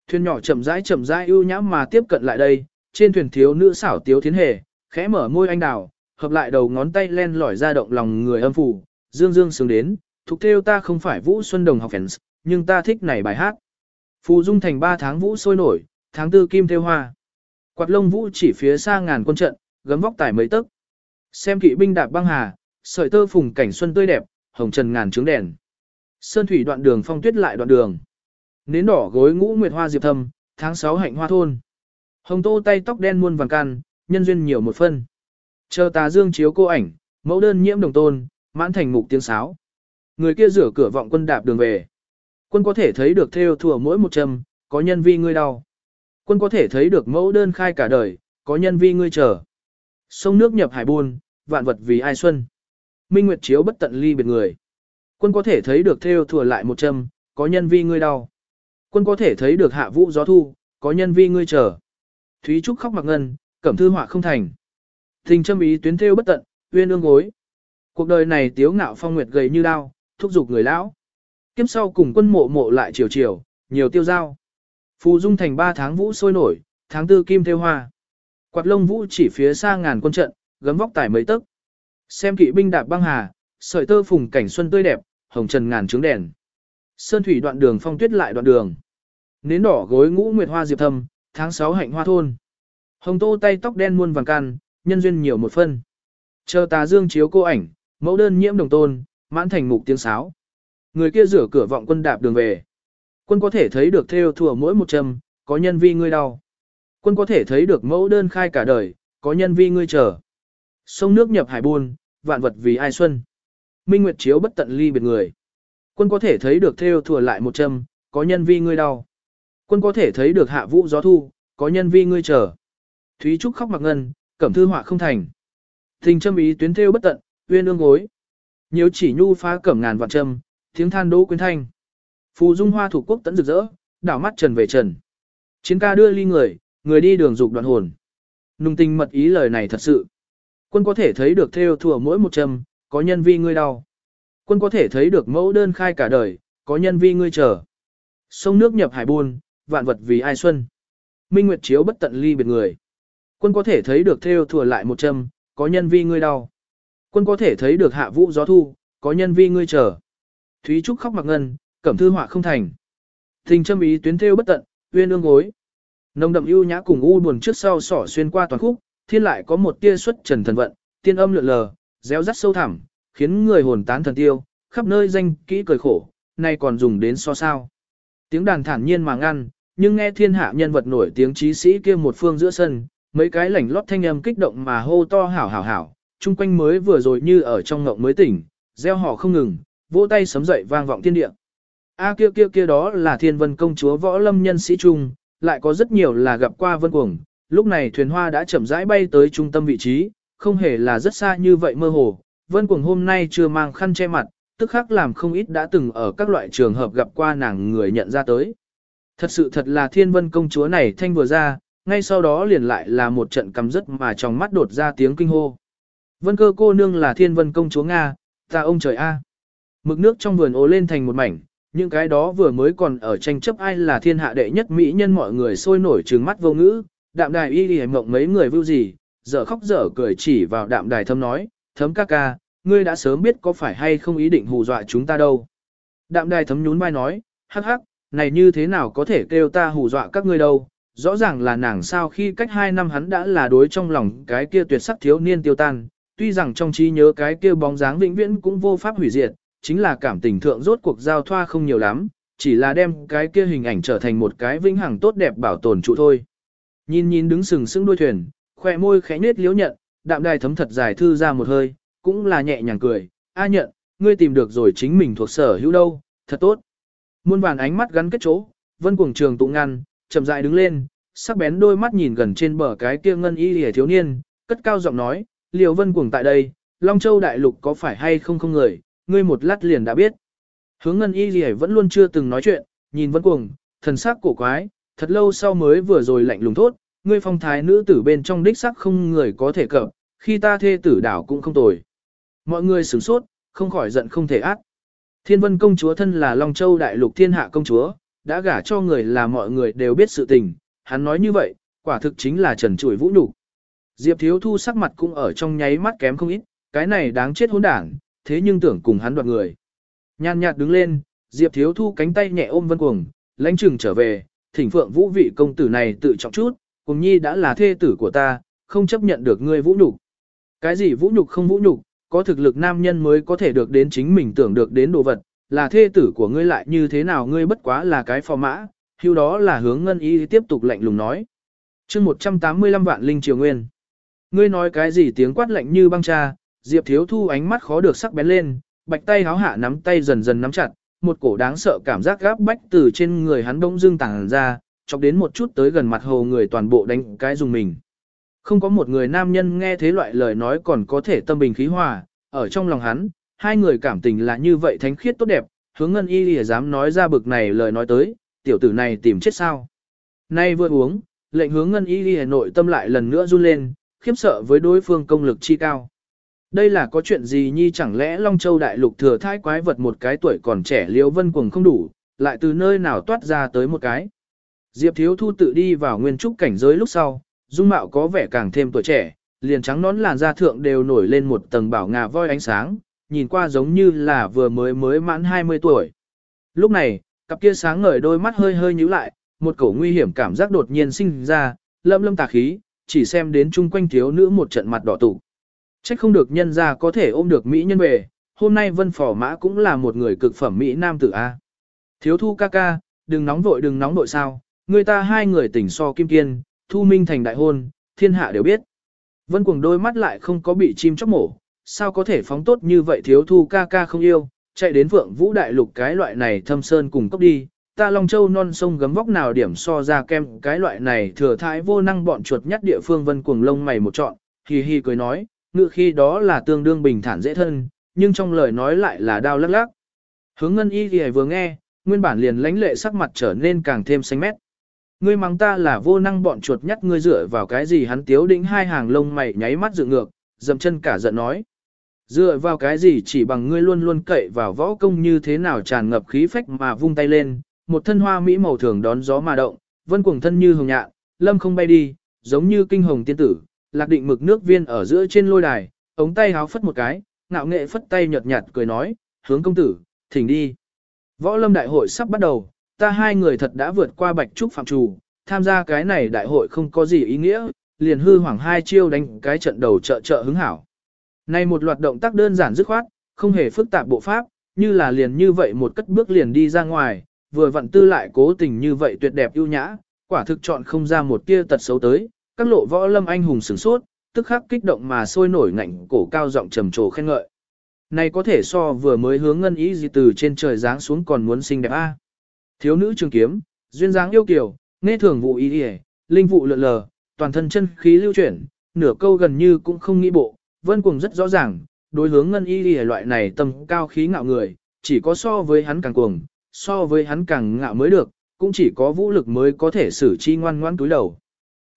Thuyền nhỏ chậm rãi chậm rãi ưu nhãm mà tiếp cận lại đây, trên thuyền thiếu nữ xảo tiếu thiến hề, khẽ mở môi anh đào, hợp lại đầu ngón tay len lỏi ra động lòng người âm phủ, dương dương sướng đến, thuộc theo ta không phải Vũ Xuân Đồng học fans, nhưng ta thích này bài hát. Phù dung thành 3 tháng vũ sôi nổi, tháng tư kim theo hoa. Quạt lông vũ chỉ phía xa ngàn quân trận, gấm vóc tải mấy tấc. Xem kỵ binh đạp băng hà, sợi tơ phùng cảnh xuân tươi đẹp, hồng trần ngàn trướng đèn. Sơn thủy đoạn đường phong tuyết lại đoạn đường. Nến đỏ gối ngũ nguyệt hoa diệp thâm, tháng 6 hạnh hoa thôn. Hồng tô tay tóc đen muôn vàng can, nhân duyên nhiều một phân. Chờ tà dương chiếu cô ảnh, mẫu đơn nhiễm đồng tôn, mãn thành mục tiếng sáo. Người kia rửa cửa vọng quân đạp đường về. Quân có thể thấy được theo thừa mỗi một châm, có nhân vi ngươi đau. Quân có thể thấy được mẫu đơn khai cả đời, có nhân vi ngươi chờ. Sông nước nhập hải buôn, vạn vật vì ai xuân. Minh Nguyệt chiếu bất tận ly biệt người. Quân có thể thấy được theo thừa lại một châm, có nhân vi ngươi đau. Quân có thể thấy được hạ vũ gió thu, có nhân vi ngươi chờ. Thúy Trúc khóc mặc ngân, cẩm thư họa không thành. Tình châm ý tuyến theo bất tận, uyên ương gối. Cuộc đời này tiếu ngạo phong nguyệt gầy như đao, thúc giục người lão. Kiếp sau cùng quân mộ mộ lại chiều chiều, nhiều tiêu giao. Phù dung thành ba tháng vũ sôi nổi, tháng tư kim theo hoa. Quạt lông vũ chỉ phía xa ngàn quân trận, gấm vóc tải mấy tấc. Xem kỵ binh đạp băng hà, sợi tơ phùng cảnh xuân tươi đẹp, hồng trần ngàn trướng đèn. Sơn thủy đoạn đường phong tuyết lại đoạn đường. Nến đỏ gối ngũ nguyệt hoa diệp thâm, tháng 6 hạnh hoa thôn. Hồng tô tay tóc đen muôn vàng can, nhân duyên nhiều một phân. Chờ tà dương chiếu cô ảnh, mẫu đơn nhiễm đồng tôn, mãn thành mục tiếng sáo. Người kia rửa cửa vọng quân đạp đường về. Quân có thể thấy được theo thùa mỗi một châm, có nhân vi ngươi đau. Quân có thể thấy được mẫu đơn khai cả đời, có nhân vi ngươi chờ. Sông nước nhập hải buôn, vạn vật vì ai xuân. Minh Nguyệt chiếu bất tận ly biệt người. Quân có thể thấy được theo thừa lại một châm, có nhân vi ngươi đau. Quân có thể thấy được hạ vũ gió thu, có nhân vi ngươi chờ. Thúy Trúc khóc mặc ngân, cẩm thư họa không thành. Tình châm ý tuyến theo bất tận, uyên ương gối. Nhiều chỉ nhu phá cẩm ngàn vạn châm, tiếng than đỗ quyến thanh. Phù dung hoa thủ quốc tấn rực rỡ, đảo mắt trần về trần. Chiến ca đưa ly người, người đi đường dục đoạn hồn. Nung tình mật ý lời này thật sự. Quân có thể thấy được theo thừa mỗi một châm, có nhân vi ngươi đau. Quân có thể thấy được mẫu đơn khai cả đời, có nhân vi ngươi chờ. Sông nước nhập hải buôn, vạn vật vì ai xuân. Minh Nguyệt chiếu bất tận ly biệt người. Quân có thể thấy được theo thừa lại một châm, có nhân vi ngươi đau. Quân có thể thấy được hạ vũ gió thu, có nhân vi ngươi chờ. Thúy Trúc khóc mặc ngân, cẩm thư họa không thành. Tình châm ý tuyến theo bất tận, uyên ương gối. Nồng đậm ưu nhã cùng u buồn trước sau sỏ xuyên qua toàn khúc, thiên lại có một tia xuất trần thần vận, tiên âm lượn lờ, réo rắt sâu thẳm, khiến người hồn tán thần tiêu, khắp nơi danh kỹ cười khổ, nay còn dùng đến so sao. Tiếng đàn thản nhiên mà ngăn, nhưng nghe thiên hạ nhân vật nổi tiếng trí sĩ kia một phương giữa sân, mấy cái lảnh lót thanh âm kích động mà hô to hảo hảo hảo, chung quanh mới vừa rồi như ở trong ngộng mới tỉnh, gieo họ không ngừng, vỗ tay sấm dậy vang vọng thiên địa. A kia kia kia đó là thiên vân công chúa võ lâm nhân sĩ trung, lại có rất nhiều là gặp qua vân cuồng. Lúc này thuyền hoa đã chậm rãi bay tới trung tâm vị trí, không hề là rất xa như vậy mơ hồ. Vân cuồng hôm nay chưa mang khăn che mặt, tức khắc làm không ít đã từng ở các loại trường hợp gặp qua nàng người nhận ra tới. Thật sự thật là thiên vân công chúa này thanh vừa ra, ngay sau đó liền lại là một trận cầm rất mà trong mắt đột ra tiếng kinh hô. Vân cơ cô nương là thiên vân công chúa Nga, ta ông trời A. Mực nước trong vườn ố lên thành một mảnh, những cái đó vừa mới còn ở tranh chấp ai là thiên hạ đệ nhất mỹ nhân mọi người sôi nổi trừng mắt vô ngữ, đạm đài y đi mộng mấy người vưu gì, dở khóc dở cười chỉ vào đạm đài thâm nói, thấm ca ca, ngươi đã sớm biết có phải hay không ý định hù dọa chúng ta đâu. Đạm đài thấm nhún vai nói, hắc hắc, này như thế nào có thể kêu ta hù dọa các ngươi đâu, rõ ràng là nàng sao khi cách hai năm hắn đã là đối trong lòng cái kia tuyệt sắc thiếu niên tiêu tan, tuy rằng trong trí nhớ cái kia bóng dáng vĩnh viễn cũng vô pháp hủy diệt, chính là cảm tình thượng rốt cuộc giao thoa không nhiều lắm, chỉ là đem cái kia hình ảnh trở thành một cái vĩnh hằng tốt đẹp bảo tồn trụ thôi. Nhìn nhìn đứng sừng sững đuôi thuyền, khỏe môi khẽ nết liếu nhận, đạm đài thấm thật dài thư ra một hơi, cũng là nhẹ nhàng cười, a nhận, ngươi tìm được rồi chính mình thuộc sở hữu đâu, thật tốt. Muôn vàn ánh mắt gắn kết chỗ, vân cuồng trường tụng ngăn, chậm rãi đứng lên, sắc bén đôi mắt nhìn gần trên bờ cái kia ngân y lìa thiếu niên, cất cao giọng nói, liều vân cuồng tại đây, Long Châu đại lục có phải hay không không người, ngươi một lát liền đã biết. Hướng ngân y lìa vẫn luôn chưa từng nói chuyện, nhìn vân cuồng, thần sắc cổ quái, thật lâu sau mới vừa rồi lạnh lùng thốt, ngươi phong thái nữ tử bên trong đích sắc không người có thể cập, khi ta thê tử đảo cũng không tồi. Mọi người sửng sốt, không khỏi giận không thể ác. Thiên vân công chúa thân là Long Châu đại lục thiên hạ công chúa, đã gả cho người là mọi người đều biết sự tình, hắn nói như vậy, quả thực chính là trần trụi vũ nhục. Diệp Thiếu Thu sắc mặt cũng ở trong nháy mắt kém không ít, cái này đáng chết hỗn đảng, thế nhưng tưởng cùng hắn đoạt người. Nhan nhạt đứng lên, Diệp Thiếu Thu cánh tay nhẹ ôm Vân Cuồng, lãnh trừng trở về, thỉnh phượng vũ vị công tử này tự trọng chút, cùng nhi đã là thê tử của ta, không chấp nhận được ngươi vũ nhục. Cái gì vũ nhục không vũ nhục, có thực lực nam nhân mới có thể được đến chính mình tưởng được đến đồ vật, là thê tử của ngươi lại như thế nào ngươi bất quá là cái phò mã, hưu đó là hướng ngân y tiếp tục lạnh lùng nói. chương 185 vạn linh triều nguyên. Ngươi nói cái gì tiếng quát lạnh như băng cha, Diệp Thiếu Thu ánh mắt khó được sắc bén lên, bạch tay háo hạ nắm tay dần dần nắm chặt, một cổ đáng sợ cảm giác gáp bách từ trên người hắn đông dương tàng ra, chọc đến một chút tới gần mặt hồ người toàn bộ đánh cái dùng mình. Không có một người nam nhân nghe thế loại lời nói còn có thể tâm bình khí hòa, ở trong lòng hắn, hai người cảm tình là như vậy thánh khiết tốt đẹp, hướng ngân y lìa dám nói ra bực này lời nói tới, tiểu tử này tìm chết sao. Nay vừa uống, lệnh hướng ngân y lìa nội tâm lại lần nữa run lên, khiếp sợ với đối phương công lực chi cao. Đây là có chuyện gì nhi chẳng lẽ Long Châu Đại Lục thừa thai quái vật một cái tuổi còn trẻ liễu vân cuồng không đủ, lại từ nơi nào toát ra tới một cái. Diệp Thiếu Thu tự đi vào nguyên trúc cảnh giới lúc sau, dung mạo có vẻ càng thêm tuổi trẻ, liền trắng nón làn da thượng đều nổi lên một tầng bảo ngà voi ánh sáng, nhìn qua giống như là vừa mới mới mãn 20 tuổi. Lúc này, cặp kia sáng ngời đôi mắt hơi hơi nhíu lại, một cổ nguy hiểm cảm giác đột nhiên sinh ra, lâm lâm tà khí, chỉ xem đến chung quanh thiếu nữ một trận mặt đỏ tụ. Trách không được nhân ra có thể ôm được Mỹ nhân về, hôm nay vân phỏ mã cũng là một người cực phẩm Mỹ nam tử A. Thiếu thu ca ca, đừng nóng vội đừng nóng vội sao, người ta hai người tỉnh so kim kiên, thu minh thành đại hôn, thiên hạ đều biết. Vân cuồng đôi mắt lại không có bị chim chóc mổ, sao có thể phóng tốt như vậy thiếu thu ca ca không yêu, chạy đến vượng vũ đại lục cái loại này thâm sơn cùng cốc đi, ta Long Châu non sông gấm vóc nào điểm so ra kem cái loại này thừa thái vô năng bọn chuột nhất địa phương vân cuồng lông mày một trọn, hì hì cười nói, ngựa khi đó là tương đương bình thản dễ thân, nhưng trong lời nói lại là đau lắc lắc. Hướng ngân y thì vừa nghe, nguyên bản liền lãnh lệ sắc mặt trở nên càng thêm xanh mét. Ngươi mắng ta là vô năng bọn chuột nhắt ngươi dựa vào cái gì hắn tiếu đĩnh hai hàng lông mày nháy mắt dựng ngược, dầm chân cả giận nói. Dựa vào cái gì chỉ bằng ngươi luôn luôn cậy vào võ công như thế nào tràn ngập khí phách mà vung tay lên, một thân hoa mỹ màu thường đón gió mà động, vân cuồng thân như hồng nhạn, lâm không bay đi, giống như kinh hồng tiên tử, lạc định mực nước viên ở giữa trên lôi đài, ống tay háo phất một cái, ngạo nghệ phất tay nhợt nhạt cười nói, hướng công tử, thỉnh đi. Võ lâm đại hội sắp bắt đầu, ta hai người thật đã vượt qua bạch trúc phạm trù, tham gia cái này đại hội không có gì ý nghĩa, liền hư hoảng hai chiêu đánh cái trận đầu trợ trợ hứng hảo. Này một loạt động tác đơn giản dứt khoát, không hề phức tạp bộ pháp, như là liền như vậy một cất bước liền đi ra ngoài, vừa vặn tư lại cố tình như vậy tuyệt đẹp ưu nhã, quả thực chọn không ra một tia tật xấu tới, các lộ võ lâm anh hùng sửng sốt, tức khắc kích động mà sôi nổi ngạnh cổ cao giọng trầm trồ khen ngợi. Này có thể so vừa mới hướng ngân ý gì từ trên trời giáng xuống còn muốn xinh đẹp a. Thiếu nữ trường kiếm, duyên dáng yêu kiều, nghe thường vụ ý y, linh vụ lượn lờ, toàn thân chân khí lưu chuyển, nửa câu gần như cũng không nghĩ bộ, vân cuồng rất rõ ràng, đối hướng ngân y y loại này tầm cao khí ngạo người, chỉ có so với hắn càng cuồng, so với hắn càng ngạo mới được, cũng chỉ có vũ lực mới có thể xử chi ngoan ngoãn túi đầu.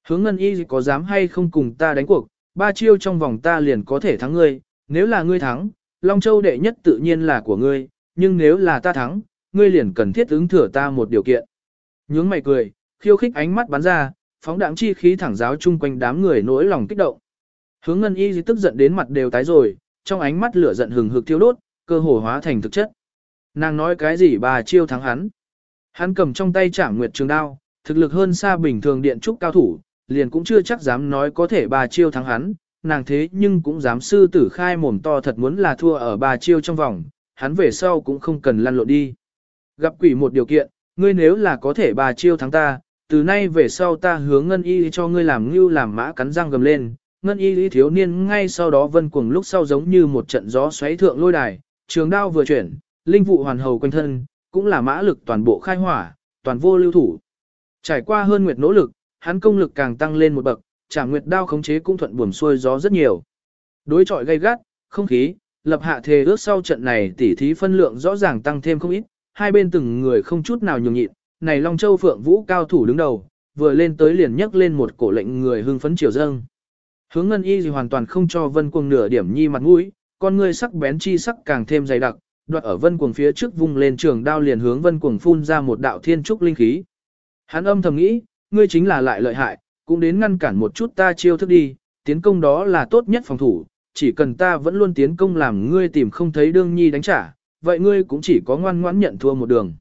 Hướng ngân y có dám hay không cùng ta đánh cuộc, ba chiêu trong vòng ta liền có thể thắng ngươi, nếu là ngươi thắng, Long Châu đệ nhất tự nhiên là của ngươi, nhưng nếu là ta thắng, ngươi liền cần thiết ứng thừa ta một điều kiện. Nhướng mày cười, khiêu khích ánh mắt bắn ra, phóng đạm chi khí thẳng giáo chung quanh đám người nỗi lòng kích động. Hướng ngân y tức giận đến mặt đều tái rồi, trong ánh mắt lửa giận hừng hực thiêu đốt, cơ hồ hóa thành thực chất. Nàng nói cái gì bà chiêu thắng hắn. Hắn cầm trong tay trả nguyệt trường đao, thực lực hơn xa bình thường điện trúc cao thủ, liền cũng chưa chắc dám nói có thể bà chiêu thắng hắn, nàng thế nhưng cũng dám sư tử khai mồm to thật muốn là thua ở bà chiêu trong vòng, hắn về sau cũng không cần lăn lộn đi. Gặp quỷ một điều kiện, ngươi nếu là có thể bà chiêu thắng ta, từ nay về sau ta hướng ngân y cho ngươi làm như làm mã cắn răng gầm lên. Ngân y lý thiếu niên ngay sau đó vân cuồng lúc sau giống như một trận gió xoáy thượng lôi đài, trường đao vừa chuyển, linh vụ hoàn hầu quanh thân, cũng là mã lực toàn bộ khai hỏa, toàn vô lưu thủ. Trải qua hơn nguyệt nỗ lực, hắn công lực càng tăng lên một bậc, trả nguyệt đao khống chế cũng thuận buồm xuôi gió rất nhiều. Đối chọi gay gắt, không khí, lập hạ thề ước sau trận này tỉ thí phân lượng rõ ràng tăng thêm không ít, hai bên từng người không chút nào nhường nhịn, này Long Châu Phượng Vũ cao thủ đứng đầu, vừa lên tới liền nhấc lên một cổ lệnh người hưng phấn triều dâng. Hướng Ngân Y gì hoàn toàn không cho Vân Cuồng nửa điểm nhi mặt mũi, con người sắc bén chi sắc càng thêm dày đặc, đoạt ở Vân Cuồng phía trước vung lên trường đao liền hướng Vân Cuồng phun ra một đạo thiên trúc linh khí. Hắn âm thầm nghĩ, ngươi chính là lại lợi hại, cũng đến ngăn cản một chút ta chiêu thức đi, tiến công đó là tốt nhất phòng thủ, chỉ cần ta vẫn luôn tiến công làm ngươi tìm không thấy đương nhi đánh trả, vậy ngươi cũng chỉ có ngoan ngoãn nhận thua một đường.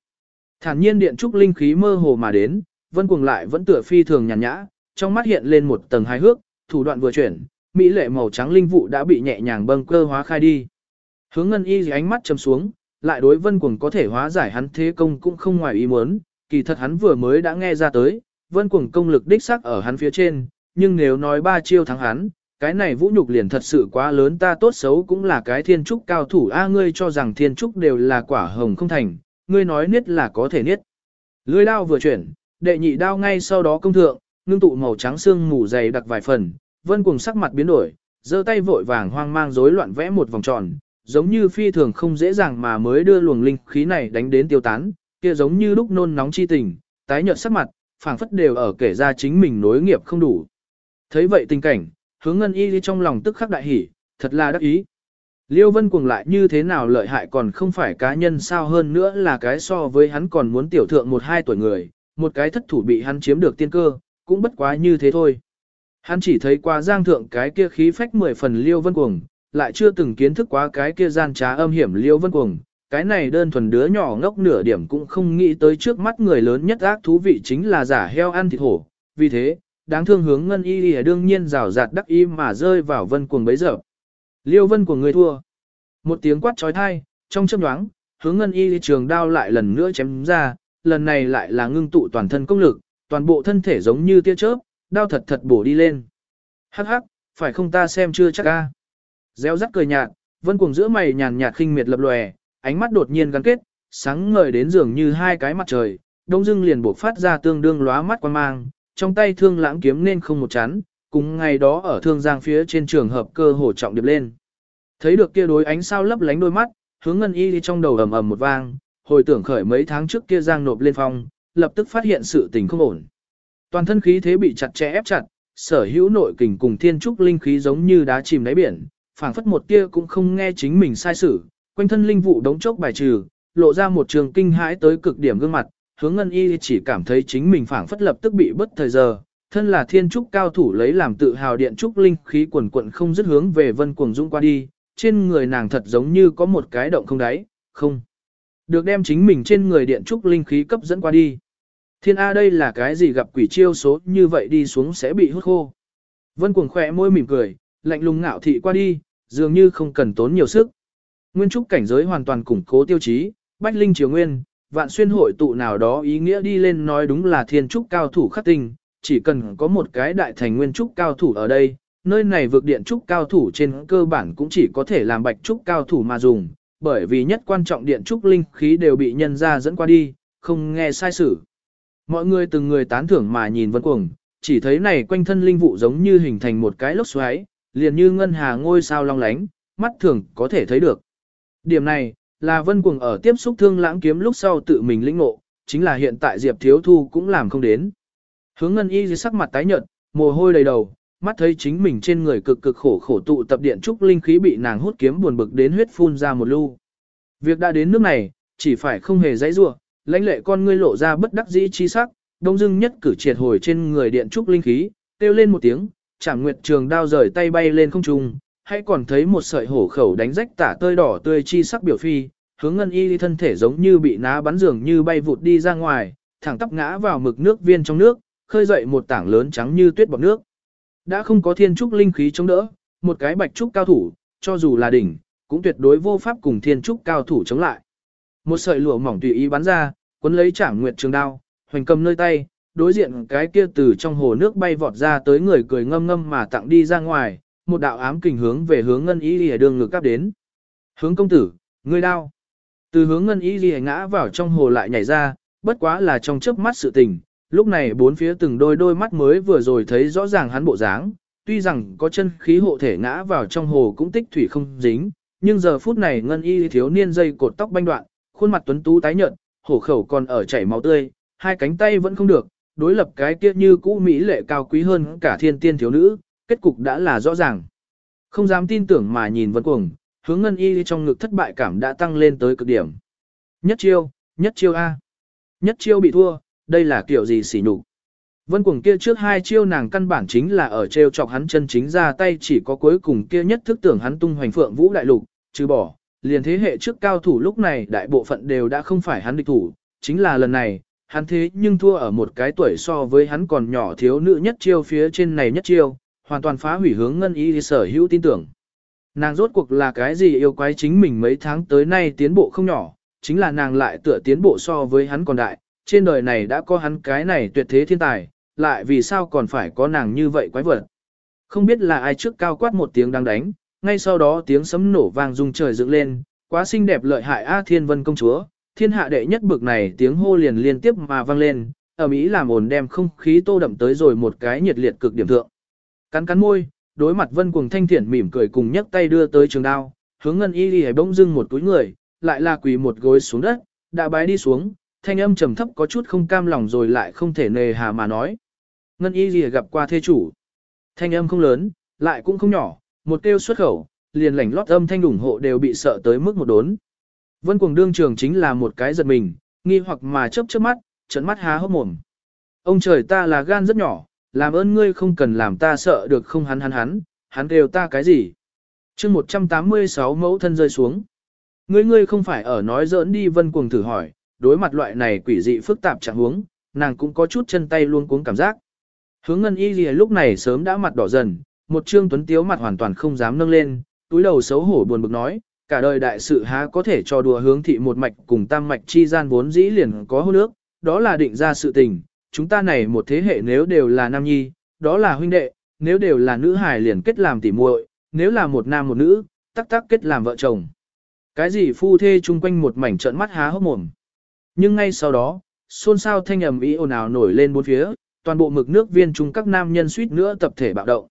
Thản nhiên điện trúc linh khí mơ hồ mà đến, vân cuồng lại vẫn tựa phi thường nhàn nhã, trong mắt hiện lên một tầng hài hước, thủ đoạn vừa chuyển, mỹ lệ màu trắng linh vụ đã bị nhẹ nhàng bâng cơ hóa khai đi. Hướng ngân y ánh mắt chầm xuống, lại đối vân cuồng có thể hóa giải hắn thế công cũng không ngoài ý muốn, kỳ thật hắn vừa mới đã nghe ra tới, vân cuồng công lực đích xác ở hắn phía trên, nhưng nếu nói ba chiêu thắng hắn, cái này vũ nhục liền thật sự quá lớn ta tốt xấu cũng là cái thiên trúc cao thủ a ngươi cho rằng thiên trúc đều là quả hồng không thành, ngươi nói niết là có thể niết. Lưỡi đao vừa chuyển, đệ nhị đao ngay sau đó công thượng, ngưng tụ màu trắng xương mù dày đặc vài phần, vân cùng sắc mặt biến đổi, giơ tay vội vàng hoang mang rối loạn vẽ một vòng tròn, giống như phi thường không dễ dàng mà mới đưa luồng linh khí này đánh đến tiêu tán, kia giống như lúc nôn nóng chi tình, tái nhợt sắc mặt, phảng phất đều ở kể ra chính mình nối nghiệp không đủ. Thấy vậy tình cảnh, hướng ngân y trong lòng tức khắc đại hỉ, thật là đắc ý. Liêu Vân cuồng lại như thế nào lợi hại còn không phải cá nhân sao hơn nữa là cái so với hắn còn muốn tiểu thượng một hai tuổi người, một cái thất thủ bị hắn chiếm được tiên cơ, cũng bất quá như thế thôi. Hắn chỉ thấy qua giang thượng cái kia khí phách mười phần Liêu Vân cuồng, lại chưa từng kiến thức quá cái kia gian trá âm hiểm Liêu Vân cuồng. Cái này đơn thuần đứa nhỏ ngốc nửa điểm cũng không nghĩ tới trước mắt người lớn nhất ác thú vị chính là giả heo ăn thịt hổ. Vì thế, đáng thương hướng ngân y y đương nhiên rào rạt đắc y mà rơi vào vân cuồng bấy giờ. Liêu vân của người thua. Một tiếng quát trói thai, trong chớp nhoáng, hướng ngân y trường đao lại lần nữa chém ra, lần này lại là ngưng tụ toàn thân công lực, toàn bộ thân thể giống như tia chớp, đao thật thật bổ đi lên. Hắc hắc, phải không ta xem chưa chắc a. Gieo rắc cười nhạt, vân cuồng giữa mày nhàn nhạt khinh miệt lập lòe, ánh mắt đột nhiên gắn kết, sáng ngời đến dường như hai cái mặt trời, đông dưng liền bộc phát ra tương đương lóa mắt quan mang, trong tay thương lãng kiếm nên không một chán, cùng ngày đó ở thương giang phía trên trường hợp cơ hồ trọng điệp lên. Thấy được kia đối ánh sao lấp lánh đôi mắt, hướng ngân y đi trong đầu ầm ầm một vang, hồi tưởng khởi mấy tháng trước kia giang nộp lên phong, lập tức phát hiện sự tình không ổn. Toàn thân khí thế bị chặt chẽ ép chặt, sở hữu nội kình cùng thiên trúc linh khí giống như đá chìm đáy biển, phảng phất một tia cũng không nghe chính mình sai sử, quanh thân linh vụ đống chốc bài trừ, lộ ra một trường kinh hãi tới cực điểm gương mặt, hướng ngân y chỉ cảm thấy chính mình phảng phất lập tức bị bất thời giờ, thân là thiên trúc cao thủ lấy làm tự hào điện trúc linh khí quần quận không dứt hướng về vân cuồng Dung qua đi, trên người nàng thật giống như có một cái động không đáy, không. Được đem chính mình trên người điện trúc linh khí cấp dẫn qua đi. Thiên A đây là cái gì gặp quỷ chiêu số như vậy đi xuống sẽ bị hút khô. Vân cuồng khỏe môi mỉm cười, lạnh lùng ngạo thị qua đi, dường như không cần tốn nhiều sức. Nguyên trúc cảnh giới hoàn toàn củng cố tiêu chí, bách linh triều nguyên, vạn xuyên hội tụ nào đó ý nghĩa đi lên nói đúng là thiên trúc cao thủ khắc tinh, chỉ cần có một cái đại thành nguyên trúc cao thủ ở đây, nơi này vượt điện trúc cao thủ trên cơ bản cũng chỉ có thể làm bạch trúc cao thủ mà dùng, bởi vì nhất quan trọng điện trúc linh khí đều bị nhân ra dẫn qua đi, không nghe sai sử. Mọi người từng người tán thưởng mà nhìn vân cuồng, chỉ thấy này quanh thân linh vụ giống như hình thành một cái lốc xoáy, liền như ngân hà ngôi sao long lánh, mắt thường có thể thấy được. Điểm này, là vân cuồng ở tiếp xúc thương lãng kiếm lúc sau tự mình lĩnh ngộ, chính là hiện tại Diệp Thiếu Thu cũng làm không đến. Hướng ngân y dưới sắc mặt tái nhợt, mồ hôi đầy đầu, mắt thấy chính mình trên người cực cực khổ khổ tụ tập điện trúc linh khí bị nàng hút kiếm buồn bực đến huyết phun ra một lưu. Việc đã đến nước này, chỉ phải không hề dãy rủa, lãnh lệ con ngươi lộ ra bất đắc dĩ chi sắc, đông dưng nhất cử triệt hồi trên người điện trúc linh khí, kêu lên một tiếng, Trảm Nguyệt Trường đao rời tay bay lên không trung, hay còn thấy một sợi hổ khẩu đánh rách tả tơi đỏ tươi chi sắc biểu phi, hướng ngân y thân thể giống như bị ná bắn dường như bay vụt đi ra ngoài, thẳng tắp ngã vào mực nước viên trong nước, khơi dậy một tảng lớn trắng như tuyết bọt nước. Đã không có thiên trúc linh khí chống đỡ, một cái bạch trúc cao thủ, cho dù là đỉnh, cũng tuyệt đối vô pháp cùng thiên trúc cao thủ chống lại. Một sợi lụa mỏng tùy ý bắn ra, cuốn lấy Trảm Nguyệt Trường đao, hoành cầm nơi tay, đối diện cái kia từ trong hồ nước bay vọt ra tới người cười ngâm ngâm mà tặng đi ra ngoài, một đạo ám kình hướng về hướng ngân y lìa đường ngược cắp đến. Hướng công tử, ngươi đau Từ hướng ngân y lìa ngã vào trong hồ lại nhảy ra, bất quá là trong chớp mắt sự tình, lúc này bốn phía từng đôi đôi mắt mới vừa rồi thấy rõ ràng hắn bộ dáng, tuy rằng có chân khí hộ thể ngã vào trong hồ cũng tích thủy không dính, nhưng giờ phút này ngân y thiếu niên dây cột tóc banh đoạn, khuôn mặt tuấn tú tái nhợt, hổ khẩu còn ở chảy máu tươi, hai cánh tay vẫn không được, đối lập cái kia như cũ mỹ lệ cao quý hơn cả thiên tiên thiếu nữ, kết cục đã là rõ ràng. Không dám tin tưởng mà nhìn vân cuồng, hướng ngân y trong ngực thất bại cảm đã tăng lên tới cực điểm. Nhất chiêu, nhất chiêu A. Nhất chiêu bị thua, đây là kiểu gì xỉ nhục. Vân cuồng kia trước hai chiêu nàng căn bản chính là ở treo chọc hắn chân chính ra tay chỉ có cuối cùng kia nhất thức tưởng hắn tung hoành phượng vũ đại lục, trừ bỏ, liền thế hệ trước cao thủ lúc này đại bộ phận đều đã không phải hắn địch thủ, chính là lần này, hắn thế nhưng thua ở một cái tuổi so với hắn còn nhỏ thiếu nữ nhất chiêu phía trên này nhất chiêu, hoàn toàn phá hủy hướng ngân y sở hữu tin tưởng. Nàng rốt cuộc là cái gì yêu quái chính mình mấy tháng tới nay tiến bộ không nhỏ, chính là nàng lại tựa tiến bộ so với hắn còn đại, trên đời này đã có hắn cái này tuyệt thế thiên tài, lại vì sao còn phải có nàng như vậy quái vật. Không biết là ai trước cao quát một tiếng đang đánh, ngay sau đó tiếng sấm nổ vang rung trời dựng lên, quá xinh đẹp lợi hại A Thiên Vân công chúa, thiên hạ đệ nhất bực này tiếng hô liền liên tiếp mà vang lên, ở Mỹ làm ồn đem không khí tô đậm tới rồi một cái nhiệt liệt cực điểm thượng. Cắn cắn môi, đối mặt Vân Cuồng thanh thiện mỉm cười cùng nhấc tay đưa tới trường đao, hướng ngân y đi bỗng dưng một túi người, lại là quỳ một gối xuống đất, đã bái đi xuống, thanh âm trầm thấp có chút không cam lòng rồi lại không thể nề hà mà nói. Ngân y gì gặp qua thê chủ. Thanh âm không lớn, lại cũng không nhỏ, một kêu xuất khẩu, liền lảnh lót âm thanh ủng hộ đều bị sợ tới mức một đốn. Vân cuồng đương trường chính là một cái giật mình, nghi hoặc mà chớp chớp mắt, trận mắt há hốc mồm. Ông trời ta là gan rất nhỏ, làm ơn ngươi không cần làm ta sợ được không hắn hắn hắn, hắn đều ta cái gì. chương 186 mẫu thân rơi xuống. Ngươi ngươi không phải ở nói giỡn đi vân cuồng thử hỏi, đối mặt loại này quỷ dị phức tạp trạng huống, nàng cũng có chút chân tay luôn cuống cảm giác. Hướng ngân y gì lúc này sớm đã mặt đỏ dần, một trương tuấn tiếu mặt hoàn toàn không dám nâng lên, túi đầu xấu hổ buồn bực nói, cả đời đại sự há có thể cho đùa hướng thị một mạch cùng tam mạch chi gian vốn dĩ liền có hôn nước, đó là định ra sự tình, chúng ta này một thế hệ nếu đều là nam nhi, đó là huynh đệ, nếu đều là nữ hài liền kết làm tỉ muội, nếu là một nam một nữ, tắc tắc kết làm vợ chồng. Cái gì phu thê chung quanh một mảnh trợn mắt há hốc mồm. Nhưng ngay sau đó, xôn xao thanh ầm ý ồn ào nổi lên bốn phía, toàn bộ mực nước viên chung các nam nhân suýt nữa tập thể bạo động.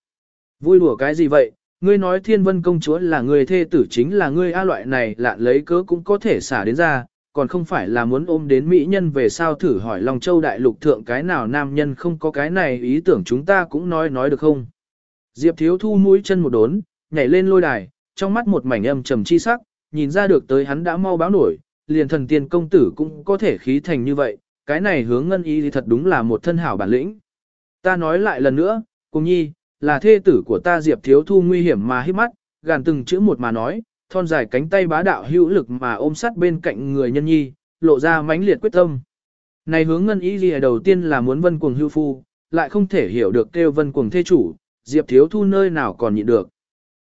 Vui đùa cái gì vậy, ngươi nói thiên vân công chúa là người thê tử chính là ngươi A loại này lạn lấy cớ cũng có thể xả đến ra, còn không phải là muốn ôm đến mỹ nhân về sao thử hỏi Long Châu Đại Lục thượng cái nào nam nhân không có cái này ý tưởng chúng ta cũng nói nói được không. Diệp thiếu thu mũi chân một đốn, nhảy lên lôi đài, trong mắt một mảnh âm trầm chi sắc, nhìn ra được tới hắn đã mau báo nổi, liền thần tiên công tử cũng có thể khí thành như vậy, cái này hướng ngân ý thì thật đúng là một thân hảo bản lĩnh. Ta nói lại lần nữa, cùng nhi, là thê tử của ta Diệp Thiếu Thu nguy hiểm mà hít mắt, gàn từng chữ một mà nói, thon dài cánh tay bá đạo hữu lực mà ôm sát bên cạnh người nhân nhi, lộ ra mãnh liệt quyết tâm. Này hướng ngân ý gì đầu tiên là muốn vân cuồng hưu phu, lại không thể hiểu được kêu vân cuồng thê chủ, Diệp Thiếu Thu nơi nào còn nhịn được.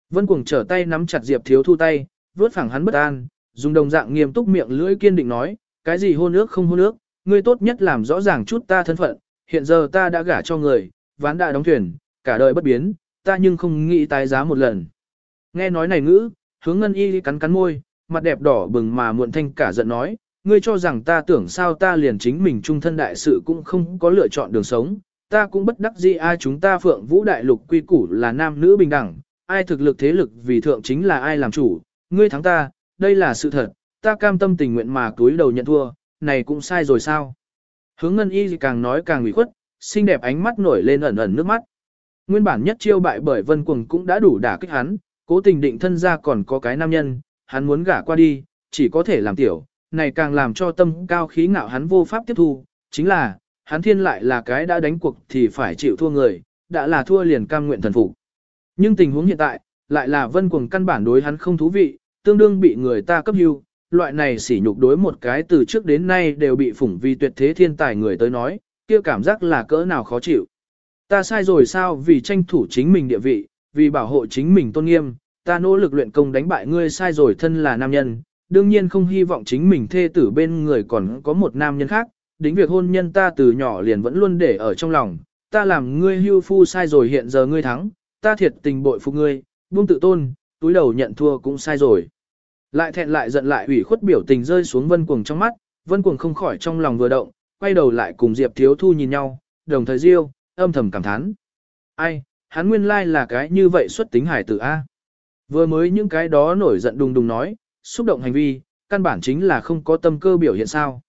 Vân cuồng trở tay nắm chặt Diệp Thiếu Thu tay, vớt phẳng hắn bất an, dùng đồng dạng nghiêm túc miệng lưỡi kiên định nói, cái gì hôn ước không hôn ước, ngươi tốt nhất làm rõ ràng chút ta thân phận, hiện giờ ta đã gả cho người, ván đã đóng thuyền, cả đời bất biến, ta nhưng không nghĩ tái giá một lần. Nghe nói này ngữ, hướng ngân y cắn cắn môi, mặt đẹp đỏ bừng mà muộn thanh cả giận nói, ngươi cho rằng ta tưởng sao ta liền chính mình trung thân đại sự cũng không có lựa chọn đường sống, ta cũng bất đắc dĩ ai chúng ta phượng vũ đại lục quy củ là nam nữ bình đẳng, ai thực lực thế lực vì thượng chính là ai làm chủ, ngươi thắng ta, đây là sự thật, ta cam tâm tình nguyện mà túi đầu nhận thua, này cũng sai rồi sao. Hướng ngân y càng nói càng ủy khuất, xinh đẹp ánh mắt nổi lên ẩn ẩn nước mắt. Nguyên bản nhất chiêu bại bởi vân quần cũng đã đủ đả kích hắn, cố tình định thân ra còn có cái nam nhân, hắn muốn gả qua đi, chỉ có thể làm tiểu, này càng làm cho tâm cao khí ngạo hắn vô pháp tiếp thu, chính là, hắn thiên lại là cái đã đánh cuộc thì phải chịu thua người, đã là thua liền cam nguyện thần phục. Nhưng tình huống hiện tại, lại là vân cuồng căn bản đối hắn không thú vị, tương đương bị người ta cấp hưu, loại này sỉ nhục đối một cái từ trước đến nay đều bị phủng vì tuyệt thế thiên tài người tới nói, kia cảm giác là cỡ nào khó chịu. Ta sai rồi sao vì tranh thủ chính mình địa vị, vì bảo hộ chính mình tôn nghiêm, ta nỗ lực luyện công đánh bại ngươi sai rồi thân là nam nhân, đương nhiên không hy vọng chính mình thê tử bên người còn có một nam nhân khác, đính việc hôn nhân ta từ nhỏ liền vẫn luôn để ở trong lòng, ta làm ngươi hưu phu sai rồi hiện giờ ngươi thắng, ta thiệt tình bội phục ngươi, buông tự tôn, túi đầu nhận thua cũng sai rồi. Lại thẹn lại giận lại ủy khuất biểu tình rơi xuống vân cuồng trong mắt, vân cuồng không khỏi trong lòng vừa động, quay đầu lại cùng Diệp Thiếu Thu nhìn nhau, đồng thời riêu, âm thầm cảm thán. Ai, hắn nguyên lai là cái như vậy xuất tính hải tử A. Vừa mới những cái đó nổi giận đùng đùng nói, xúc động hành vi, căn bản chính là không có tâm cơ biểu hiện sao.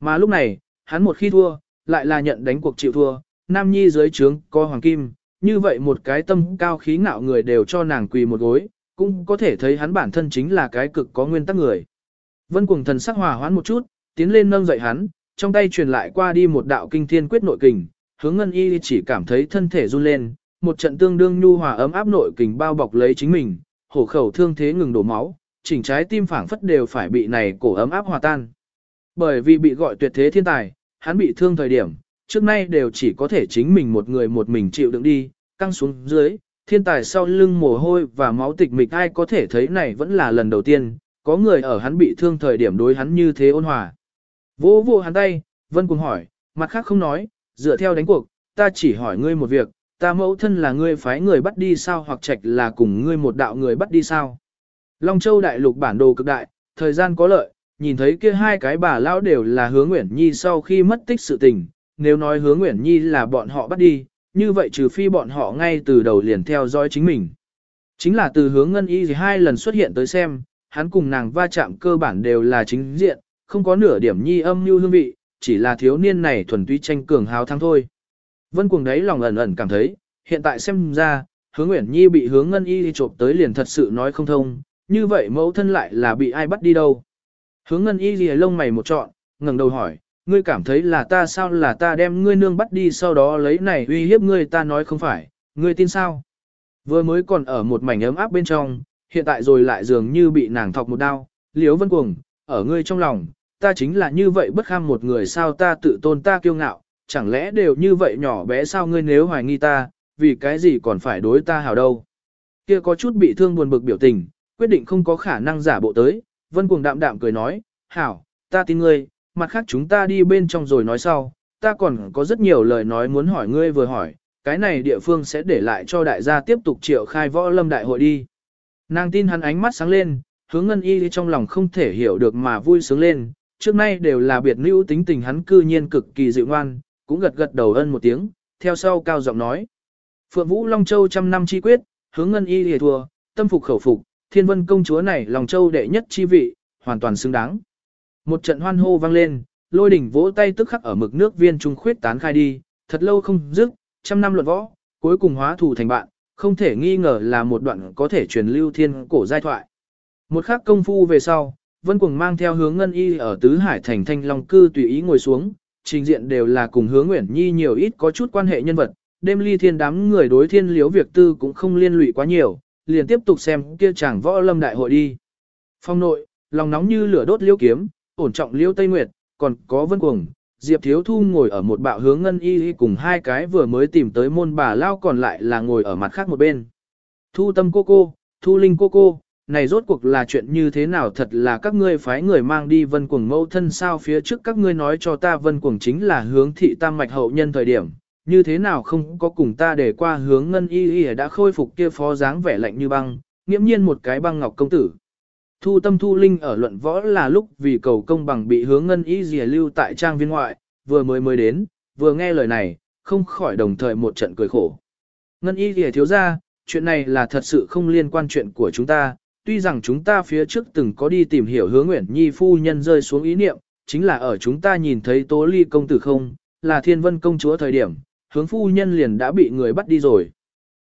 Mà lúc này, hắn một khi thua, lại là nhận đánh cuộc chịu thua, nam nhi dưới trướng có hoàng kim, như vậy một cái tâm cao khí ngạo người đều cho nàng quỳ một gối, cũng có thể thấy hắn bản thân chính là cái cực có nguyên tắc người. Vân cuồng thần sắc hòa hoãn một chút, tiến lên nâng dậy hắn, trong tay truyền lại qua đi một đạo kinh thiên quyết nội kình, hướng ngân y chỉ cảm thấy thân thể run lên, một trận tương đương nhu hòa ấm áp nội kình bao bọc lấy chính mình, hổ khẩu thương thế ngừng đổ máu, chỉnh trái tim phảng phất đều phải bị này cổ ấm áp hòa tan. Bởi vì bị gọi tuyệt thế thiên tài, hắn bị thương thời điểm, trước nay đều chỉ có thể chính mình một người một mình chịu đựng đi, căng xuống dưới, thiên tài sau lưng mồ hôi và máu tịch mịch ai có thể thấy này vẫn là lần đầu tiên, có người ở hắn bị thương thời điểm đối hắn như thế ôn hòa. Vô vô hắn tay, vân cùng hỏi, mặt khác không nói, dựa theo đánh cuộc, ta chỉ hỏi ngươi một việc, ta mẫu thân là ngươi phái người bắt đi sao hoặc trạch là cùng ngươi một đạo người bắt đi sao. Long Châu đại lục bản đồ cực đại, thời gian có lợi, nhìn thấy kia hai cái bà lão đều là hướng Nguyễn Nhi sau khi mất tích sự tình, nếu nói hướng Nguyễn Nhi là bọn họ bắt đi, như vậy trừ phi bọn họ ngay từ đầu liền theo dõi chính mình. Chính là từ hướng ngân y hai lần xuất hiện tới xem, hắn cùng nàng va chạm cơ bản đều là chính diện, không có nửa điểm nhi âm như hương vị, chỉ là thiếu niên này thuần túy tranh cường hào thắng thôi. Vân cuồng đấy lòng ẩn ẩn cảm thấy, hiện tại xem ra, hướng Nguyễn Nhi bị hướng ngân y trộm tới liền thật sự nói không thông, như vậy mẫu thân lại là bị ai bắt đi đâu. Hướng ngân y gì lông mày một trọn, ngẩng đầu hỏi, ngươi cảm thấy là ta sao là ta đem ngươi nương bắt đi sau đó lấy này uy hiếp ngươi ta nói không phải, ngươi tin sao? Vừa mới còn ở một mảnh ấm áp bên trong, hiện tại rồi lại dường như bị nàng thọc một đao, liếu vân cuồng, ở ngươi trong lòng, ta chính là như vậy bất kham một người sao ta tự tôn ta kiêu ngạo, chẳng lẽ đều như vậy nhỏ bé sao ngươi nếu hoài nghi ta, vì cái gì còn phải đối ta hảo đâu. Kia có chút bị thương buồn bực biểu tình, quyết định không có khả năng giả bộ tới, vân cuồng đạm đạm cười nói, hảo, ta tin ngươi, mặt khác chúng ta đi bên trong rồi nói sau, ta còn có rất nhiều lời nói muốn hỏi ngươi vừa hỏi, cái này địa phương sẽ để lại cho đại gia tiếp tục triệu khai võ lâm đại hội đi. Nàng tin hắn ánh mắt sáng lên, hướng ngân y trong lòng không thể hiểu được mà vui sướng lên, trước nay đều là biệt nữ tính tình hắn cư nhiên cực kỳ dịu ngoan, cũng gật gật đầu ân một tiếng, theo sau cao giọng nói. Phượng Vũ Long Châu trăm năm chi quyết, hướng ngân y lìa thua, tâm phục khẩu phục, thiên vân công chúa này Long Châu đệ nhất chi vị, hoàn toàn xứng đáng. Một trận hoan hô vang lên, lôi đỉnh vỗ tay tức khắc ở mực nước viên trung khuyết tán khai đi, thật lâu không dứt, trăm năm luận võ, cuối cùng hóa thù thành bạn, không thể nghi ngờ là một đoạn có thể truyền lưu thiên cổ giai thoại. Một khắc công phu về sau, Vân Cuồng mang theo hướng ngân y ở Tứ Hải thành thanh long cư tùy ý ngồi xuống, trình diện đều là cùng hướng Nguyễn Nhi nhiều ít có chút quan hệ nhân vật, đêm ly thiên đám người đối thiên liếu việc tư cũng không liên lụy quá nhiều, liền tiếp tục xem kia chàng võ lâm đại hội đi. Phong nội, lòng nóng như lửa đốt liêu kiếm, ổn trọng liêu Tây Nguyệt, còn có Vân Cuồng, Diệp Thiếu Thu ngồi ở một bạo hướng ngân y cùng hai cái vừa mới tìm tới môn bà lao còn lại là ngồi ở mặt khác một bên. Thu tâm cô cô, Thu linh cô cô, này rốt cuộc là chuyện như thế nào thật là các ngươi phái người mang đi vân cuồng mẫu thân sao phía trước các ngươi nói cho ta vân cuồng chính là hướng thị tam mạch hậu nhân thời điểm, như thế nào không có cùng ta để qua hướng ngân y y đã khôi phục kia phó dáng vẻ lạnh như băng, nghiễm nhiên một cái băng ngọc công tử. Thu tâm thu linh ở luận võ là lúc vì cầu công bằng bị hướng ngân y dìa lưu tại trang viên ngoại, vừa mới mới đến, vừa nghe lời này, không khỏi đồng thời một trận cười khổ. Ngân y dìa thiếu ra, chuyện này là thật sự không liên quan chuyện của chúng ta, tuy rằng chúng ta phía trước từng có đi tìm hiểu hướng nguyện nhi phu nhân rơi xuống ý niệm, chính là ở chúng ta nhìn thấy tố ly công tử không, là thiên vân công chúa thời điểm, hướng phu nhân liền đã bị người bắt đi rồi.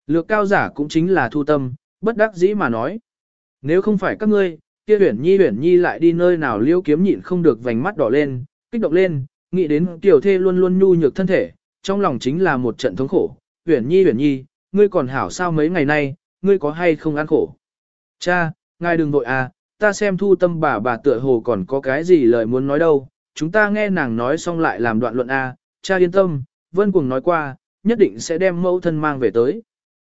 Lược cao giả cũng chính là thu tâm, bất đắc dĩ mà nói. Nếu không phải các ngươi, kia uyển nhi uyển nhi lại đi nơi nào liêu kiếm nhịn không được vành mắt đỏ lên, kích động lên, nghĩ đến tiểu thê luôn luôn nhu nhược thân thể, trong lòng chính là một trận thống khổ. Uyển nhi uyển nhi, ngươi còn hảo sao mấy ngày nay, ngươi có hay không ăn khổ? Cha, ngài đừng vội à, ta xem thu tâm bà bà tựa hồ còn có cái gì lời muốn nói đâu, chúng ta nghe nàng nói xong lại làm đoạn luận à, cha yên tâm, vân cuồng nói qua, nhất định sẽ đem mẫu thân mang về tới.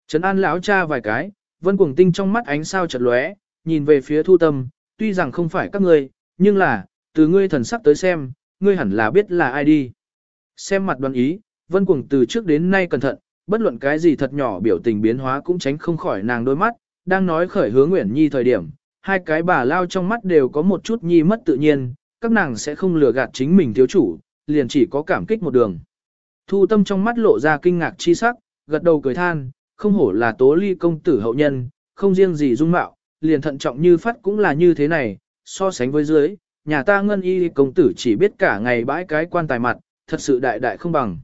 Trấn an lão cha vài cái, vân cuồng tinh trong mắt ánh sao chật lóe, nhìn về phía thu tâm, tuy rằng không phải các ngươi, nhưng là, từ ngươi thần sắc tới xem, ngươi hẳn là biết là ai đi. Xem mặt đoán ý, vân cuồng từ trước đến nay cẩn thận, bất luận cái gì thật nhỏ biểu tình biến hóa cũng tránh không khỏi nàng đôi mắt, đang nói khởi hướng Nguyễn Nhi thời điểm, hai cái bà lao trong mắt đều có một chút nhi mất tự nhiên, các nàng sẽ không lừa gạt chính mình thiếu chủ, liền chỉ có cảm kích một đường. Thu tâm trong mắt lộ ra kinh ngạc chi sắc, gật đầu cười than, không hổ là tố ly công tử hậu nhân, không riêng gì dung mạo, liền thận trọng như phát cũng là như thế này, so sánh với dưới, nhà ta ngân y công tử chỉ biết cả ngày bãi cái quan tài mặt, thật sự đại đại không bằng.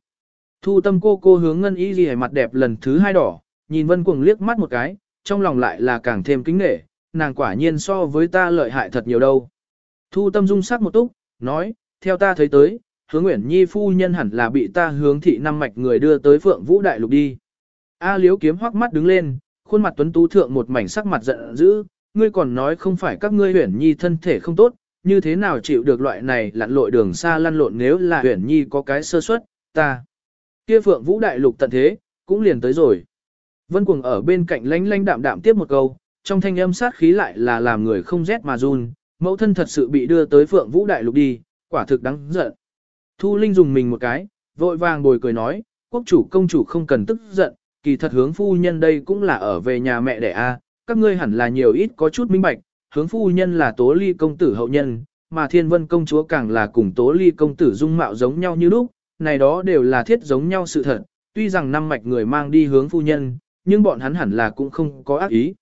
Thu tâm cô cô hướng ngân y gì mặt đẹp lần thứ hai đỏ, nhìn vân cuồng liếc mắt một cái, trong lòng lại là càng thêm kính nể, nàng quả nhiên so với ta lợi hại thật nhiều đâu. Thu tâm dung sắc một túc, nói, theo ta thấy tới, hướng Nguyễn Nhi phu nhân hẳn là bị ta hướng thị năm mạch người đưa tới phượng vũ đại lục đi. A liếu kiếm hoắc mắt đứng lên, khuôn mặt tuấn tú thượng một mảnh sắc mặt giận dữ, ngươi còn nói không phải các ngươi Nguyễn Nhi thân thể không tốt, như thế nào chịu được loại này lặn lội đường xa lăn lộn nếu là Nguyễn Nhi có cái sơ suất, ta. Kia Phượng Vũ đại lục tận thế, cũng liền tới rồi. Vân Cuồng ở bên cạnh lánh lánh đạm đạm tiếp một câu, trong thanh âm sát khí lại là làm người không rét mà run, mẫu thân thật sự bị đưa tới Phượng Vũ đại lục đi, quả thực đáng giận. Thu Linh dùng mình một cái, vội vàng bồi cười nói, quốc chủ công chủ không cần tức giận, kỳ thật hướng phu nhân đây cũng là ở về nhà mẹ đẻ a, các ngươi hẳn là nhiều ít có chút minh bạch, hướng phu nhân là tố ly công tử hậu nhân, mà thiên vân công chúa càng là cùng tố ly công tử dung mạo giống nhau như lúc, này đó đều là thiết giống nhau sự thật, tuy rằng năm mạch người mang đi hướng phu nhân, nhưng bọn hắn hẳn là cũng không có ác ý.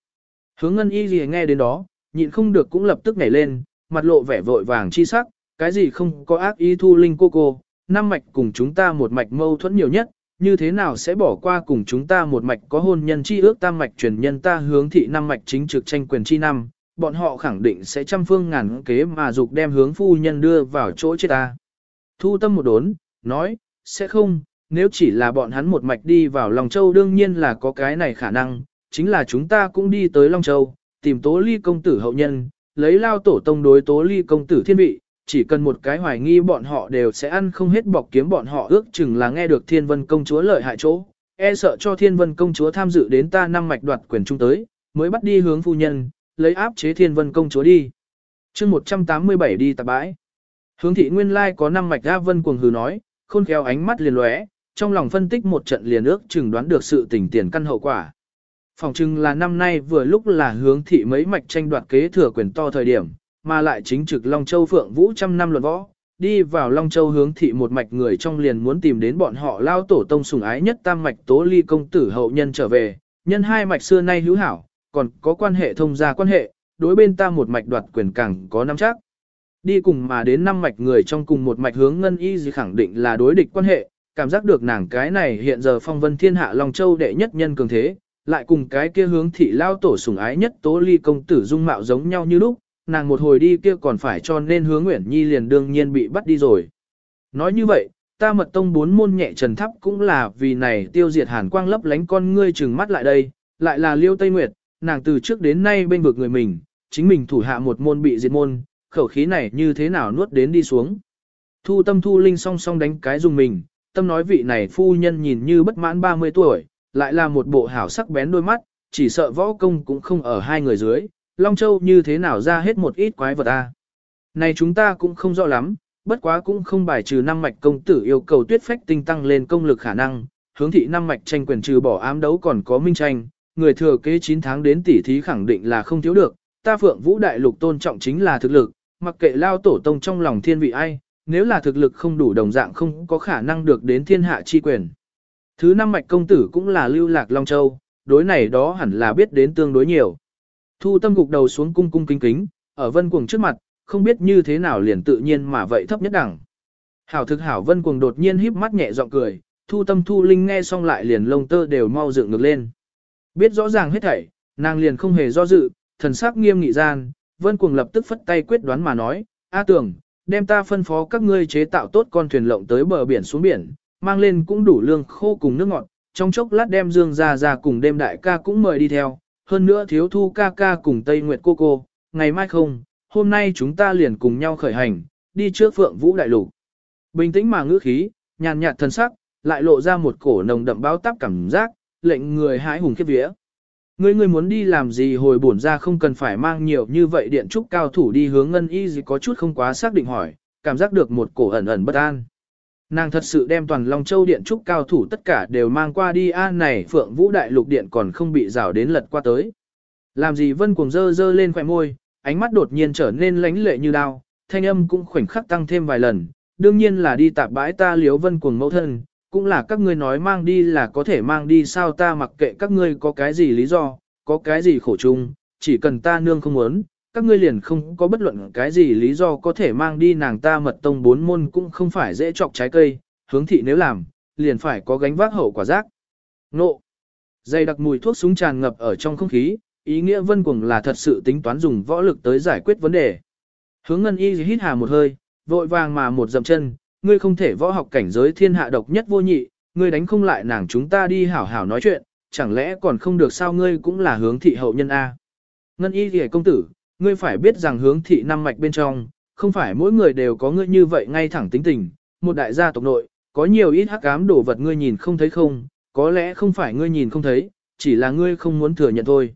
Hướng ngân y gì nghe đến đó, nhịn không được cũng lập tức nhảy lên, mặt lộ vẻ vội vàng chi sắc, cái gì không có ác ý thu linh cô cô, năm mạch cùng chúng ta một mạch mâu thuẫn nhiều nhất, như thế nào sẽ bỏ qua cùng chúng ta một mạch có hôn nhân chi ước tam mạch truyền nhân ta hướng thị năm mạch chính trực tranh quyền chi năm, bọn họ khẳng định sẽ trăm phương ngàn kế mà dục đem hướng phu nhân đưa vào chỗ chết ta. Thu tâm một đốn, nói, sẽ không, nếu chỉ là bọn hắn một mạch đi vào Long Châu đương nhiên là có cái này khả năng, chính là chúng ta cũng đi tới Long Châu, tìm tố ly công tử hậu nhân, lấy lao tổ tông đối tố ly công tử thiên vị, chỉ cần một cái hoài nghi bọn họ đều sẽ ăn không hết bọc kiếm bọn họ ước chừng là nghe được thiên vân công chúa lợi hại chỗ, e sợ cho thiên vân công chúa tham dự đến ta năm mạch đoạt quyền trung tới, mới bắt đi hướng phu nhân, lấy áp chế thiên vân công chúa đi. chương 187 đi tạp bãi. Hướng thị nguyên lai có năm mạch ra vân cuồng hừ nói, khôn khéo ánh mắt liền lóe, trong lòng phân tích một trận liền ước chừng đoán được sự tình tiền căn hậu quả. Phòng chừng là năm nay vừa lúc là hướng thị mấy mạch tranh đoạt kế thừa quyền to thời điểm, mà lại chính trực Long Châu Phượng Vũ trăm năm luận võ, đi vào Long Châu hướng thị một mạch người trong liền muốn tìm đến bọn họ lao tổ tông sùng ái nhất tam mạch tố ly công tử hậu nhân trở về, nhân hai mạch xưa nay hữu hảo, còn có quan hệ thông gia quan hệ, đối bên ta một mạch đoạt quyền càng có năm chắc. Đi cùng mà đến năm mạch người trong cùng một mạch hướng ngân y gì khẳng định là đối địch quan hệ, cảm giác được nàng cái này hiện giờ phong vân thiên hạ Long Châu đệ nhất nhân cường thế, lại cùng cái kia hướng thị lao tổ sủng ái nhất tố ly công tử dung mạo giống nhau như lúc, nàng một hồi đi kia còn phải cho nên hướng Nguyễn Nhi liền đương nhiên bị bắt đi rồi. Nói như vậy, ta mật tông bốn môn nhẹ trần thắp cũng là vì này tiêu diệt hàn quang lấp lánh con ngươi chừng mắt lại đây, lại là liêu Tây Nguyệt, nàng từ trước đến nay bên vực người mình, chính mình thủ hạ một môn bị diệt môn, khẩu khí này như thế nào nuốt đến đi xuống. Thu tâm thu linh song song đánh cái dùng mình, tâm nói vị này phu nhân nhìn như bất mãn 30 tuổi, lại là một bộ hảo sắc bén đôi mắt, chỉ sợ võ công cũng không ở hai người dưới, Long Châu như thế nào ra hết một ít quái vật a. Này chúng ta cũng không rõ lắm, bất quá cũng không bài trừ năm mạch công tử yêu cầu tuyết phách tinh tăng lên công lực khả năng, hướng thị năm mạch tranh quyền trừ bỏ ám đấu còn có minh tranh, người thừa kế 9 tháng đến tỷ thí khẳng định là không thiếu được, ta phượng vũ đại lục tôn trọng chính là thực lực, mặc kệ lao tổ tông trong lòng thiên vị ai, nếu là thực lực không đủ đồng dạng không có khả năng được đến thiên hạ chi quyền. Thứ năm mạch công tử cũng là lưu lạc Long Châu, đối này đó hẳn là biết đến tương đối nhiều. Thu tâm gục đầu xuống cung cung kính kính, ở vân cuồng trước mặt, không biết như thế nào liền tự nhiên mà vậy thấp nhất đẳng. Hảo thực hảo vân cuồng đột nhiên híp mắt nhẹ giọng cười, thu tâm thu linh nghe xong lại liền lông tơ đều mau dựng ngược lên. Biết rõ ràng hết thảy, nàng liền không hề do dự, thần sắc nghiêm nghị gian, vân cuồng lập tức phất tay quyết đoán mà nói, A tưởng, đem ta phân phó các ngươi chế tạo tốt con thuyền lộng tới bờ biển xuống biển, mang lên cũng đủ lương khô cùng nước ngọt, trong chốc lát đem dương ra ra cùng đêm đại ca cũng mời đi theo, hơn nữa thiếu thu ca ca cùng Tây Nguyệt cô cô, ngày mai không, hôm nay chúng ta liền cùng nhau khởi hành, đi trước phượng vũ đại lục. Bình tĩnh mà ngữ khí, nhàn nhạt thân sắc, lại lộ ra một cổ nồng đậm báo táp cảm giác, lệnh người hái hùng khiếp vía. Ngươi ngươi muốn đi làm gì hồi bổn ra không cần phải mang nhiều như vậy điện trúc cao thủ đi hướng ngân y gì có chút không quá xác định hỏi, cảm giác được một cổ ẩn ẩn bất an. Nàng thật sự đem toàn Long Châu điện trúc cao thủ tất cả đều mang qua đi a này Phượng Vũ Đại Lục điện còn không bị rào đến lật qua tới. Làm gì Vân cuồng dơ dơ lên khỏe môi, ánh mắt đột nhiên trở nên lánh lệ như đao, thanh âm cũng khoảnh khắc tăng thêm vài lần, đương nhiên là đi tạp bãi ta liếu Vân cuồng mẫu thân, cũng là các ngươi nói mang đi là có thể mang đi sao ta mặc kệ các ngươi có cái gì lý do, có cái gì khổ chung, chỉ cần ta nương không muốn, các ngươi liền không có bất luận cái gì lý do có thể mang đi nàng ta mật tông bốn môn cũng không phải dễ chọc trái cây, hướng thị nếu làm, liền phải có gánh vác hậu quả rác. Nộ! Dây đặc mùi thuốc súng tràn ngập ở trong không khí, ý nghĩa vân cuồng là thật sự tính toán dùng võ lực tới giải quyết vấn đề. Hướng ngân y hít hà một hơi, vội vàng mà một dậm chân, ngươi không thể võ học cảnh giới thiên hạ độc nhất vô nhị, ngươi đánh không lại nàng chúng ta đi hảo hảo nói chuyện, chẳng lẽ còn không được sao ngươi cũng là hướng thị hậu nhân A. Ngân y thì công tử, ngươi phải biết rằng hướng thị năm mạch bên trong, không phải mỗi người đều có ngươi như vậy ngay thẳng tính tình, một đại gia tộc nội, có nhiều ít hắc ám đồ vật ngươi nhìn không thấy không, có lẽ không phải ngươi nhìn không thấy, chỉ là ngươi không muốn thừa nhận thôi.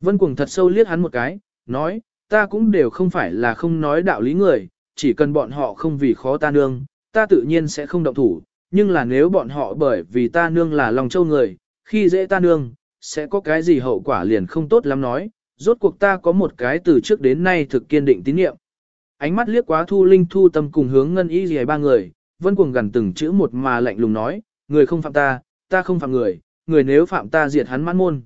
Vân Cuồng thật sâu liếc hắn một cái, nói, ta cũng đều không phải là không nói đạo lý người, chỉ cần bọn họ không vì khó ta nương, ta tự nhiên sẽ không động thủ, nhưng là nếu bọn họ bởi vì ta nương là lòng châu người, khi dễ ta nương, sẽ có cái gì hậu quả liền không tốt lắm nói, rốt cuộc ta có một cái từ trước đến nay thực kiên định tín nhiệm. Ánh mắt liếc quá thu linh thu tâm cùng hướng ngân ý gì ba người, vân cuồng gần từng chữ một mà lạnh lùng nói, người không phạm ta, ta không phạm người, người nếu phạm ta diệt hắn mãn môn.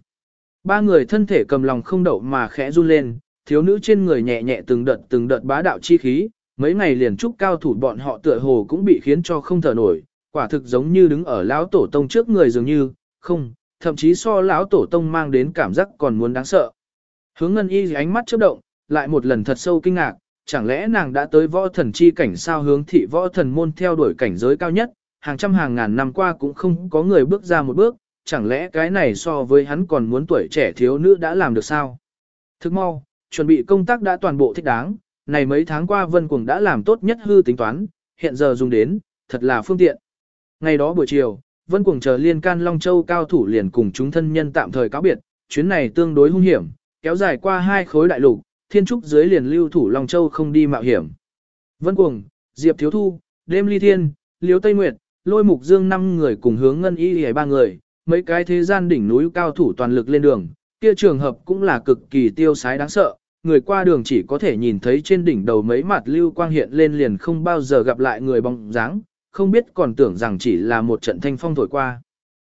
Ba người thân thể cầm lòng không đậu mà khẽ run lên, thiếu nữ trên người nhẹ nhẹ từng đợt từng đợt bá đạo chi khí, mấy ngày liền trúc cao thủ bọn họ tựa hồ cũng bị khiến cho không thở nổi, quả thực giống như đứng ở lão tổ tông trước người dường như, không, thậm chí so lão tổ tông mang đến cảm giác còn muốn đáng sợ. Hướng ngân y ánh mắt chớp động, lại một lần thật sâu kinh ngạc, chẳng lẽ nàng đã tới võ thần chi cảnh sao hướng thị võ thần môn theo đuổi cảnh giới cao nhất, hàng trăm hàng ngàn năm qua cũng không có người bước ra một bước, chẳng lẽ cái này so với hắn còn muốn tuổi trẻ thiếu nữ đã làm được sao? Thức mau, chuẩn bị công tác đã toàn bộ thích đáng, này mấy tháng qua Vân Cuồng đã làm tốt nhất hư tính toán, hiện giờ dùng đến, thật là phương tiện. Ngày đó buổi chiều, Vân Cuồng chờ liên can Long Châu cao thủ liền cùng chúng thân nhân tạm thời cáo biệt, chuyến này tương đối hung hiểm, kéo dài qua hai khối đại lục, thiên trúc dưới liền lưu thủ Long Châu không đi mạo hiểm. Vân Cuồng, Diệp Thiếu Thu, Đêm Ly Thiên, Liếu Tây Nguyệt, Lôi Mục Dương năm người cùng hướng ngân y hề ba người, mấy cái thế gian đỉnh núi cao thủ toàn lực lên đường, kia trường hợp cũng là cực kỳ tiêu sái đáng sợ, người qua đường chỉ có thể nhìn thấy trên đỉnh đầu mấy mặt lưu quang hiện lên liền không bao giờ gặp lại người bóng dáng, không biết còn tưởng rằng chỉ là một trận thanh phong thổi qua.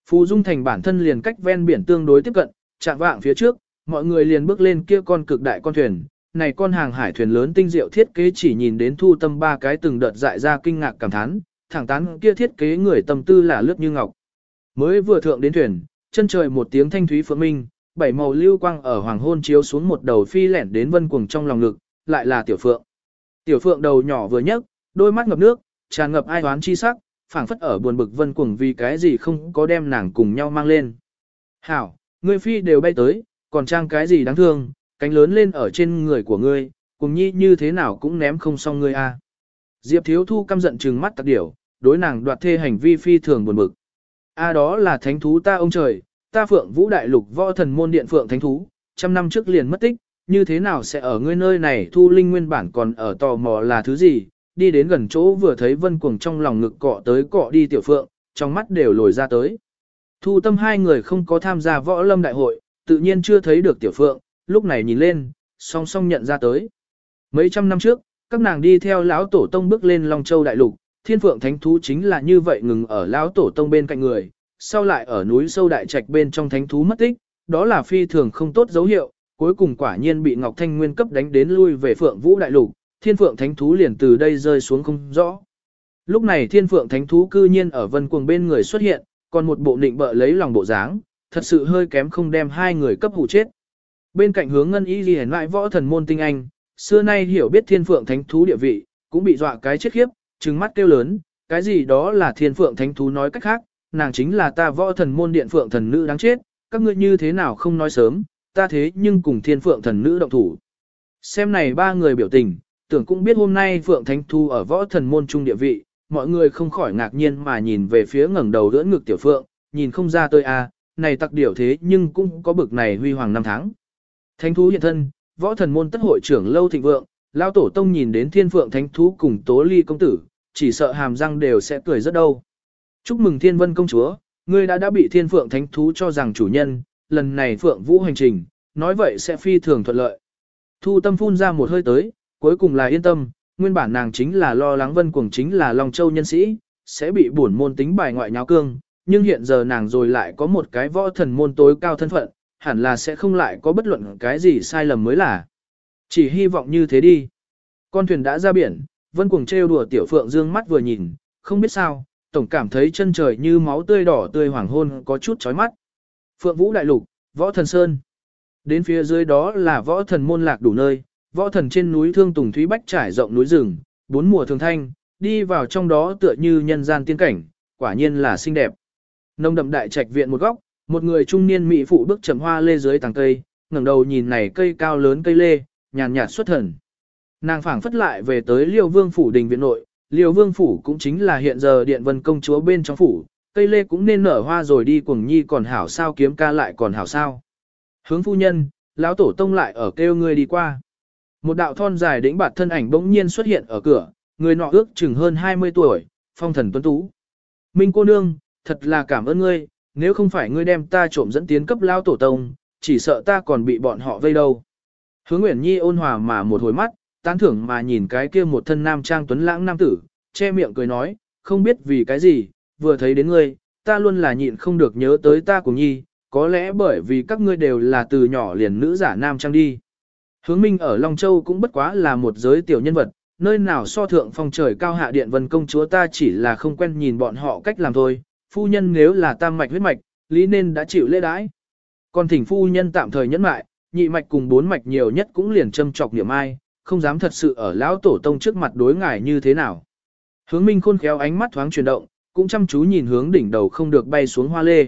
Phù Dung Thành bản thân liền cách ven biển tương đối tiếp cận, chạm vạng phía trước, mọi người liền bước lên kia con cực đại con thuyền, này con hàng hải thuyền lớn tinh diệu thiết kế chỉ nhìn đến thu tâm ba cái từng đợt dại ra kinh ngạc cảm thán, thẳng tán kia thiết kế người tâm tư là lướt như ngọc. Mới vừa thượng đến thuyền, chân trời một tiếng thanh thúy phượng minh, bảy màu lưu quang ở hoàng hôn chiếu xuống một đầu phi lẻn đến vân cuồng trong lòng ngực, lại là tiểu phượng. Tiểu phượng đầu nhỏ vừa nhấc, đôi mắt ngập nước, tràn ngập ai oán chi sắc, phảng phất ở buồn bực vân cuồng vì cái gì không có đem nàng cùng nhau mang lên. Hảo, ngươi phi đều bay tới, còn trang cái gì đáng thương, cánh lớn lên ở trên người của ngươi, cùng nhi như thế nào cũng ném không xong ngươi a. Diệp thiếu thu căm giận trừng mắt tặc điểu, đối nàng đoạt thê hành vi phi thường buồn bực. A đó là thánh thú ta ông trời, ta phượng vũ đại lục võ thần môn điện phượng thánh thú, trăm năm trước liền mất tích, như thế nào sẽ ở ngươi nơi này thu linh nguyên bản còn ở tò mò là thứ gì, đi đến gần chỗ vừa thấy vân cuồng trong lòng ngực cọ tới cọ đi tiểu phượng, trong mắt đều lồi ra tới. Thu tâm hai người không có tham gia võ lâm đại hội, tự nhiên chưa thấy được tiểu phượng, lúc này nhìn lên, song song nhận ra tới. Mấy trăm năm trước, các nàng đi theo lão tổ tông bước lên Long Châu đại lục, thiên phượng thánh thú chính là như vậy ngừng ở lão tổ tông bên cạnh người, sau lại ở núi sâu đại trạch bên trong thánh thú mất tích, đó là phi thường không tốt dấu hiệu, cuối cùng quả nhiên bị Ngọc Thanh Nguyên cấp đánh đến lui về Phượng Vũ đại lục, thiên phượng thánh thú liền từ đây rơi xuống không rõ. Lúc này thiên phượng thánh thú cư nhiên ở vân cuồng bên người xuất hiện, còn một bộ nịnh bợ lấy lòng bộ dáng, thật sự hơi kém không đem hai người cấp hủ chết. Bên cạnh hướng ngân y liền lại võ thần môn tinh anh, xưa nay hiểu biết thiên phượng thánh thú địa vị, cũng bị dọa cái chết khiếp, trừng mắt kêu lớn, cái gì đó là thiên phượng thánh thú nói cách khác, nàng chính là ta võ thần môn điện phượng thần nữ đáng chết, các ngươi như thế nào không nói sớm, ta thế nhưng cùng thiên phượng thần nữ động thủ. Xem này ba người biểu tình, tưởng cũng biết hôm nay phượng thánh thu ở võ thần môn trung địa vị, mọi người không khỏi ngạc nhiên mà nhìn về phía ngẩng đầu đỡ ngực tiểu phượng, nhìn không ra tôi à, này tặc điểu thế nhưng cũng có bực này huy hoàng năm tháng. Thánh thú hiện thân, võ thần môn tất hội trưởng lâu thịnh vượng, lao tổ tông nhìn đến thiên phượng thánh thú cùng tố ly công tử, chỉ sợ hàm răng đều sẽ cười rất đâu. Chúc mừng thiên vân công chúa, ngươi đã đã bị thiên phượng thánh thú cho rằng chủ nhân, lần này phượng vũ hành trình, nói vậy sẽ phi thường thuận lợi. Thu tâm phun ra một hơi tới, cuối cùng là yên tâm, nguyên bản nàng chính là lo lắng vân cuồng chính là Long Châu nhân sĩ, sẽ bị bổn môn tính bài ngoại nháo cương, nhưng hiện giờ nàng rồi lại có một cái võ thần môn tối cao thân phận, hẳn là sẽ không lại có bất luận cái gì sai lầm mới là. Chỉ hy vọng như thế đi. Con thuyền đã ra biển, vân cuồng trêu đùa tiểu phượng dương mắt vừa nhìn, không biết sao, tổng cảm thấy chân trời như máu tươi đỏ tươi hoàng hôn có chút chói mắt. Phượng Vũ Đại Lục, Võ Thần Sơn. Đến phía dưới đó là Võ Thần Môn Lạc đủ nơi, Võ Thần trên núi Thương Tùng Thúy Bách trải rộng núi rừng, bốn mùa thường thanh, đi vào trong đó tựa như nhân gian tiên cảnh, quả nhiên là xinh đẹp. Nông đậm đại trạch viện một góc, một người trung niên mỹ phụ bước chậm hoa lê dưới tàng cây, ngẩng đầu nhìn này cây cao lớn cây lê, nhàn nhạt xuất thần. Nàng phảng phất lại về tới Liêu Vương phủ đình viện nội, Liêu Vương phủ cũng chính là hiện giờ điện vân công chúa bên trong phủ, cây lê cũng nên nở hoa rồi đi cuồng nhi còn hảo sao kiếm ca lại còn hảo sao. Hướng phu nhân, lão tổ tông lại ở kêu ngươi đi qua. Một đạo thon dài đĩnh bạt thân ảnh bỗng nhiên xuất hiện ở cửa, người nọ ước chừng hơn 20 tuổi, phong thần tuấn tú. Minh cô nương, thật là cảm ơn ngươi, nếu không phải ngươi đem ta trộm dẫn tiến cấp lao tổ tông, chỉ sợ ta còn bị bọn họ vây đâu. Hướng Nguyễn Nhi ôn hòa mà một hồi mắt, tán thưởng mà nhìn cái kia một thân nam trang tuấn lãng nam tử, che miệng cười nói, không biết vì cái gì, vừa thấy đến ngươi, ta luôn là nhịn không được nhớ tới ta cùng Nhi, có lẽ bởi vì các ngươi đều là từ nhỏ liền nữ giả nam trang đi. Hướng Minh ở Long Châu cũng bất quá là một giới tiểu nhân vật, nơi nào so thượng phong trời cao hạ điện vân công chúa ta chỉ là không quen nhìn bọn họ cách làm thôi, phu nhân nếu là tam mạch huyết mạch, lý nên đã chịu lễ đãi. Còn thỉnh phu nhân tạm thời nhẫn mại, nhị mạch cùng bốn mạch nhiều nhất cũng liền châm chọc niệm ai, không dám thật sự ở lão tổ tông trước mặt đối ngài như thế nào. Hướng Minh khôn khéo ánh mắt thoáng chuyển động, cũng chăm chú nhìn hướng đỉnh đầu không được bay xuống hoa lê.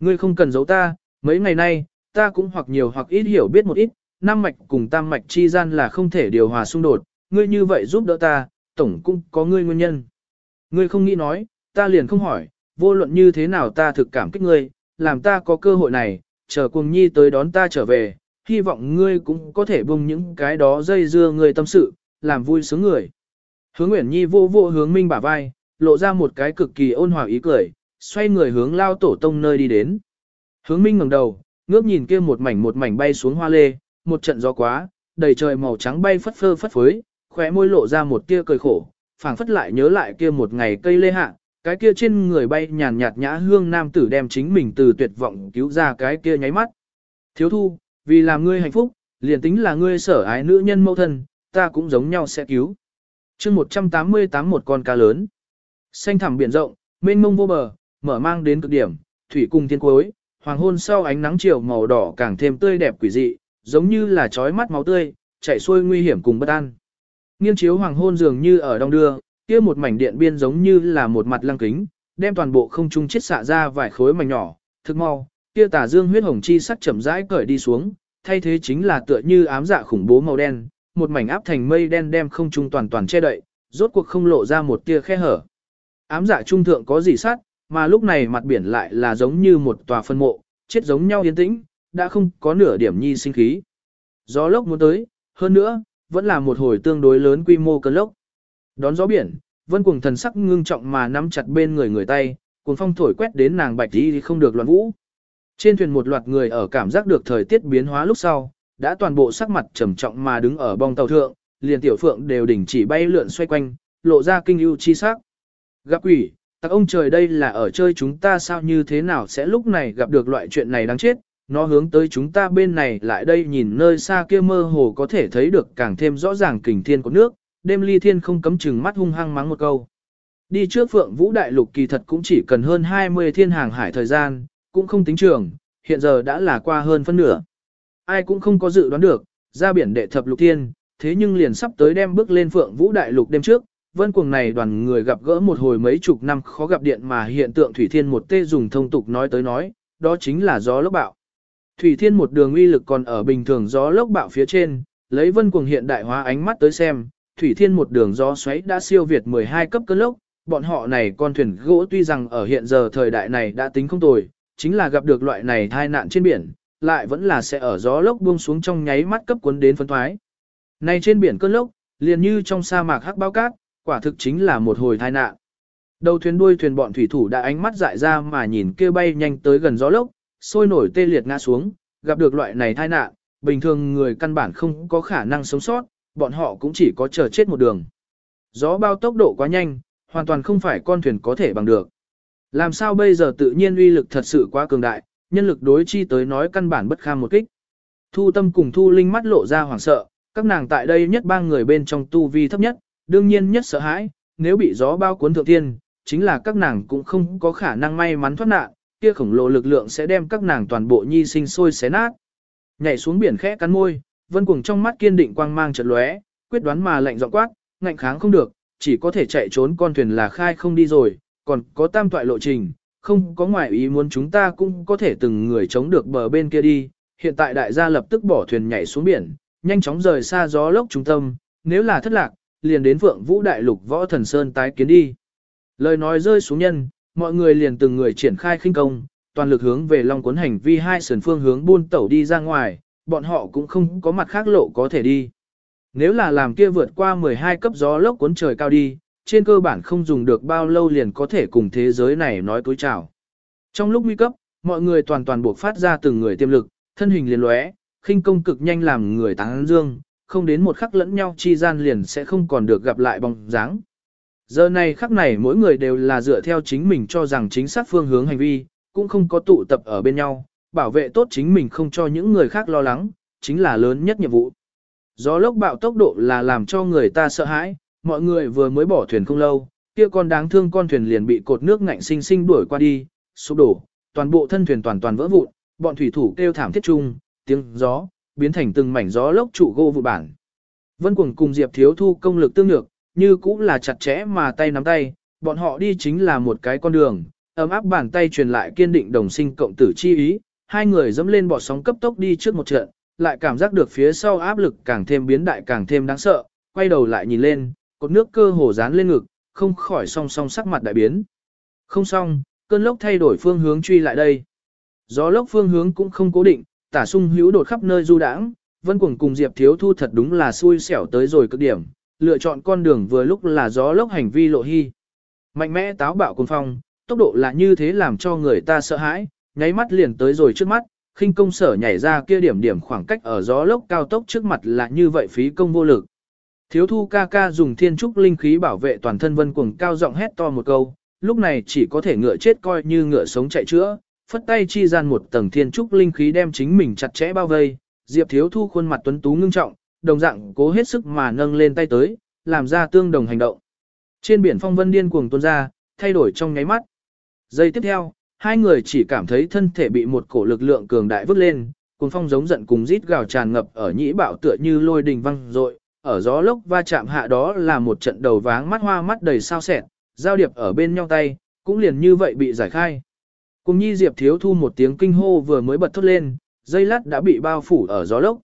Ngươi không cần giấu ta, mấy ngày nay, ta cũng hoặc nhiều hoặc ít hiểu biết một ít, năm mạch cùng tam mạch chi gian là không thể điều hòa xung đột, ngươi như vậy giúp đỡ ta, tổng cũng có ngươi nguyên nhân. Ngươi không nghĩ nói, ta liền không hỏi, vô luận như thế nào ta thực cảm kích ngươi, làm ta có cơ hội này, chờ cùng nhi tới đón ta trở về, hy vọng ngươi cũng có thể buông những cái đó dây dưa ngươi tâm sự, làm vui sướng người. Hướng Nguyễn Nhi vô vô hướng Minh bả vai, lộ ra một cái cực kỳ ôn hòa ý cười, xoay người hướng lao tổ tông nơi đi đến. Hướng Minh ngẩng đầu, ngước nhìn kia một mảnh một mảnh bay xuống hoa lê, một trận gió quá, đầy trời màu trắng bay phất phơ phất phới, khóe môi lộ ra một tia cười khổ, phảng phất lại nhớ lại kia một ngày cây lê hạ, cái kia trên người bay nhàn nhạt nhã hương nam tử đem chính mình từ tuyệt vọng cứu ra cái kia nháy mắt. Thiếu thu, vì làm ngươi hạnh phúc, liền tính là ngươi sở ái nữ nhân mẫu thân, ta cũng giống nhau sẽ cứu. chương 188 một con cá lớn. Xanh thẳm biển rộng, mênh mông vô bờ, mở mang đến cực điểm, thủy cung thiên cuối, hoàng hôn sau ánh nắng chiều màu đỏ càng thêm tươi đẹp quỷ dị, giống như là trói mắt máu tươi, chảy xuôi nguy hiểm cùng bất an. Nghiên chiếu hoàng hôn dường như ở đông đưa, kia một mảnh điện biên giống như là một mặt lăng kính, đem toàn bộ không trung chết xạ ra vài khối mảnh nhỏ, thực mau, kia tà dương huyết hồng chi sắc chậm rãi cởi đi xuống, thay thế chính là tựa như ám dạ khủng bố màu đen, một mảnh áp thành mây đen đem không trung toàn toàn che đậy, rốt cuộc không lộ ra một tia khe hở. Ám dạ trung thượng có gì sát, mà lúc này mặt biển lại là giống như một tòa phân mộ, chết giống nhau yên tĩnh, đã không có nửa điểm nhi sinh khí. Gió lốc muốn tới, hơn nữa, vẫn là một hồi tương đối lớn quy mô cơn lốc. Đón gió biển, vân cuồng thần sắc ngưng trọng mà nắm chặt bên người người tay, cuồng phong thổi quét đến nàng bạch đi không được loạn vũ. Trên thuyền một loạt người ở cảm giác được thời tiết biến hóa lúc sau, đã toàn bộ sắc mặt trầm trọng mà đứng ở bong tàu thượng, liền tiểu phượng đều đỉnh chỉ bay lượn xoay quanh, lộ ra kinh ưu chi sắc. Gặp quỷ, tặc ông trời đây là ở chơi chúng ta sao như thế nào sẽ lúc này gặp được loại chuyện này đáng chết, nó hướng tới chúng ta bên này lại đây nhìn nơi xa kia mơ hồ có thể thấy được càng thêm rõ ràng kình thiên của nước, đêm ly thiên không cấm chừng mắt hung hăng mắng một câu. Đi trước phượng vũ đại lục kỳ thật cũng chỉ cần hơn 20 thiên hàng hải thời gian, cũng không tính trường, hiện giờ đã là qua hơn phân nửa. Ai cũng không có dự đoán được, ra biển đệ thập lục thiên, thế nhưng liền sắp tới đem bước lên phượng vũ đại lục đêm trước, vân cuồng này đoàn người gặp gỡ một hồi mấy chục năm khó gặp điện mà hiện tượng thủy thiên một tê dùng thông tục nói tới nói, đó chính là gió lốc bạo. Thủy thiên một đường uy lực còn ở bình thường gió lốc bạo phía trên, lấy vân cuồng hiện đại hóa ánh mắt tới xem, thủy thiên một đường gió xoáy đã siêu việt 12 cấp cơn lốc, bọn họ này con thuyền gỗ tuy rằng ở hiện giờ thời đại này đã tính không tồi, chính là gặp được loại này tai nạn trên biển, lại vẫn là sẽ ở gió lốc buông xuống trong nháy mắt cấp cuốn đến phân thoái. Này trên biển cơn lốc, liền như trong sa mạc hắc bao cát, quả thực chính là một hồi tai nạn. Đầu thuyền đuôi thuyền bọn thủy thủ đã ánh mắt dại ra mà nhìn kia bay nhanh tới gần gió lốc, sôi nổi tê liệt ngã xuống, gặp được loại này tai nạn, bình thường người căn bản không có khả năng sống sót, bọn họ cũng chỉ có chờ chết một đường. Gió bao tốc độ quá nhanh, hoàn toàn không phải con thuyền có thể bằng được. Làm sao bây giờ tự nhiên uy lực thật sự quá cường đại, nhân lực đối chi tới nói căn bản bất kham một kích. Thu tâm cùng thu linh mắt lộ ra hoảng sợ, các nàng tại đây nhất ba người bên trong tu vi thấp nhất, đương nhiên nhất sợ hãi, nếu bị gió bao cuốn thượng thiên chính là các nàng cũng không có khả năng may mắn thoát nạn, kia khổng lồ lực lượng sẽ đem các nàng toàn bộ nhi sinh sôi xé nát. Nhảy xuống biển khẽ cắn môi, vân cuồng trong mắt kiên định quang mang chợt lóe, quyết đoán mà lạnh giọng quát, ngạnh kháng không được, chỉ có thể chạy trốn con thuyền là khai không đi rồi, còn có tam toại lộ trình, không có ngoại ý muốn chúng ta cũng có thể từng người chống được bờ bên kia đi. Hiện tại đại gia lập tức bỏ thuyền nhảy xuống biển, nhanh chóng rời xa gió lốc trung tâm, nếu là thất lạc, liền đến Phượng Vũ Đại Lục Võ Thần Sơn tái kiến đi. Lời nói rơi xuống nhân, mọi người liền từng người triển khai khinh công, toàn lực hướng về Long Cuốn hành vi hai sườn phương hướng buôn tẩu đi ra ngoài, bọn họ cũng không có mặt khác lộ có thể đi. Nếu là làm kia vượt qua 12 cấp gió lốc cuốn trời cao đi, trên cơ bản không dùng được bao lâu liền có thể cùng thế giới này nói tối chào. Trong lúc nguy cấp, mọi người toàn toàn buộc phát ra từng người tiềm lực, thân hình liền lóe, khinh công cực nhanh làm người tán dương, không đến một khắc lẫn nhau chi gian liền sẽ không còn được gặp lại bóng dáng. Giờ này khắc này mỗi người đều là dựa theo chính mình cho rằng chính xác phương hướng hành vi, cũng không có tụ tập ở bên nhau, bảo vệ tốt chính mình không cho những người khác lo lắng, chính là lớn nhất nhiệm vụ. Gió lốc bạo tốc độ là làm cho người ta sợ hãi, mọi người vừa mới bỏ thuyền không lâu, kia con đáng thương con thuyền liền bị cột nước ngạnh sinh sinh đuổi qua đi, sụp đổ, toàn bộ thân thuyền toàn toàn vỡ vụn, bọn thủy thủ kêu thảm thiết chung, tiếng gió, biến thành từng mảnh gió lốc trụ gỗ vụ bản. Vân Cuồng cùng Diệp Thiếu Thu công lực tương lược, như cũng là chặt chẽ mà tay nắm tay, bọn họ đi chính là một cái con đường, ấm áp bàn tay truyền lại kiên định đồng sinh cộng tử chi ý, hai người dẫm lên bọt sóng cấp tốc đi trước một trận, lại cảm giác được phía sau áp lực càng thêm biến đại càng thêm đáng sợ, quay đầu lại nhìn lên, cột nước cơ hồ dán lên ngực, không khỏi song song sắc mặt đại biến. Không xong, cơn lốc thay đổi phương hướng truy lại đây. Gió lốc phương hướng cũng không cố định, tả sung hữu đột khắp nơi du đãng, vân cuồng cùng Diệp Thiếu Thu thật đúng là xui xẻo tới rồi cực điểm, lựa chọn con đường vừa lúc là gió lốc hành vi lộ hy. Mạnh mẽ táo bạo cuồng phong, tốc độ là như thế làm cho người ta sợ hãi, nháy mắt liền tới rồi trước mắt, khinh công sở nhảy ra kia điểm điểm khoảng cách ở gió lốc cao tốc trước mặt là như vậy phí công vô lực. Thiếu thu ca ca dùng thiên trúc linh khí bảo vệ toàn thân vân cuồng cao giọng hét to một câu, lúc này chỉ có thể ngựa chết coi như ngựa sống chạy chữa, phất tay chi gian một tầng thiên trúc linh khí đem chính mình chặt chẽ bao vây, Diệp Thiếu Thu khuôn mặt tuấn tú ngưng trọng, đồng dạng cố hết sức mà nâng lên tay tới, làm ra tương đồng hành động. Trên biển phong vân điên cuồng tuôn ra, thay đổi trong nháy mắt. Giây tiếp theo, hai người chỉ cảm thấy thân thể bị một cổ lực lượng cường đại vứt lên, cuồng phong giống giận cùng rít gào tràn ngập ở nhĩ bạo tựa như lôi đình văng rội, ở gió lốc va chạm hạ đó là một trận đầu váng mắt hoa mắt đầy sao sẹn, giao điệp ở bên nhau tay, cũng liền như vậy bị giải khai. Cùng nhi diệp thiếu thu một tiếng kinh hô vừa mới bật thốt lên, dây lát đã bị bao phủ ở gió lốc.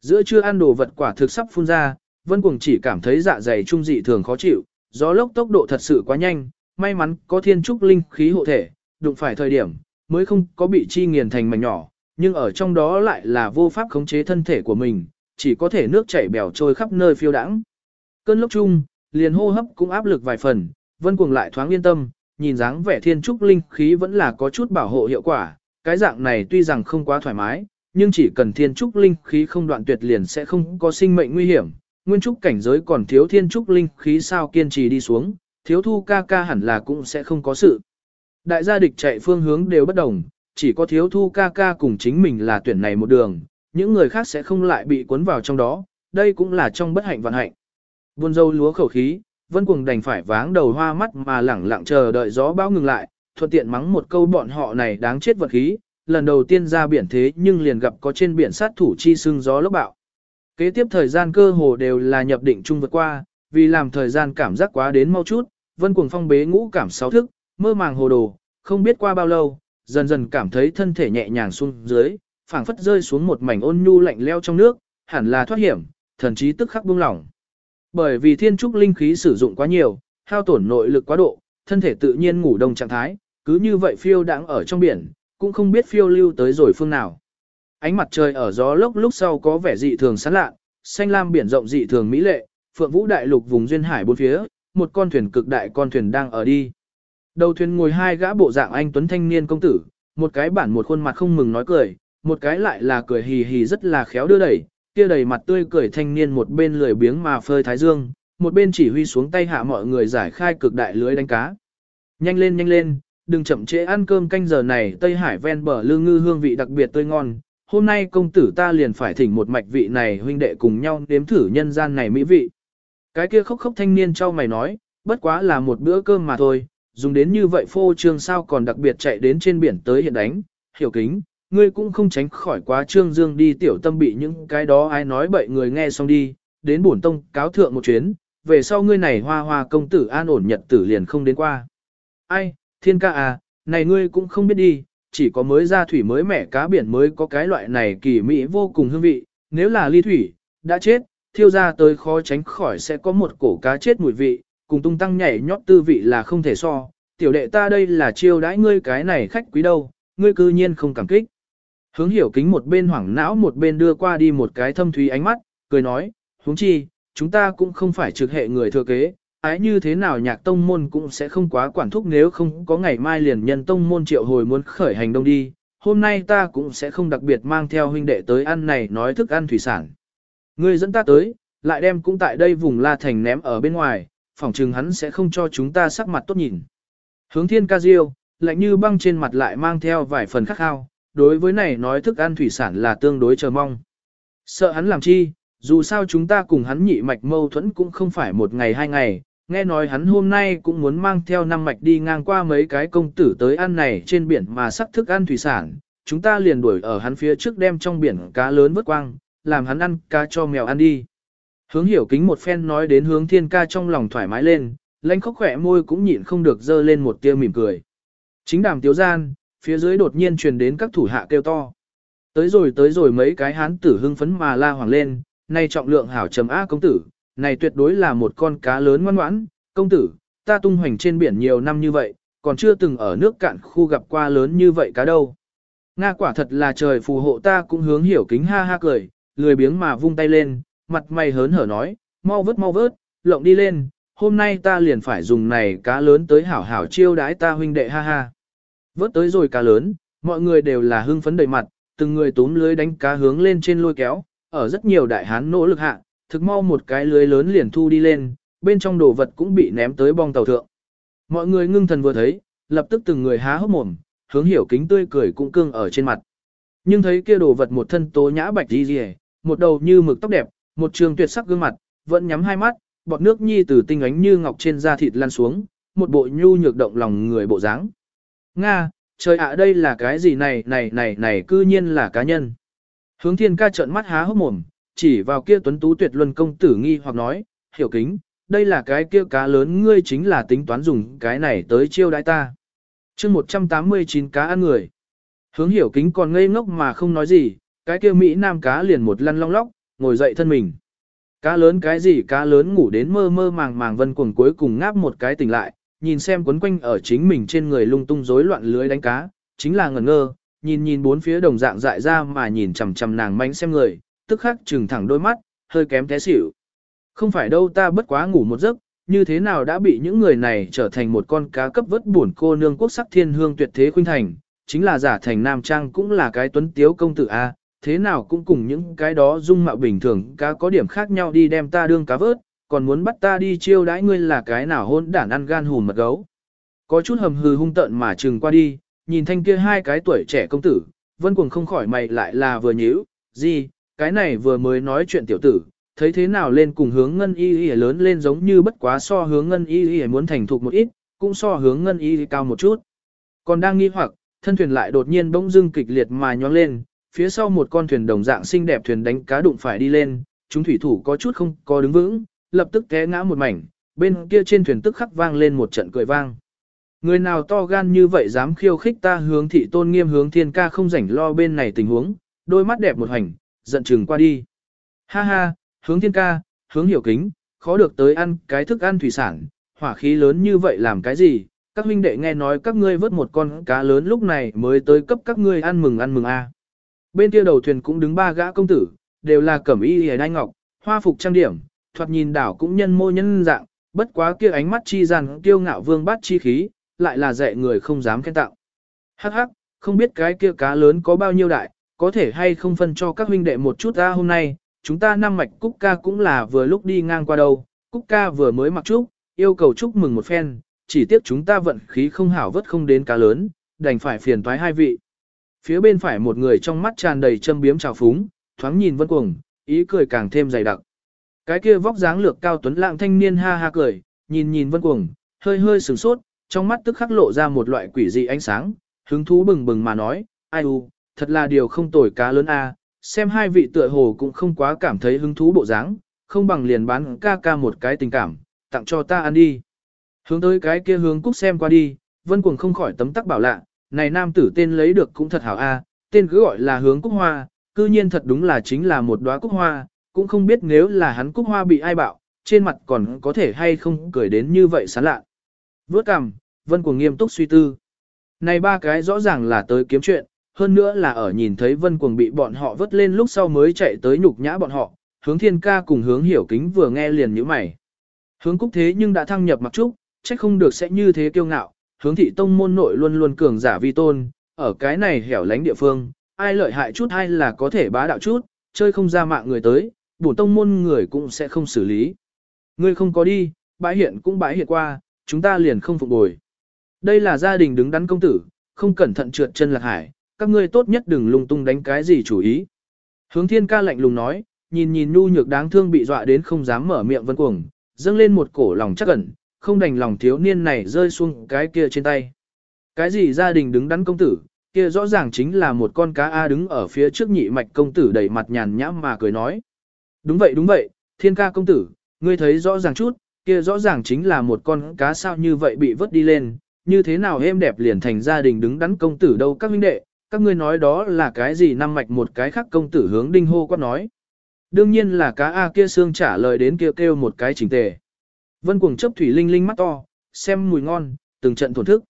Giữa chưa ăn đồ vật quả thực sắp phun ra, vân cuồng chỉ cảm thấy dạ dày trung dị thường khó chịu, gió lốc tốc độ thật sự quá nhanh, may mắn có thiên trúc linh khí hộ thể, đụng phải thời điểm, mới không có bị chi nghiền thành mảnh nhỏ, nhưng ở trong đó lại là vô pháp khống chế thân thể của mình, chỉ có thể nước chảy bèo trôi khắp nơi phiêu đãng. Cơn lốc chung, liền hô hấp cũng áp lực vài phần, vân cuồng lại thoáng yên tâm, nhìn dáng vẻ thiên trúc linh khí vẫn là có chút bảo hộ hiệu quả, cái dạng này tuy rằng không quá thoải mái, nhưng chỉ cần thiên trúc linh khí không đoạn tuyệt liền sẽ không có sinh mệnh nguy hiểm, nguyên trúc cảnh giới còn thiếu thiên trúc linh khí sao kiên trì đi xuống, thiếu thu ca ca hẳn là cũng sẽ không có sự. Đại gia địch chạy phương hướng đều bất đồng, chỉ có thiếu thu ca ca cùng chính mình là tuyển này một đường, những người khác sẽ không lại bị cuốn vào trong đó, đây cũng là trong bất hạnh vạn hạnh. Buôn dâu lúa khẩu khí, vân cuồng đành phải váng đầu hoa mắt mà lẳng lặng chờ đợi gió bão ngừng lại, thuận tiện mắng một câu bọn họ này đáng chết vật khí, lần đầu tiên ra biển thế nhưng liền gặp có trên biển sát thủ chi sương gió lốc bạo. Kế tiếp thời gian cơ hồ đều là nhập định chung vượt qua, vì làm thời gian cảm giác quá đến mau chút, vân cuồng phong bế ngũ cảm sáu thức, mơ màng hồ đồ, không biết qua bao lâu, dần dần cảm thấy thân thể nhẹ nhàng xuống dưới, phảng phất rơi xuống một mảnh ôn nhu lạnh leo trong nước, hẳn là thoát hiểm, thần trí tức khắc buông lỏng. Bởi vì thiên trúc linh khí sử dụng quá nhiều, hao tổn nội lực quá độ, thân thể tự nhiên ngủ đông trạng thái, cứ như vậy phiêu đang ở trong biển, cũng không biết phiêu lưu tới rồi phương nào. Ánh mặt trời ở gió lốc lúc sau có vẻ dị thường sáng lạ, xanh lam biển rộng dị thường mỹ lệ, phượng vũ đại lục vùng duyên hải bốn phía, một con thuyền cực đại con thuyền đang ở đi. Đầu thuyền ngồi hai gã bộ dạng anh tuấn thanh niên công tử, một cái bản một khuôn mặt không mừng nói cười, một cái lại là cười hì hì rất là khéo đưa đẩy, kia đầy mặt tươi cười thanh niên một bên lười biếng mà phơi thái dương, một bên chỉ huy xuống tay hạ mọi người giải khai cực đại lưới đánh cá. Nhanh lên nhanh lên, đừng chậm trễ ăn cơm canh giờ này Tây Hải ven bờ lương ngư hương vị đặc biệt tươi ngon. Hôm nay công tử ta liền phải thỉnh một mạch vị này huynh đệ cùng nhau nếm thử nhân gian này mỹ vị. Cái kia khóc khóc thanh niên cho mày nói, bất quá là một bữa cơm mà thôi, dùng đến như vậy phô trương sao còn đặc biệt chạy đến trên biển tới hiện đánh, hiểu kính, ngươi cũng không tránh khỏi quá trương dương đi tiểu tâm bị những cái đó ai nói bậy người nghe xong đi, đến bổn tông cáo thượng một chuyến, về sau ngươi này hoa hoa công tử an ổn nhật tử liền không đến qua. Ai, thiên ca à, này ngươi cũng không biết đi, chỉ có mới ra thủy mới mẻ cá biển mới có cái loại này kỳ mỹ vô cùng hương vị, nếu là ly thủy, đã chết, thiêu ra tới khó tránh khỏi sẽ có một cổ cá chết mùi vị, cùng tung tăng nhảy nhót tư vị là không thể so, tiểu đệ ta đây là chiêu đãi ngươi cái này khách quý đâu, ngươi cư nhiên không cảm kích. Hướng hiểu kính một bên hoảng não một bên đưa qua đi một cái thâm thúy ánh mắt, cười nói, huống chi, chúng ta cũng không phải trực hệ người thừa kế, ái như thế nào nhạc tông môn cũng sẽ không quá quản thúc nếu không có ngày mai liền nhân tông môn triệu hồi muốn khởi hành đông đi, hôm nay ta cũng sẽ không đặc biệt mang theo huynh đệ tới ăn này nói thức ăn thủy sản. Ngươi dẫn ta tới, lại đem cũng tại đây vùng La Thành ném ở bên ngoài, phỏng chừng hắn sẽ không cho chúng ta sắc mặt tốt nhìn. Hướng thiên ca diêu, lạnh như băng trên mặt lại mang theo vài phần khắc khao, đối với này nói thức ăn thủy sản là tương đối chờ mong. Sợ hắn làm chi, dù sao chúng ta cùng hắn nhị mạch mâu thuẫn cũng không phải một ngày hai ngày, nghe nói hắn hôm nay cũng muốn mang theo năm mạch đi ngang qua mấy cái công tử tới ăn này trên biển mà sắc thức ăn thủy sản, chúng ta liền đuổi ở hắn phía trước đem trong biển cá lớn vớt quang, làm hắn ăn cá cho mèo ăn đi. Hướng hiểu kính một phen nói đến hướng thiên ca trong lòng thoải mái lên, lãnh khóc khỏe môi cũng nhịn không được dơ lên một tia mỉm cười. Chính đàm tiếu gian, phía dưới đột nhiên truyền đến các thủ hạ kêu to. Tới rồi tới rồi mấy cái hán tử hưng phấn mà la hoàng lên, nay trọng lượng hảo trầm á công tử, này tuyệt đối là một con cá lớn ngoan ngoãn, công tử, ta tung hoành trên biển nhiều năm như vậy, còn chưa từng ở nước cạn khu gặp qua lớn như vậy cá đâu. Nga quả thật là trời phù hộ ta cũng hướng hiểu kính ha ha cười, lười biếng mà vung tay lên, mặt mày hớn hở nói, mau vớt mau vớt, lộng đi lên, hôm nay ta liền phải dùng này cá lớn tới hảo hảo chiêu đái ta huynh đệ ha ha. Vớt tới rồi cá lớn, mọi người đều là hưng phấn đầy mặt, từng người túm lưới đánh cá hướng lên trên lôi kéo, ở rất nhiều đại hán nỗ lực hạ, thực mau một cái lưới lớn liền thu đi lên, bên trong đồ vật cũng bị ném tới bong tàu thượng. Mọi người ngưng thần vừa thấy, lập tức từng người há hốc mồm, hướng hiểu kính tươi cười cũng cương ở trên mặt. Nhưng thấy kia đồ vật một thân tố nhã bạch đi rìa, một đầu như mực tóc đẹp, một trường tuyệt sắc gương mặt, vẫn nhắm hai mắt, bọt nước nhi từ tinh ánh như ngọc trên da thịt lăn xuống, một bộ nhu nhược động lòng người bộ dáng. Nga, trời ạ đây là cái gì này này này này cư nhiên là cá nhân. Hướng thiên ca trợn mắt há hốc mồm, chỉ vào kia tuấn tú tuyệt luân công tử nghi hoặc nói, hiểu kính, đây là cái kia cá lớn ngươi chính là tính toán dùng cái này tới chiêu đãi ta. chương 189 cá ăn người. Hướng hiểu kính còn ngây ngốc mà không nói gì, cái kia Mỹ Nam cá liền một lăn long lóc, ngồi dậy thân mình. Cá lớn cái gì cá lớn ngủ đến mơ mơ màng màng vân cuồng cuối cùng ngáp một cái tỉnh lại, nhìn xem quấn quanh ở chính mình trên người lung tung rối loạn lưới đánh cá, chính là ngẩn ngơ, nhìn nhìn bốn phía đồng dạng dại ra mà nhìn chằm chằm nàng mánh xem người, tức khắc trừng thẳng đôi mắt, hơi kém té xỉu. Không phải đâu ta bất quá ngủ một giấc, như thế nào đã bị những người này trở thành một con cá cấp vớt buồn cô nương quốc sắc thiên hương tuyệt thế khuynh thành, chính là giả thành nam trang cũng là cái tuấn tiếu công tử A, thế nào cũng cùng những cái đó dung mạo bình thường cá có điểm khác nhau đi đem ta đương cá vớt, còn muốn bắt ta đi chiêu đãi ngươi là cái nào hôn đản ăn gan hùn mật gấu. Có chút hầm hừ hung tợn mà trừng qua đi, nhìn thanh kia hai cái tuổi trẻ công tử, vân cuồng không khỏi mày lại là vừa nhíu, gì, cái này vừa mới nói chuyện tiểu tử, thấy thế nào lên cùng hướng ngân y y lớn lên giống như bất quá so hướng ngân y y muốn thành thục một ít, cũng so hướng ngân y cao một chút. Còn đang nghi hoặc, thân thuyền lại đột nhiên bỗng dưng kịch liệt mà nhóng lên, phía sau một con thuyền đồng dạng xinh đẹp thuyền đánh cá đụng phải đi lên, chúng thủy thủ có chút không có đứng vững, lập tức té ngã một mảnh, bên kia trên thuyền tức khắc vang lên một trận cười vang. Người nào to gan như vậy dám khiêu khích ta hướng thị tôn nghiêm hướng thiên ca không rảnh lo bên này tình huống, đôi mắt đẹp một hành, giận chừng qua đi. Ha ha, hướng thiên ca, hướng hiểu kính, khó được tới ăn cái thức ăn thủy sản, hỏa khí lớn như vậy làm cái gì, các huynh đệ nghe nói các ngươi vớt một con cá lớn lúc này mới tới cấp các ngươi ăn mừng ăn mừng a. Bên kia đầu thuyền cũng đứng ba gã công tử, đều là cẩm y hề đai ngọc, hoa phục trang điểm, thoạt nhìn đảo cũng nhân mô nhân dạng, bất quá kia ánh mắt chi rằng kiêu ngạo vương bát chi khí, lại là dạy người không dám khen tạo. Hắc hắc, không biết cái kia cá lớn có bao nhiêu đại, có thể hay không phân cho các huynh đệ một chút ra hôm nay, chúng ta năm mạch Cúc ca cũng là vừa lúc đi ngang qua đâu, Cúc ca vừa mới mặc chúc, yêu cầu chúc mừng một phen, chỉ tiếc chúng ta vận khí không hảo vất không đến cá lớn, đành phải phiền toái hai vị. Phía bên phải một người trong mắt tràn đầy châm biếm trào phúng, thoáng nhìn vân cuồng, ý cười càng thêm dày đặc. Cái kia vóc dáng lược cao tuấn lạng thanh niên ha ha cười, nhìn nhìn vân cuồng, hơi hơi sửng sốt, trong mắt tức khắc lộ ra một loại quỷ dị ánh sáng, hứng thú bừng bừng mà nói, ai u, thật là điều không tồi cá lớn a, xem hai vị tựa hồ cũng không quá cảm thấy hứng thú bộ dáng, không bằng liền bán ca ca một cái tình cảm, tặng cho ta ăn đi. Hướng tới cái kia hướng cúc xem qua đi, vân cuồng không khỏi tấm tắc bảo lạ, này nam tử tên lấy được cũng thật hảo a, tên cứ gọi là hướng cúc hoa, cư nhiên thật đúng là chính là một đóa cúc hoa, cũng không biết nếu là hắn cúc hoa bị ai bạo, trên mặt còn có thể hay không cười đến như vậy sán lạ. Vớt cằm, vân cuồng nghiêm túc suy tư. Này ba cái rõ ràng là tới kiếm chuyện, hơn nữa là ở nhìn thấy vân cuồng bị bọn họ vớt lên lúc sau mới chạy tới nhục nhã bọn họ, hướng thiên ca cùng hướng hiểu kính vừa nghe liền như mày. Hướng cúc thế nhưng đã thăng nhập mặc trúc, trách không được sẽ như thế kiêu ngạo, hướng thị tông môn nội luôn luôn cường giả vi tôn, ở cái này hẻo lánh địa phương, ai lợi hại chút hay là có thể bá đạo chút, chơi không ra mạng người tới, bổn tông môn người cũng sẽ không xử lý. Ngươi không có đi, bãi hiện cũng bãi hiện qua, chúng ta liền không phục bồi. Đây là gia đình đứng đắn công tử, không cẩn thận trượt chân lạc hải, các ngươi tốt nhất đừng lung tung đánh cái gì chủ ý. Hướng thiên ca lạnh lùng nói, nhìn nhìn nu nhược đáng thương bị dọa đến không dám mở miệng vân cuồng, dâng lên một cổ lòng chắc ẩn, không đành lòng thiếu niên này rơi xuống cái kia trên tay. Cái gì gia đình đứng đắn công tử, kia rõ ràng chính là một con cá A đứng ở phía trước nhị mạch công tử đầy mặt nhàn nhãm mà cười nói. Đúng vậy đúng vậy, thiên ca công tử, ngươi thấy rõ ràng chút, kia rõ ràng chính là một con cá sao như vậy bị vớt đi lên, như thế nào êm đẹp liền thành gia đình đứng đắn công tử đâu các huynh đệ, các ngươi nói đó là cái gì năm mạch một cái khác công tử hướng đinh hô quát nói. Đương nhiên là cá A kia xương trả lời đến kia kêu một cái chỉnh tề. Vân cuồng chấp thủy linh linh mắt to, xem mùi ngon, từng trận thổn thức.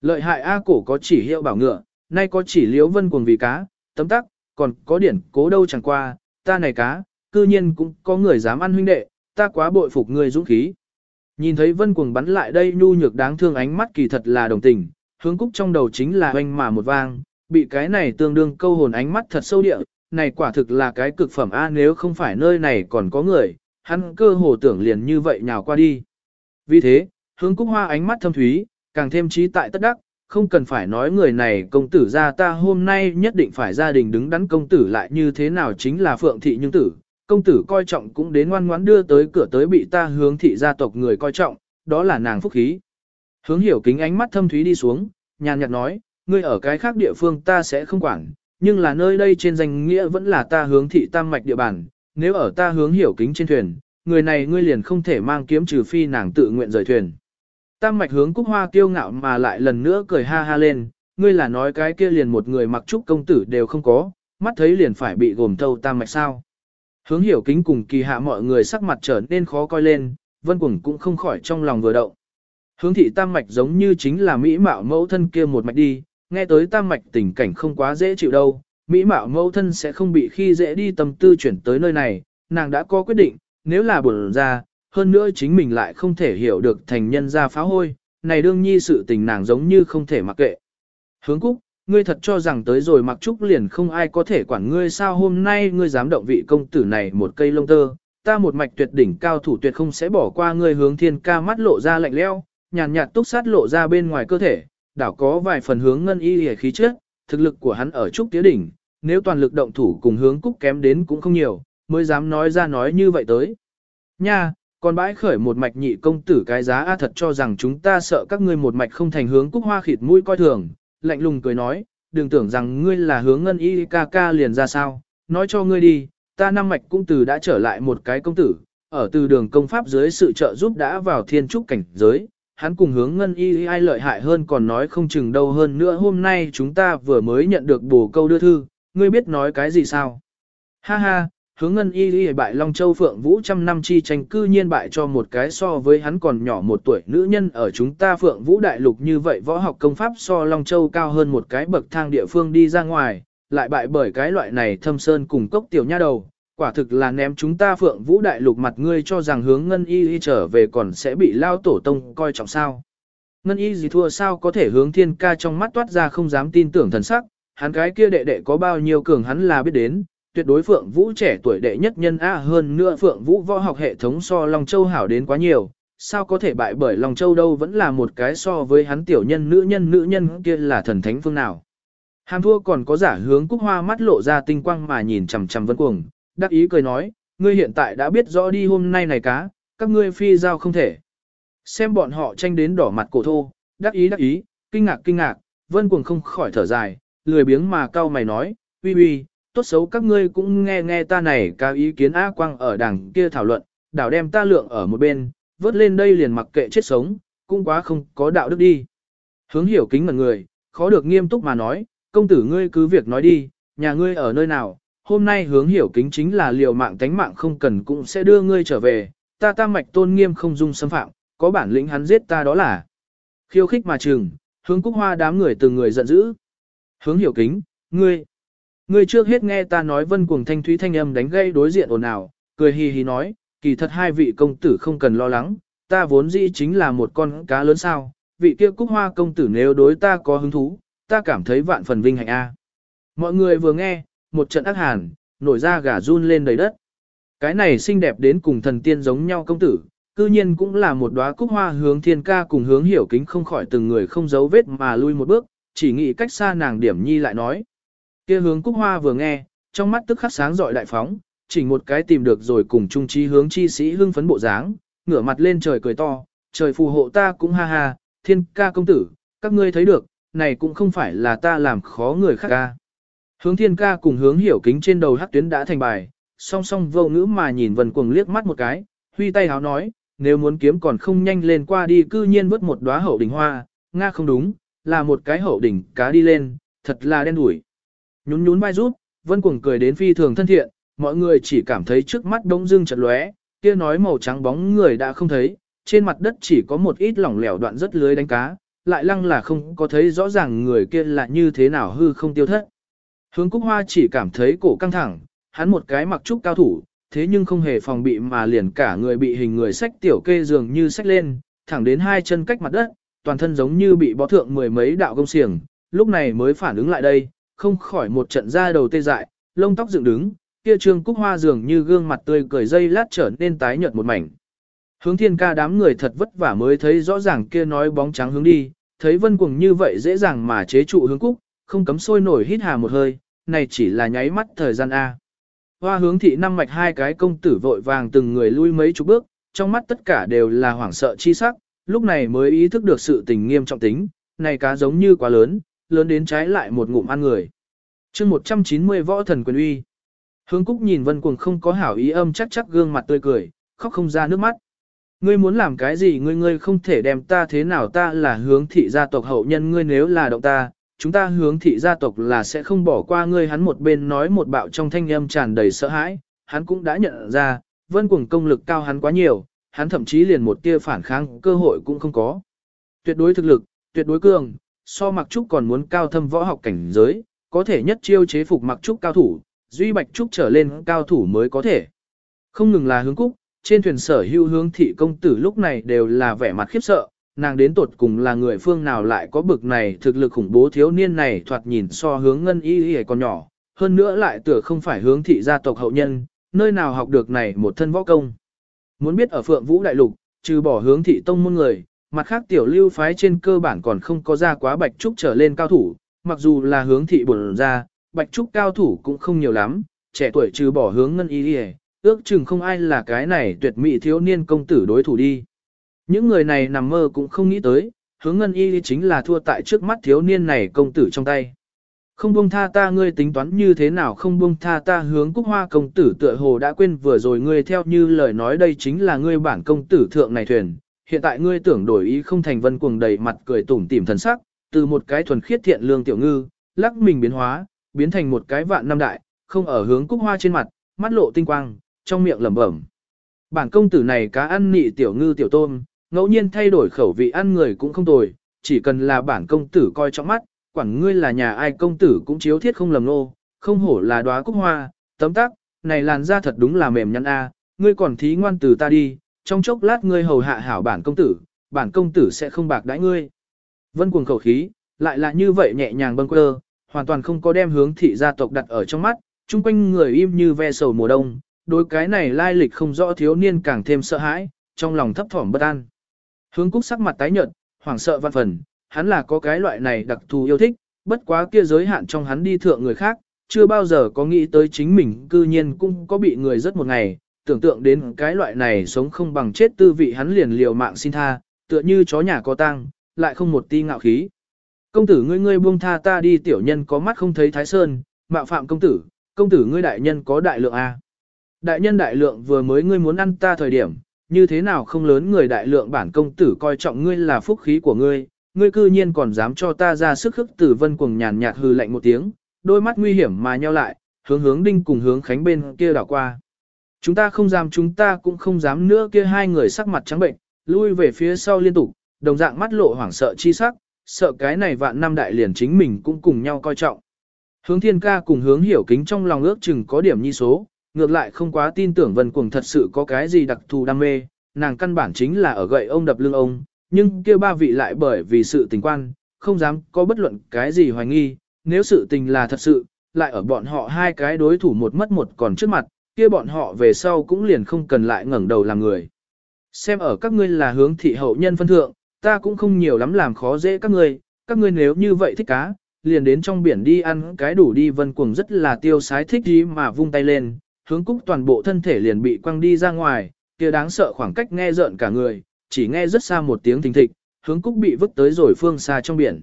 Lợi hại A cổ có chỉ hiệu bảo ngựa, nay có chỉ liếu vân cuồng vì cá, tấm tắc, còn có điển cố đâu chẳng qua, ta này cá, cư nhiên cũng có người dám ăn huynh đệ, ta quá bội phục người dũng khí. Nhìn thấy vân cuồng bắn lại đây nhu nhược đáng thương ánh mắt kỳ thật là đồng tình, hướng cúc trong đầu chính là oanh mà một vang, bị cái này tương đương câu hồn ánh mắt thật sâu địa, này quả thực là cái cực phẩm A nếu không phải nơi này còn có người, hắn cơ hồ tưởng liền như vậy nhào qua đi. Vì thế, hướng cúc hoa ánh mắt thâm thúy, càng thêm trí tại tất đắc, không cần phải nói người này công tử ra ta hôm nay nhất định phải gia đình đứng đắn công tử lại như thế nào chính là phượng thị nhưng tử, công tử coi trọng cũng đến ngoan ngoãn đưa tới cửa tới bị ta hướng thị gia tộc người coi trọng, đó là nàng phúc khí. Hướng hiểu kính ánh mắt thâm thúy đi xuống, nhàn nhạt nói, ngươi ở cái khác địa phương ta sẽ không quản, nhưng là nơi đây trên danh nghĩa vẫn là ta hướng thị tam mạch địa bàn, nếu ở ta hướng hiểu kính trên thuyền, người này ngươi liền không thể mang kiếm trừ phi nàng tự nguyện rời thuyền. Tam mạch hướng cúc hoa kiêu ngạo mà lại lần nữa cười ha ha lên, ngươi là nói cái kia liền một người mặc trúc công tử đều không có, mắt thấy liền phải bị gồm thâu tam mạch sao. Hướng hiểu kính cùng kỳ hạ mọi người sắc mặt trở nên khó coi lên, vân cùng cũng không khỏi trong lòng vừa động. Hướng thị tam mạch giống như chính là mỹ mạo mẫu thân kia một mạch đi, nghe tới tam mạch tình cảnh không quá dễ chịu đâu, mỹ mạo mẫu thân sẽ không bị khi dễ đi tâm tư chuyển tới nơi này, nàng đã có quyết định, nếu là buồn ra, hơn nữa chính mình lại không thể hiểu được thành nhân ra phá hôi, này đương nhi sự tình nàng giống như không thể mặc kệ. Hướng Cúc, ngươi thật cho rằng tới rồi mặc trúc liền không ai có thể quản ngươi sao hôm nay ngươi dám động vị công tử này một cây lông tơ, ta một mạch tuyệt đỉnh cao thủ tuyệt không sẽ bỏ qua ngươi hướng thiên ca mắt lộ ra lạnh leo, nhàn nhạt túc sát lộ ra bên ngoài cơ thể, đảo có vài phần hướng ngân y hề khí trước, thực lực của hắn ở trúc tía đỉnh, nếu toàn lực động thủ cùng hướng cúc kém đến cũng không nhiều, mới dám nói ra nói như vậy tới. Nha, còn bãi khởi một mạch nhị công tử cái giá A thật cho rằng chúng ta sợ các ngươi một mạch không thành hướng cúc hoa khịt mũi coi thường, lạnh lùng cười nói, đừng tưởng rằng ngươi là hướng ngân y ca ca liền ra sao, nói cho ngươi đi, ta năm mạch cũng từ đã trở lại một cái công tử, ở từ đường công pháp dưới sự trợ giúp đã vào thiên trúc cảnh giới, hắn cùng hướng ngân y ai lợi hại hơn còn nói không chừng đâu hơn nữa hôm nay chúng ta vừa mới nhận được bổ câu đưa thư, ngươi biết nói cái gì sao? Ha ha, hướng ngân y y bại Long Châu Phượng Vũ trăm năm chi tranh cư nhiên bại cho một cái so với hắn còn nhỏ một tuổi nữ nhân ở chúng ta Phượng Vũ Đại Lục như vậy võ học công pháp so Long Châu cao hơn một cái bậc thang địa phương đi ra ngoài, lại bại bởi cái loại này thâm sơn cùng cốc tiểu nha đầu. Quả thực là ném chúng ta Phượng Vũ Đại Lục mặt ngươi cho rằng hướng ngân y y trở về còn sẽ bị lao tổ tông coi trọng sao. Ngân y gì thua sao có thể hướng thiên ca trong mắt toát ra không dám tin tưởng thần sắc, hắn cái kia đệ đệ có bao nhiêu cường hắn là biết đến, tuyệt đối Phượng Vũ trẻ tuổi đệ nhất nhân A hơn nữa Phượng Vũ võ học hệ thống so Long Châu hảo đến quá nhiều, sao có thể bại bởi Long Châu đâu vẫn là một cái so với hắn tiểu nhân nữ nhân nữ nhân kia là thần thánh phương nào. Hàm thua còn có giả hướng cúc hoa mắt lộ ra tinh quang mà nhìn chằm chằm vân cuồng, đắc ý cười nói, ngươi hiện tại đã biết rõ đi hôm nay này cá, các ngươi phi giao không thể. Xem bọn họ tranh đến đỏ mặt cổ thô, đắc ý đắc ý, kinh ngạc kinh ngạc, vân cuồng không khỏi thở dài, lười biếng mà cau mày nói, uy uy, tốt xấu các ngươi cũng nghe nghe ta này cao ý kiến A Quang ở đằng kia thảo luận, đảo đem ta lượng ở một bên, vớt lên đây liền mặc kệ chết sống, cũng quá không có đạo đức đi. Hướng hiểu kính ngần người, khó được nghiêm túc mà nói, công tử ngươi cứ việc nói đi, nhà ngươi ở nơi nào, hôm nay hướng hiểu kính chính là liều mạng tánh mạng không cần cũng sẽ đưa ngươi trở về, ta tam mạch tôn nghiêm không dung xâm phạm, có bản lĩnh hắn giết ta đó là. Khiêu khích mà chừng hướng cúc hoa đám người từng người giận dữ. Hướng hiểu kính, ngươi, ngươi trước hết nghe ta nói vân cuồng thanh thúy thanh âm đánh gây đối diện ồn ào, cười hì hì nói, kỳ thật hai vị công tử không cần lo lắng, ta vốn dĩ chính là một con cá lớn sao, vị kia cúc hoa công tử nếu đối ta có hứng thú, ta cảm thấy vạn phần vinh hạnh a. Mọi người vừa nghe, một trận ác hàn, nổi ra gà run lên đầy đất. Cái này xinh đẹp đến cùng thần tiên giống nhau công tử, cư nhiên cũng là một đóa cúc hoa hướng thiên ca cùng hướng hiểu kính không khỏi từng người không giấu vết mà lui một bước, chỉ nghĩ cách xa nàng điểm nhi lại nói kia hướng cúc hoa vừa nghe, trong mắt tức khắc sáng rọi đại phóng, chỉ một cái tìm được rồi cùng trung trí hướng chi sĩ hưng phấn bộ dáng, ngửa mặt lên trời cười to, trời phù hộ ta cũng ha ha, thiên ca công tử, các ngươi thấy được, này cũng không phải là ta làm khó người khác ca. Hướng thiên ca cùng hướng hiểu kính trên đầu hắc tuyến đã thành bài, song song vô ngữ mà nhìn vần cuồng liếc mắt một cái, huy tay háo nói, nếu muốn kiếm còn không nhanh lên qua đi cư nhiên vớt một đóa hậu đỉnh hoa, nga không đúng, là một cái hậu đỉnh cá đi lên, thật là đen đủi. Nhún nhún vai rút, vân cuồng cười đến phi thường thân thiện, mọi người chỉ cảm thấy trước mắt đông dương chật lóe, kia nói màu trắng bóng người đã không thấy, trên mặt đất chỉ có một ít lỏng lẻo đoạn rất lưới đánh cá, lại lăng là không có thấy rõ ràng người kia là như thế nào hư không tiêu thất. Hướng Cúc Hoa chỉ cảm thấy cổ căng thẳng, hắn một cái mặc trúc cao thủ, thế nhưng không hề phòng bị mà liền cả người bị hình người sách tiểu kê dường như sách lên, thẳng đến hai chân cách mặt đất, toàn thân giống như bị bó thượng mười mấy đạo công xiềng, lúc này mới phản ứng lại đây, không khỏi một trận ra đầu tê dại, lông tóc dựng đứng, kia trương cúc hoa dường như gương mặt tươi cười dây lát trở nên tái nhợt một mảnh. Hướng thiên ca đám người thật vất vả mới thấy rõ ràng kia nói bóng trắng hướng đi, thấy vân cuồng như vậy dễ dàng mà chế trụ hướng cúc, không cấm sôi nổi hít hà một hơi, này chỉ là nháy mắt thời gian A. Hoa hướng thị năm mạch hai cái công tử vội vàng từng người lui mấy chục bước, trong mắt tất cả đều là hoảng sợ chi sắc, lúc này mới ý thức được sự tình nghiêm trọng tính, này cá giống như quá lớn, lớn đến trái lại một ngụm ăn người. chương 190 võ thần quyền uy. Hướng Cúc nhìn Vân Cuồng không có hảo ý âm chắc chắc gương mặt tươi cười, khóc không ra nước mắt. Ngươi muốn làm cái gì ngươi ngươi không thể đem ta thế nào ta là hướng thị gia tộc hậu nhân ngươi nếu là động ta, chúng ta hướng thị gia tộc là sẽ không bỏ qua ngươi hắn một bên nói một bạo trong thanh âm tràn đầy sợ hãi, hắn cũng đã nhận ra, Vân Cuồng công lực cao hắn quá nhiều, hắn thậm chí liền một tia phản kháng cơ hội cũng không có. Tuyệt đối thực lực, tuyệt đối cường, so Mặc Trúc còn muốn cao thâm võ học cảnh giới, có thể nhất chiêu chế phục Mặc Trúc cao thủ, duy Bạch Trúc trở lên cao thủ mới có thể. Không ngừng là hướng cúc, trên thuyền sở hữu hướng thị công tử lúc này đều là vẻ mặt khiếp sợ, nàng đến tột cùng là người phương nào lại có bực này thực lực khủng bố thiếu niên này thoạt nhìn so hướng ngân y y còn nhỏ, hơn nữa lại tựa không phải hướng thị gia tộc hậu nhân, nơi nào học được này một thân võ công. Muốn biết ở Phượng Vũ Đại Lục, trừ bỏ hướng thị tông môn người, mặt khác tiểu lưu phái trên cơ bản còn không có ra quá bạch trúc trở lên cao thủ, mặc dù là hướng thị bổn ra, bạch trúc cao thủ cũng không nhiều lắm, trẻ tuổi trừ bỏ hướng ngân y y, ước chừng không ai là cái này tuyệt mỹ thiếu niên công tử đối thủ đi. Những người này nằm mơ cũng không nghĩ tới, hướng ngân y chính là thua tại trước mắt thiếu niên này công tử trong tay. Không buông tha ta ngươi tính toán như thế nào không buông tha ta hướng cúc hoa công tử tựa hồ đã quên vừa rồi ngươi theo như lời nói đây chính là ngươi bản công tử thượng này thuyền. Hiện tại ngươi tưởng đổi ý không thành vân cuồng đầy mặt cười tủm tỉm thần sắc, từ một cái thuần khiết thiện lương tiểu ngư, lắc mình biến hóa, biến thành một cái vạn năm đại, không ở hướng cúc hoa trên mặt, mắt lộ tinh quang, trong miệng lẩm bẩm. Bản công tử này cá ăn nị tiểu ngư tiểu tôm, ngẫu nhiên thay đổi khẩu vị ăn người cũng không tồi, chỉ cần là bản công tử coi trong mắt, quản ngươi là nhà ai công tử cũng chiếu thiết không lầm nô, không hổ là đóa cúc hoa, tấm tắc, này làn da thật đúng là mềm nhăn a, ngươi còn thí ngoan từ ta đi, trong chốc lát ngươi hầu hạ hảo bản công tử, bản công tử sẽ không bạc đãi ngươi. Vân cuồng khẩu khí, lại là như vậy nhẹ nhàng bâng quơ, hoàn toàn không có đem hướng thị gia tộc đặt ở trong mắt, chung quanh người im như ve sầu mùa đông, đối cái này lai lịch không rõ thiếu niên càng thêm sợ hãi, trong lòng thấp thỏm bất an. Hướng cúc sắc mặt tái nhợt, hoảng sợ văn phần, hắn là có cái loại này đặc thù yêu thích, bất quá kia giới hạn trong hắn đi thượng người khác, chưa bao giờ có nghĩ tới chính mình cư nhiên cũng có bị người rất một ngày, tưởng tượng đến cái loại này sống không bằng chết tư vị hắn liền liều mạng xin tha, tựa như chó nhà có tang, lại không một ti ngạo khí. Công tử ngươi ngươi buông tha ta đi tiểu nhân có mắt không thấy thái sơn, mạo phạm công tử, công tử ngươi đại nhân có đại lượng A. Đại nhân đại lượng vừa mới ngươi muốn ăn ta thời điểm, như thế nào không lớn người đại lượng bản công tử coi trọng ngươi là phúc khí của ngươi, ngươi cư nhiên còn dám cho ta ra sức khức tử vân cuồng nhàn nhạt hư lạnh một tiếng, đôi mắt nguy hiểm mà nheo lại, hướng hướng đinh cùng hướng khánh bên kia đảo qua. Chúng ta không dám chúng ta cũng không dám nữa kia hai người sắc mặt trắng bệnh, lui về phía sau liên tục, đồng dạng mắt lộ hoảng sợ chi sắc, sợ cái này vạn năm đại liền chính mình cũng cùng nhau coi trọng. Hướng thiên ca cùng hướng hiểu kính trong lòng ước chừng có điểm nhi số, ngược lại không quá tin tưởng vân cuồng thật sự có cái gì đặc thù đam mê, nàng căn bản chính là ở gậy ông đập lưng ông, nhưng kia ba vị lại bởi vì sự tình quan, không dám có bất luận cái gì hoài nghi, nếu sự tình là thật sự, lại ở bọn họ hai cái đối thủ một mất một còn trước mặt, kia bọn họ về sau cũng liền không cần lại ngẩng đầu làm người. Xem ở các ngươi là hướng thị hậu nhân phân thượng, ta cũng không nhiều lắm làm khó dễ các ngươi, các ngươi nếu như vậy thích cá, liền đến trong biển đi ăn cái đủ đi vân cuồng rất là tiêu sái thích gì mà vung tay lên, hướng cúc toàn bộ thân thể liền bị quăng đi ra ngoài, kia đáng sợ khoảng cách nghe rợn cả người, chỉ nghe rất xa một tiếng thình thịch, hướng cúc bị vứt tới rồi phương xa trong biển.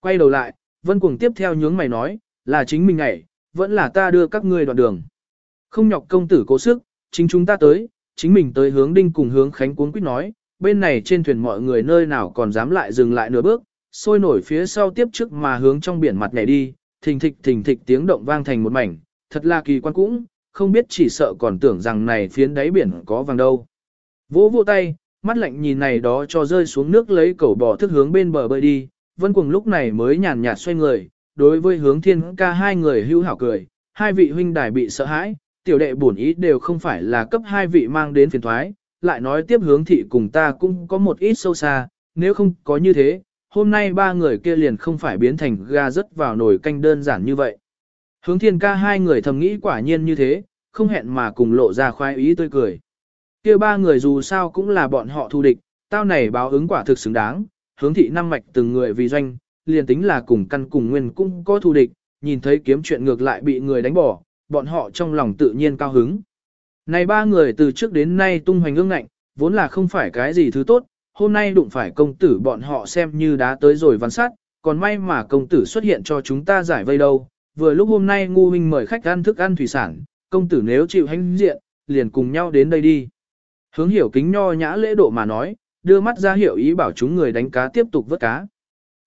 Quay đầu lại, vân cuồng tiếp theo nhướng mày nói, là chính mình ngảy, vẫn là ta đưa các ngươi đoạn đường. Không nhọc công tử cố sức, chính chúng ta tới, chính mình tới hướng đinh cùng hướng khánh cuốn quyết nói, bên này trên thuyền mọi người nơi nào còn dám lại dừng lại nửa bước, sôi nổi phía sau tiếp trước mà hướng trong biển mặt nhảy đi, thình thịch thình thịch tiếng động vang thành một mảnh, thật là kỳ quan cũng, không biết chỉ sợ còn tưởng rằng này phiến đáy biển có vàng đâu. Vỗ vỗ tay, mắt lạnh nhìn này đó cho rơi xuống nước lấy cẩu bò thức hướng bên bờ bơi đi, vân cuồng lúc này mới nhàn nhạt xoay người, đối với hướng thiên ca hai người hưu hảo cười, hai vị huynh đài bị sợ hãi, tiểu đệ bổn ý đều không phải là cấp hai vị mang đến phiền thoái, lại nói tiếp hướng thị cùng ta cũng có một ít sâu xa, nếu không có như thế, hôm nay ba người kia liền không phải biến thành ga rớt vào nồi canh đơn giản như vậy. Hướng thiên ca hai người thầm nghĩ quả nhiên như thế, không hẹn mà cùng lộ ra khoái ý tươi cười. kia ba người dù sao cũng là bọn họ thù địch, tao này báo ứng quả thực xứng đáng, hướng thị năm mạch từng người vì doanh, liền tính là cùng căn cùng nguyên cũng có thù địch, nhìn thấy kiếm chuyện ngược lại bị người đánh bỏ, bọn họ trong lòng tự nhiên cao hứng. Này ba người từ trước đến nay tung hoành ương ngạnh, vốn là không phải cái gì thứ tốt, hôm nay đụng phải công tử bọn họ xem như đã tới rồi văn sát, còn may mà công tử xuất hiện cho chúng ta giải vây đâu, vừa lúc hôm nay ngu huynh mời khách ăn thức ăn thủy sản, công tử nếu chịu hãnh diện, liền cùng nhau đến đây đi. Hướng hiểu kính nho nhã lễ độ mà nói, đưa mắt ra hiểu ý bảo chúng người đánh cá tiếp tục vớt cá.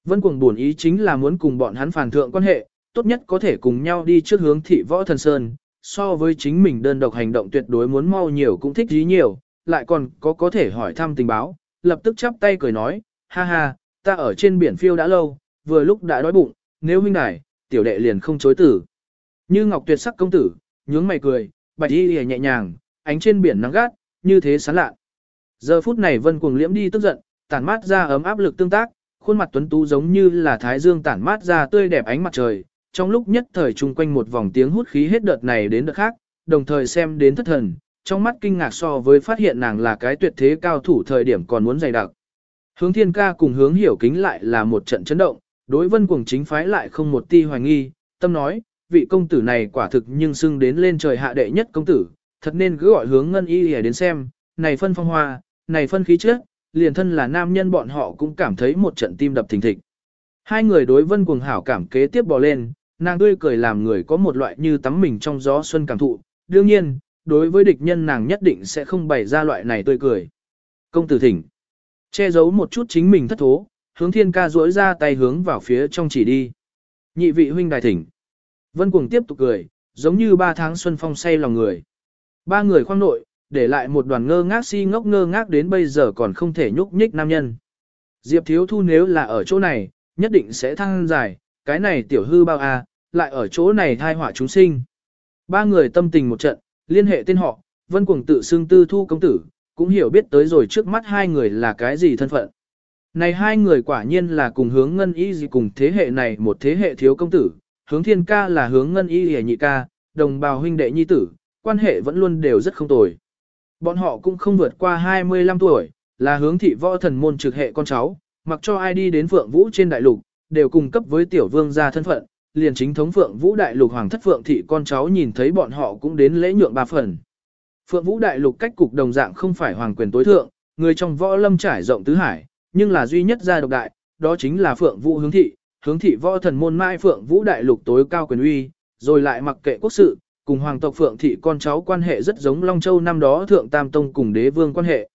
Vân cuồng buồn ý chính là muốn cùng bọn hắn phản thượng quan hệ, tốt nhất có thể cùng nhau đi trước hướng thị võ thần sơn, so với chính mình đơn độc hành động tuyệt đối muốn mau nhiều cũng thích dí nhiều, lại còn có có thể hỏi thăm tình báo, lập tức chắp tay cười nói, ha ha, ta ở trên biển phiêu đã lâu, vừa lúc đã đói bụng, nếu huynh đài, tiểu đệ liền không chối tử. Như ngọc tuyệt sắc công tử, nhướng mày cười, bạch y lìa nhẹ nhàng, ánh trên biển nắng gắt, như thế sán lạ. Giờ phút này vân cuồng liễm đi tức giận, tản mát ra ấm áp lực tương tác, khuôn mặt tuấn tú giống như là thái dương tản mát ra tươi đẹp ánh mặt trời. Trong lúc nhất thời chung quanh một vòng tiếng hút khí hết đợt này đến đợt khác, đồng thời xem đến thất thần, trong mắt kinh ngạc so với phát hiện nàng là cái tuyệt thế cao thủ thời điểm còn muốn dày đặc. Hướng thiên ca cùng hướng hiểu kính lại là một trận chấn động, đối vân cuồng chính phái lại không một ti hoài nghi, tâm nói, vị công tử này quả thực nhưng xưng đến lên trời hạ đệ nhất công tử, thật nên cứ gọi hướng ngân y để đến xem, này phân phong hoa, này phân khí trước, liền thân là nam nhân bọn họ cũng cảm thấy một trận tim đập thình thịch. Hai người đối vân cuồng hảo cảm kế tiếp bò lên, nàng tươi cười làm người có một loại như tắm mình trong gió xuân cảm thụ, đương nhiên, đối với địch nhân nàng nhất định sẽ không bày ra loại này tươi cười. Công tử thỉnh, che giấu một chút chính mình thất thố, hướng thiên ca duỗi ra tay hướng vào phía trong chỉ đi. Nhị vị huynh đài thỉnh. Vân cuồng tiếp tục cười, giống như ba tháng xuân phong say lòng người. Ba người khoang nội, để lại một đoàn ngơ ngác si ngốc ngơ ngác đến bây giờ còn không thể nhúc nhích nam nhân. Diệp thiếu thu nếu là ở chỗ này, nhất định sẽ thăng dài, cái này tiểu hư bao a, lại ở chỗ này thai họa chúng sinh. Ba người tâm tình một trận, liên hệ tên họ, vân cuồng tự xưng tư thu công tử, cũng hiểu biết tới rồi trước mắt hai người là cái gì thân phận. Này hai người quả nhiên là cùng hướng ngân y gì cùng thế hệ này một thế hệ thiếu công tử, hướng thiên ca là hướng ngân y hề nhị ca, đồng bào huynh đệ nhi tử, quan hệ vẫn luôn đều rất không tồi. Bọn họ cũng không vượt qua 25 tuổi, là hướng thị võ thần môn trực hệ con cháu, mặc cho ai đi đến Phượng Vũ trên đại lục, đều cung cấp với tiểu vương gia thân phận, liền chính thống Phượng Vũ đại lục hoàng thất Phượng thị con cháu nhìn thấy bọn họ cũng đến lễ nhượng ba phần. Phượng Vũ đại lục cách cục đồng dạng không phải hoàng quyền tối thượng, người trong võ lâm trải rộng tứ hải, nhưng là duy nhất gia độc đại, đó chính là Phượng Vũ hướng thị, hướng thị võ thần môn mai Phượng Vũ đại lục tối cao quyền uy, rồi lại mặc kệ quốc sự, cùng hoàng tộc Phượng thị con cháu quan hệ rất giống Long Châu năm đó thượng Tam Tông cùng đế vương quan hệ.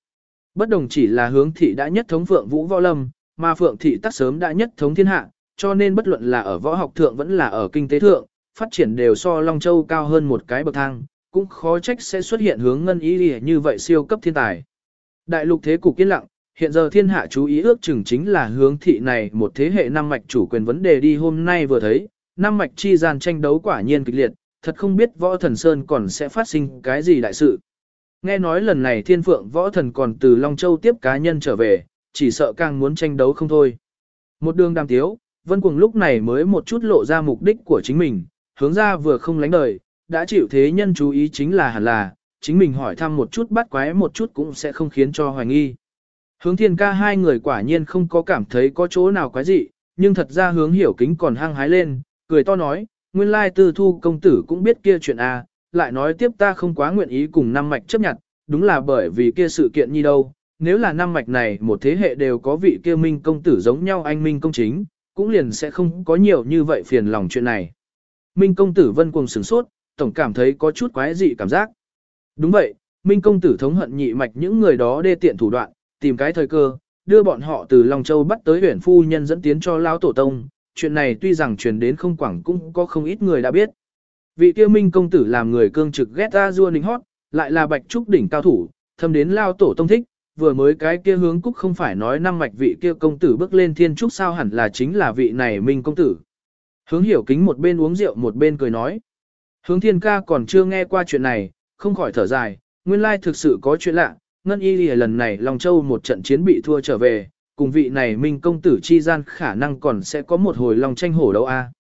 Bất đồng chỉ là hướng thị đã nhất thống Phượng Vũ võ lâm, mà Phượng thị tắc sớm đã nhất thống thiên hạ, cho nên bất luận là ở võ học thượng vẫn là ở kinh tế thượng, phát triển đều so Long Châu cao hơn một cái bậc thang, cũng khó trách sẽ xuất hiện hướng ngân ý như vậy siêu cấp thiên tài. Đại lục thế cục yên lặng, hiện giờ thiên hạ chú ý ước chừng chính là hướng thị này một thế hệ năm mạch chủ quyền vấn đề đi hôm nay vừa thấy, năm mạch chi gian tranh đấu quả nhiên kịch liệt, thật không biết võ thần Sơn còn sẽ phát sinh cái gì đại sự. Nghe nói lần này thiên phượng võ thần còn từ Long Châu tiếp cá nhân trở về, chỉ sợ càng muốn tranh đấu không thôi. Một đường đàm tiếu, vân cuồng lúc này mới một chút lộ ra mục đích của chính mình, hướng ra vừa không lánh đời, đã chịu thế nhân chú ý chính là hẳn là, chính mình hỏi thăm một chút bắt quái một chút cũng sẽ không khiến cho hoài nghi. Hướng thiên ca hai người quả nhiên không có cảm thấy có chỗ nào quái dị, nhưng thật ra hướng hiểu kính còn hăng hái lên, cười to nói, nguyên lai tư thu công tử cũng biết kia chuyện a, à, lại nói tiếp ta không quá nguyện ý cùng năm mạch chấp nhận, đúng là bởi vì kia sự kiện như đâu, nếu là năm mạch này một thế hệ đều có vị kia minh công tử giống nhau anh minh công chính, cũng liền sẽ không có nhiều như vậy phiền lòng chuyện này. Minh công tử vân cuồng sửng sốt, tổng cảm thấy có chút quái dị cảm giác. Đúng vậy, minh công tử thống hận nhị mạch những người đó đê tiện thủ đoạn, tìm cái thời cơ, đưa bọn họ từ Long Châu bắt tới huyền phu nhân dẫn tiến cho Lão Tổ Tông, chuyện này tuy rằng truyền đến không quảng cũng có không ít người đã biết. Vị kia minh công tử làm người cương trực ghét ra rua nịnh hót, lại là bạch trúc đỉnh cao thủ, thâm đến Lao Tổ Tông thích, vừa mới cái kia hướng cúc không phải nói năm mạch vị kia công tử bước lên thiên trúc sao hẳn là chính là vị này minh công tử. Hướng hiểu kính một bên uống rượu một bên cười nói. Hướng thiên ca còn chưa nghe qua chuyện này, không khỏi thở dài, nguyên lai thực sự có chuyện lạ, Ngân y lìa lần này Long Châu một trận chiến bị thua trở về, cùng vị này Minh công tử chi gian khả năng còn sẽ có một hồi lòng tranh hổ đấu a.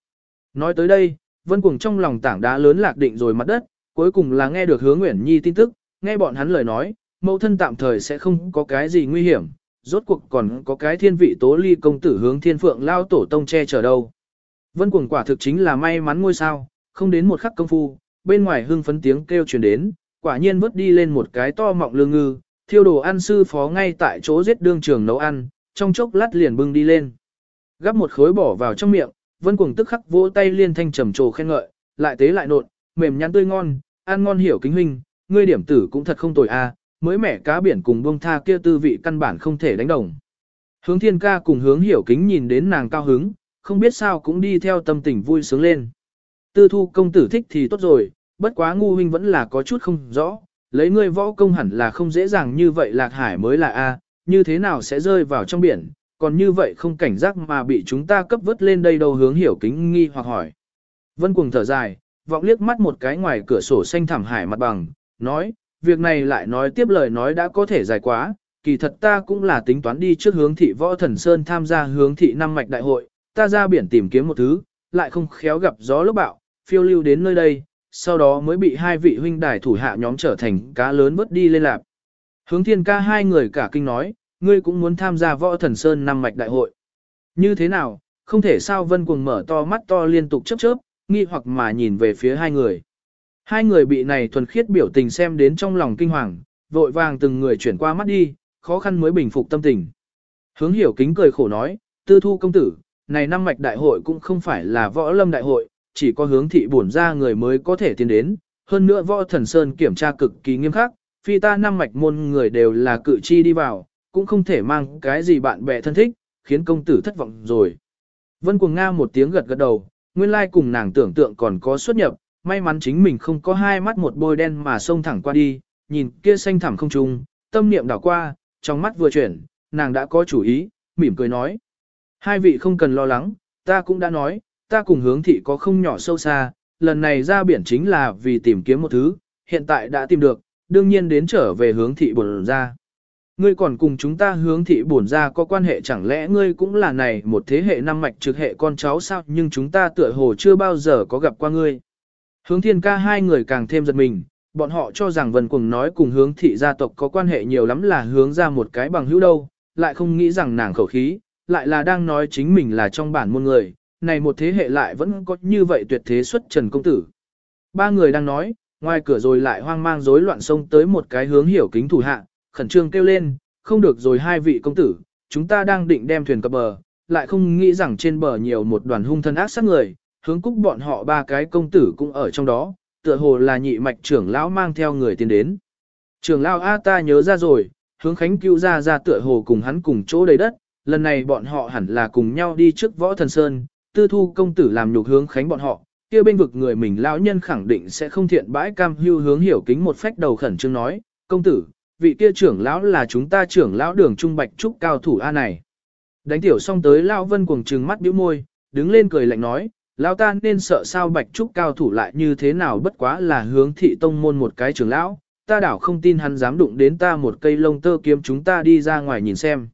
Nói tới đây, Vân Cuồng trong lòng tảng đá lớn lạc định rồi mặt đất, cuối cùng là nghe được hướng Nguyễn Nhi tin tức, nghe bọn hắn lời nói, mẫu thân tạm thời sẽ không có cái gì nguy hiểm, rốt cuộc còn có cái thiên vị tố ly công tử hướng thiên phượng lao tổ tông che chở đâu. Vân Cuồng quả thực chính là may mắn ngôi sao, không đến một khắc công phu, bên ngoài hưng phấn tiếng kêu truyền đến, quả nhiên vớt đi lên một cái to mọng lương ngư, thiêu đồ ăn sư phó ngay tại chỗ giết đương trường nấu ăn, trong chốc lát liền bưng đi lên. Gắp một khối bỏ vào trong miệng, vân cuồng tức khắc vỗ tay liên thanh trầm trồ khen ngợi, lại tế lại nộn, mềm nhắn tươi ngon, ăn ngon hiểu kính huynh, ngươi điểm tử cũng thật không tồi a, mới mẻ cá biển cùng bông tha kia tư vị căn bản không thể đánh đồng. Hướng thiên ca cùng hướng hiểu kính nhìn đến nàng cao hứng, không biết sao cũng đi theo tâm tình vui sướng lên. Tư thu công tử thích thì tốt rồi, bất quá ngu huynh vẫn là có chút không rõ, Lấy ngươi võ công hẳn là không dễ dàng như vậy lạc hải mới là A, như thế nào sẽ rơi vào trong biển, còn như vậy không cảnh giác mà bị chúng ta cấp vớt lên đây đâu hướng hiểu kính nghi hoặc hỏi. Vân cuồng thở dài, vọng liếc mắt một cái ngoài cửa sổ xanh thảm hải mặt bằng, nói, việc này lại nói tiếp lời nói đã có thể dài quá, kỳ thật ta cũng là tính toán đi trước hướng thị võ thần sơn tham gia hướng thị năm mạch đại hội, ta ra biển tìm kiếm một thứ, lại không khéo gặp gió lốc bạo, phiêu lưu đến nơi đây, sau đó mới bị hai vị huynh đài thủ hạ nhóm trở thành cá lớn vớt đi lên lạp. Hướng thiên ca hai người cả kinh nói, ngươi cũng muốn tham gia võ thần sơn năm mạch đại hội. Như thế nào, không thể sao vân cuồng mở to mắt to liên tục chớp chớp, nghi hoặc mà nhìn về phía hai người. Hai người bị này thuần khiết biểu tình xem đến trong lòng kinh hoàng, vội vàng từng người chuyển qua mắt đi, khó khăn mới bình phục tâm tình. Hướng hiểu kính cười khổ nói, tư thu công tử, này năm mạch đại hội cũng không phải là võ lâm đại hội, chỉ có hướng thị bổn ra người mới có thể tiến đến. Hơn nữa võ thần sơn kiểm tra cực kỳ nghiêm khắc, phi ta năm mạch môn người đều là cự chi đi vào, cũng không thể mang cái gì bạn bè thân thích, khiến công tử thất vọng rồi. Vân Cuồng Nga một tiếng gật gật đầu, nguyên lai cùng nàng tưởng tượng còn có xuất nhập, may mắn chính mình không có hai mắt một bôi đen mà xông thẳng qua đi, nhìn kia xanh thẳm không trung, tâm niệm đảo qua, trong mắt vừa chuyển, nàng đã có chủ ý, mỉm cười nói. Hai vị không cần lo lắng, ta cũng đã nói, ta cùng hướng thị có không nhỏ sâu xa, lần này ra biển chính là vì tìm kiếm một thứ, hiện tại đã tìm được, đương nhiên đến trở về hướng thị bổn ra. Ngươi còn cùng chúng ta hướng thị bổn ra có quan hệ chẳng lẽ ngươi cũng là này một thế hệ năm mạch trực hệ con cháu sao nhưng chúng ta tựa hồ chưa bao giờ có gặp qua ngươi. Hướng thiên ca hai người càng thêm giật mình, bọn họ cho rằng vần cuồng nói cùng hướng thị gia tộc có quan hệ nhiều lắm là hướng ra một cái bằng hữu đâu, lại không nghĩ rằng nàng khẩu khí, lại là đang nói chính mình là trong bản môn người, này một thế hệ lại vẫn có như vậy tuyệt thế xuất trần công tử. Ba người đang nói, ngoài cửa rồi lại hoang mang rối loạn xông tới một cái hướng hiểu kính thủ hạ, khẩn trương kêu lên, không được rồi hai vị công tử, chúng ta đang định đem thuyền cập bờ, lại không nghĩ rằng trên bờ nhiều một đoàn hung thân ác sát người, hướng cúc bọn họ ba cái công tử cũng ở trong đó, tựa hồ là nhị mạch trưởng lão mang theo người tiến đến. Trưởng lão A ta nhớ ra rồi, hướng khánh cứu ra ra tựa hồ cùng hắn cùng chỗ đầy đất, lần này bọn họ hẳn là cùng nhau đi trước võ thần sơn, tư thu công tử làm nhục hướng khánh bọn họ, kia bên vực người mình lão nhân khẳng định sẽ không thiện bãi cam hưu hướng hiểu kính một phách đầu khẩn trương nói, công tử, vị kia trưởng lão là chúng ta trưởng lão đường trung bạch trúc cao thủ A này. Đánh tiểu xong tới lão vân cuồng trừng mắt bĩu môi, đứng lên cười lạnh nói, lão ta nên sợ sao bạch trúc cao thủ lại như thế nào bất quá là hướng thị tông môn một cái trưởng lão, ta đảo không tin hắn dám đụng đến ta một cây lông tơ kiếm chúng ta đi ra ngoài nhìn xem.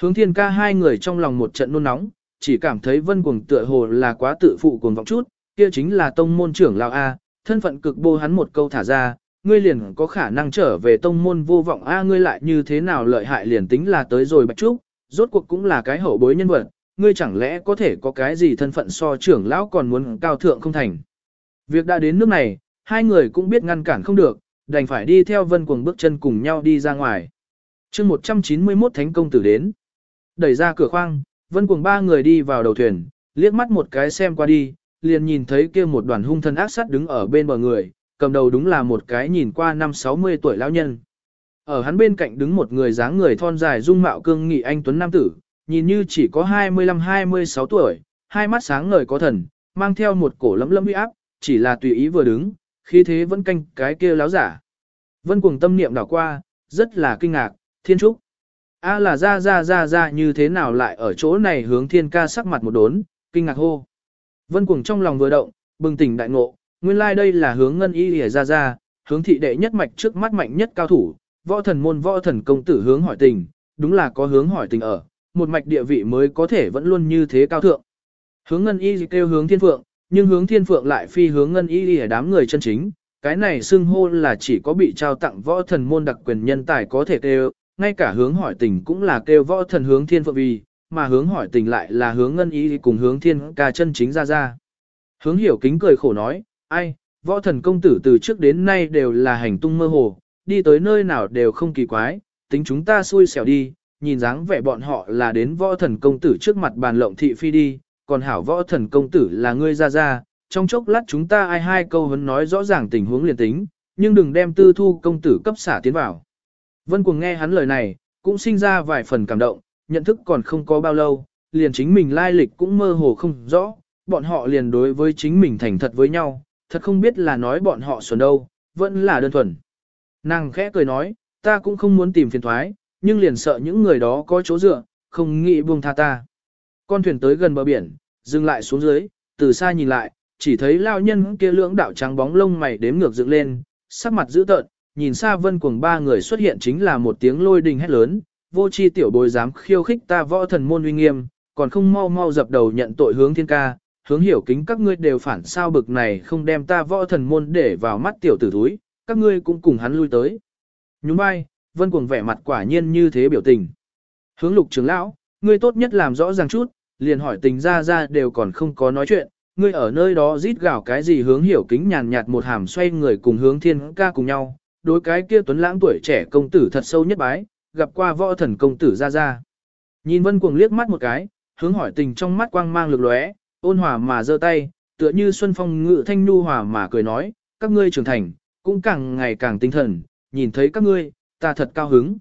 Hướng thiên ca hai người trong lòng một trận nôn nóng, chỉ cảm thấy vân cuồng tựa hồ là quá tự phụ cuồng vọng chút, kia chính là tông môn trưởng lão A, thân phận cực bô hắn một câu thả ra, ngươi liền có khả năng trở về tông môn vô vọng A ngươi lại như thế nào lợi hại liền tính là tới rồi bạch trúc, rốt cuộc cũng là cái hậu bối nhân vật, ngươi chẳng lẽ có thể có cái gì thân phận so trưởng lão còn muốn cao thượng không thành. Việc đã đến nước này, hai người cũng biết ngăn cản không được, đành phải đi theo vân cuồng bước chân cùng nhau đi ra ngoài. chương 191 Thánh Công Tử đến. Đẩy ra cửa khoang, vân cuồng ba người đi vào đầu thuyền, liếc mắt một cái xem qua đi, liền nhìn thấy kia một đoàn hung thân ác sát đứng ở bên bờ người, cầm đầu đúng là một cái nhìn qua năm 60 tuổi lão nhân. Ở hắn bên cạnh đứng một người dáng người thon dài dung mạo cương nghị anh tuấn nam tử, nhìn như chỉ có 25-26 tuổi, hai mắt sáng ngời có thần, mang theo một cổ lấm lấm uy áp, chỉ là tùy ý vừa đứng, khí thế vẫn canh cái kia láo giả. Vân cuồng tâm niệm đảo qua, rất là kinh ngạc, thiên trúc. A là ra ra ra ra như thế nào lại ở chỗ này hướng thiên ca sắc mặt một đốn, kinh ngạc hô. Vân cuồng trong lòng vừa động, bừng tỉnh đại ngộ, nguyên lai like đây là hướng ngân y lìa ra ra, hướng thị đệ nhất mạch trước mắt mạnh nhất cao thủ, võ thần môn võ thần công tử hướng hỏi tình, đúng là có hướng hỏi tình ở, một mạch địa vị mới có thể vẫn luôn như thế cao thượng. Hướng ngân y kêu hướng thiên phượng, nhưng hướng thiên phượng lại phi hướng ngân y ở đám người chân chính, cái này xưng hô là chỉ có bị trao tặng võ thần môn đặc quyền nhân tài có thể kêu, ngay cả hướng hỏi tình cũng là kêu võ thần hướng thiên phượng vì, mà hướng hỏi tình lại là hướng ngân y cùng hướng thiên ca chân chính ra ra. Hướng hiểu kính cười khổ nói, ai, võ thần công tử từ trước đến nay đều là hành tung mơ hồ, đi tới nơi nào đều không kỳ quái, tính chúng ta xui xẻo đi, nhìn dáng vẻ bọn họ là đến võ thần công tử trước mặt bàn lộng thị phi đi, còn hảo võ thần công tử là ngươi ra ra, trong chốc lát chúng ta ai hai câu vẫn nói rõ ràng tình huống liền tính, nhưng đừng đem tư thu công tử cấp xả tiến vào. Vân Cuồng nghe hắn lời này, cũng sinh ra vài phần cảm động, nhận thức còn không có bao lâu, liền chính mình lai lịch cũng mơ hồ không rõ, bọn họ liền đối với chính mình thành thật với nhau, thật không biết là nói bọn họ xuẩn đâu, vẫn là đơn thuần. Nàng khẽ cười nói, ta cũng không muốn tìm phiền thoái, nhưng liền sợ những người đó có chỗ dựa, không nghĩ buông tha ta. Con thuyền tới gần bờ biển, dừng lại xuống dưới, từ xa nhìn lại, chỉ thấy lao nhân kia lưỡng đạo trắng bóng lông mày đếm ngược dựng lên, sắc mặt dữ tợn, nhìn xa vân cuồng ba người xuất hiện chính là một tiếng lôi đình hét lớn, vô chi tiểu bối dám khiêu khích ta võ thần môn uy nghiêm, còn không mau mau dập đầu nhận tội hướng thiên ca, hướng hiểu kính các ngươi đều phản sao bực này không đem ta võ thần môn để vào mắt tiểu tử thúi, các ngươi cũng cùng hắn lui tới. Nhún vai, vân cuồng vẻ mặt quả nhiên như thế biểu tình. Hướng lục trưởng lão, ngươi tốt nhất làm rõ ràng chút, liền hỏi tình ra ra đều còn không có nói chuyện, ngươi ở nơi đó rít gào cái gì hướng hiểu kính nhàn nhạt một hàm xoay người cùng hướng thiên ca cùng nhau, đối cái kia tuấn lãng tuổi trẻ công tử thật sâu nhất bái, gặp qua võ thần công tử ra ra. Nhìn vân cuồng liếc mắt một cái, hướng hỏi tình trong mắt quang mang lực lóe, ôn hòa mà giơ tay, tựa như xuân phong ngự thanh nu hòa mà cười nói, các ngươi trưởng thành, cũng càng ngày càng tinh thần, nhìn thấy các ngươi, ta thật cao hứng.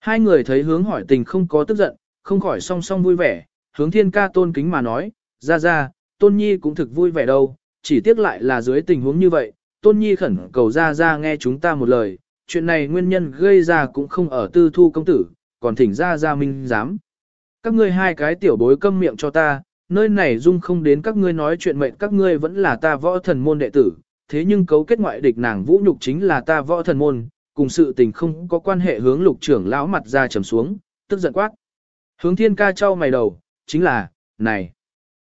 Hai người thấy hướng hỏi tình không có tức giận, không khỏi song song vui vẻ, hướng thiên ca tôn kính mà nói, ra ra, tôn nhi cũng thực vui vẻ đâu, chỉ tiếc lại là dưới tình huống như vậy, tôn nhi khẩn cầu ra ra nghe chúng ta một lời, chuyện này nguyên nhân gây ra cũng không ở tư thu công tử, còn thỉnh ra ra minh dám. Các ngươi hai cái tiểu bối câm miệng cho ta, nơi này dung không đến các ngươi nói chuyện mệnh các ngươi vẫn là ta võ thần môn đệ tử, thế nhưng cấu kết ngoại địch nàng vũ nhục chính là ta võ thần môn, cùng sự tình không có quan hệ hướng lục trưởng lão mặt ra trầm xuống, tức giận quát. Hướng thiên ca trao mày đầu, chính là, này,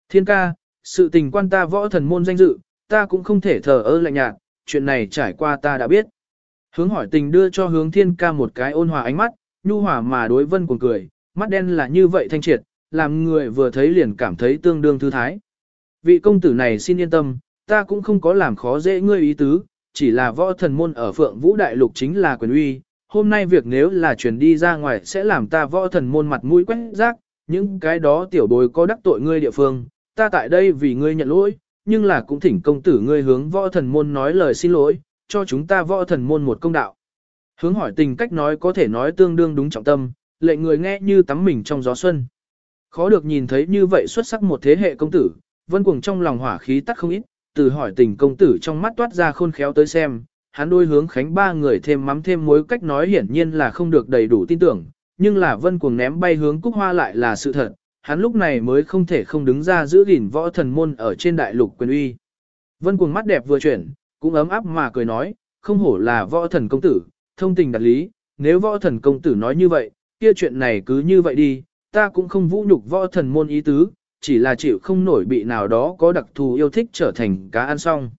thiên ca, sự tình quan ta võ thần môn danh dự, ta cũng không thể thờ ơ lạnh nhạt, chuyện này trải qua ta đã biết. Hướng hỏi tình đưa cho hướng thiên ca một cái ôn hòa ánh mắt, nhu hòa mà đối vân cuồng cười, mắt đen là như vậy thanh triệt, làm người vừa thấy liền cảm thấy tương đương thư thái. Vị công tử này xin yên tâm, ta cũng không có làm khó dễ ngươi ý tứ, chỉ là võ thần môn ở phượng vũ đại lục chính là quyền uy. Hôm nay việc nếu là truyền đi ra ngoài sẽ làm ta võ thần môn mặt mũi quét rác, những cái đó tiểu bối có đắc tội ngươi địa phương, ta tại đây vì ngươi nhận lỗi, nhưng là cũng thỉnh công tử ngươi hướng võ thần môn nói lời xin lỗi, cho chúng ta võ thần môn một công đạo. Hướng hỏi tình cách nói có thể nói tương đương đúng trọng tâm, lệ người nghe như tắm mình trong gió xuân. Khó được nhìn thấy như vậy xuất sắc một thế hệ công tử, vân cuồng trong lòng hỏa khí tắt không ít, từ hỏi tình công tử trong mắt toát ra khôn khéo tới xem, hắn đôi hướng khánh ba người thêm mắm thêm mối cách nói hiển nhiên là không được đầy đủ tin tưởng, nhưng là vân cuồng ném bay hướng cúc hoa lại là sự thật, hắn lúc này mới không thể không đứng ra giữ gìn võ thần môn ở trên đại lục quyền uy. Vân cuồng mắt đẹp vừa chuyển, cũng ấm áp mà cười nói, không hổ là võ thần công tử, thông tình đặt lý, nếu võ thần công tử nói như vậy, kia chuyện này cứ như vậy đi, ta cũng không vũ nhục võ thần môn ý tứ, chỉ là chịu không nổi bị nào đó có đặc thù yêu thích trở thành cá ăn xong.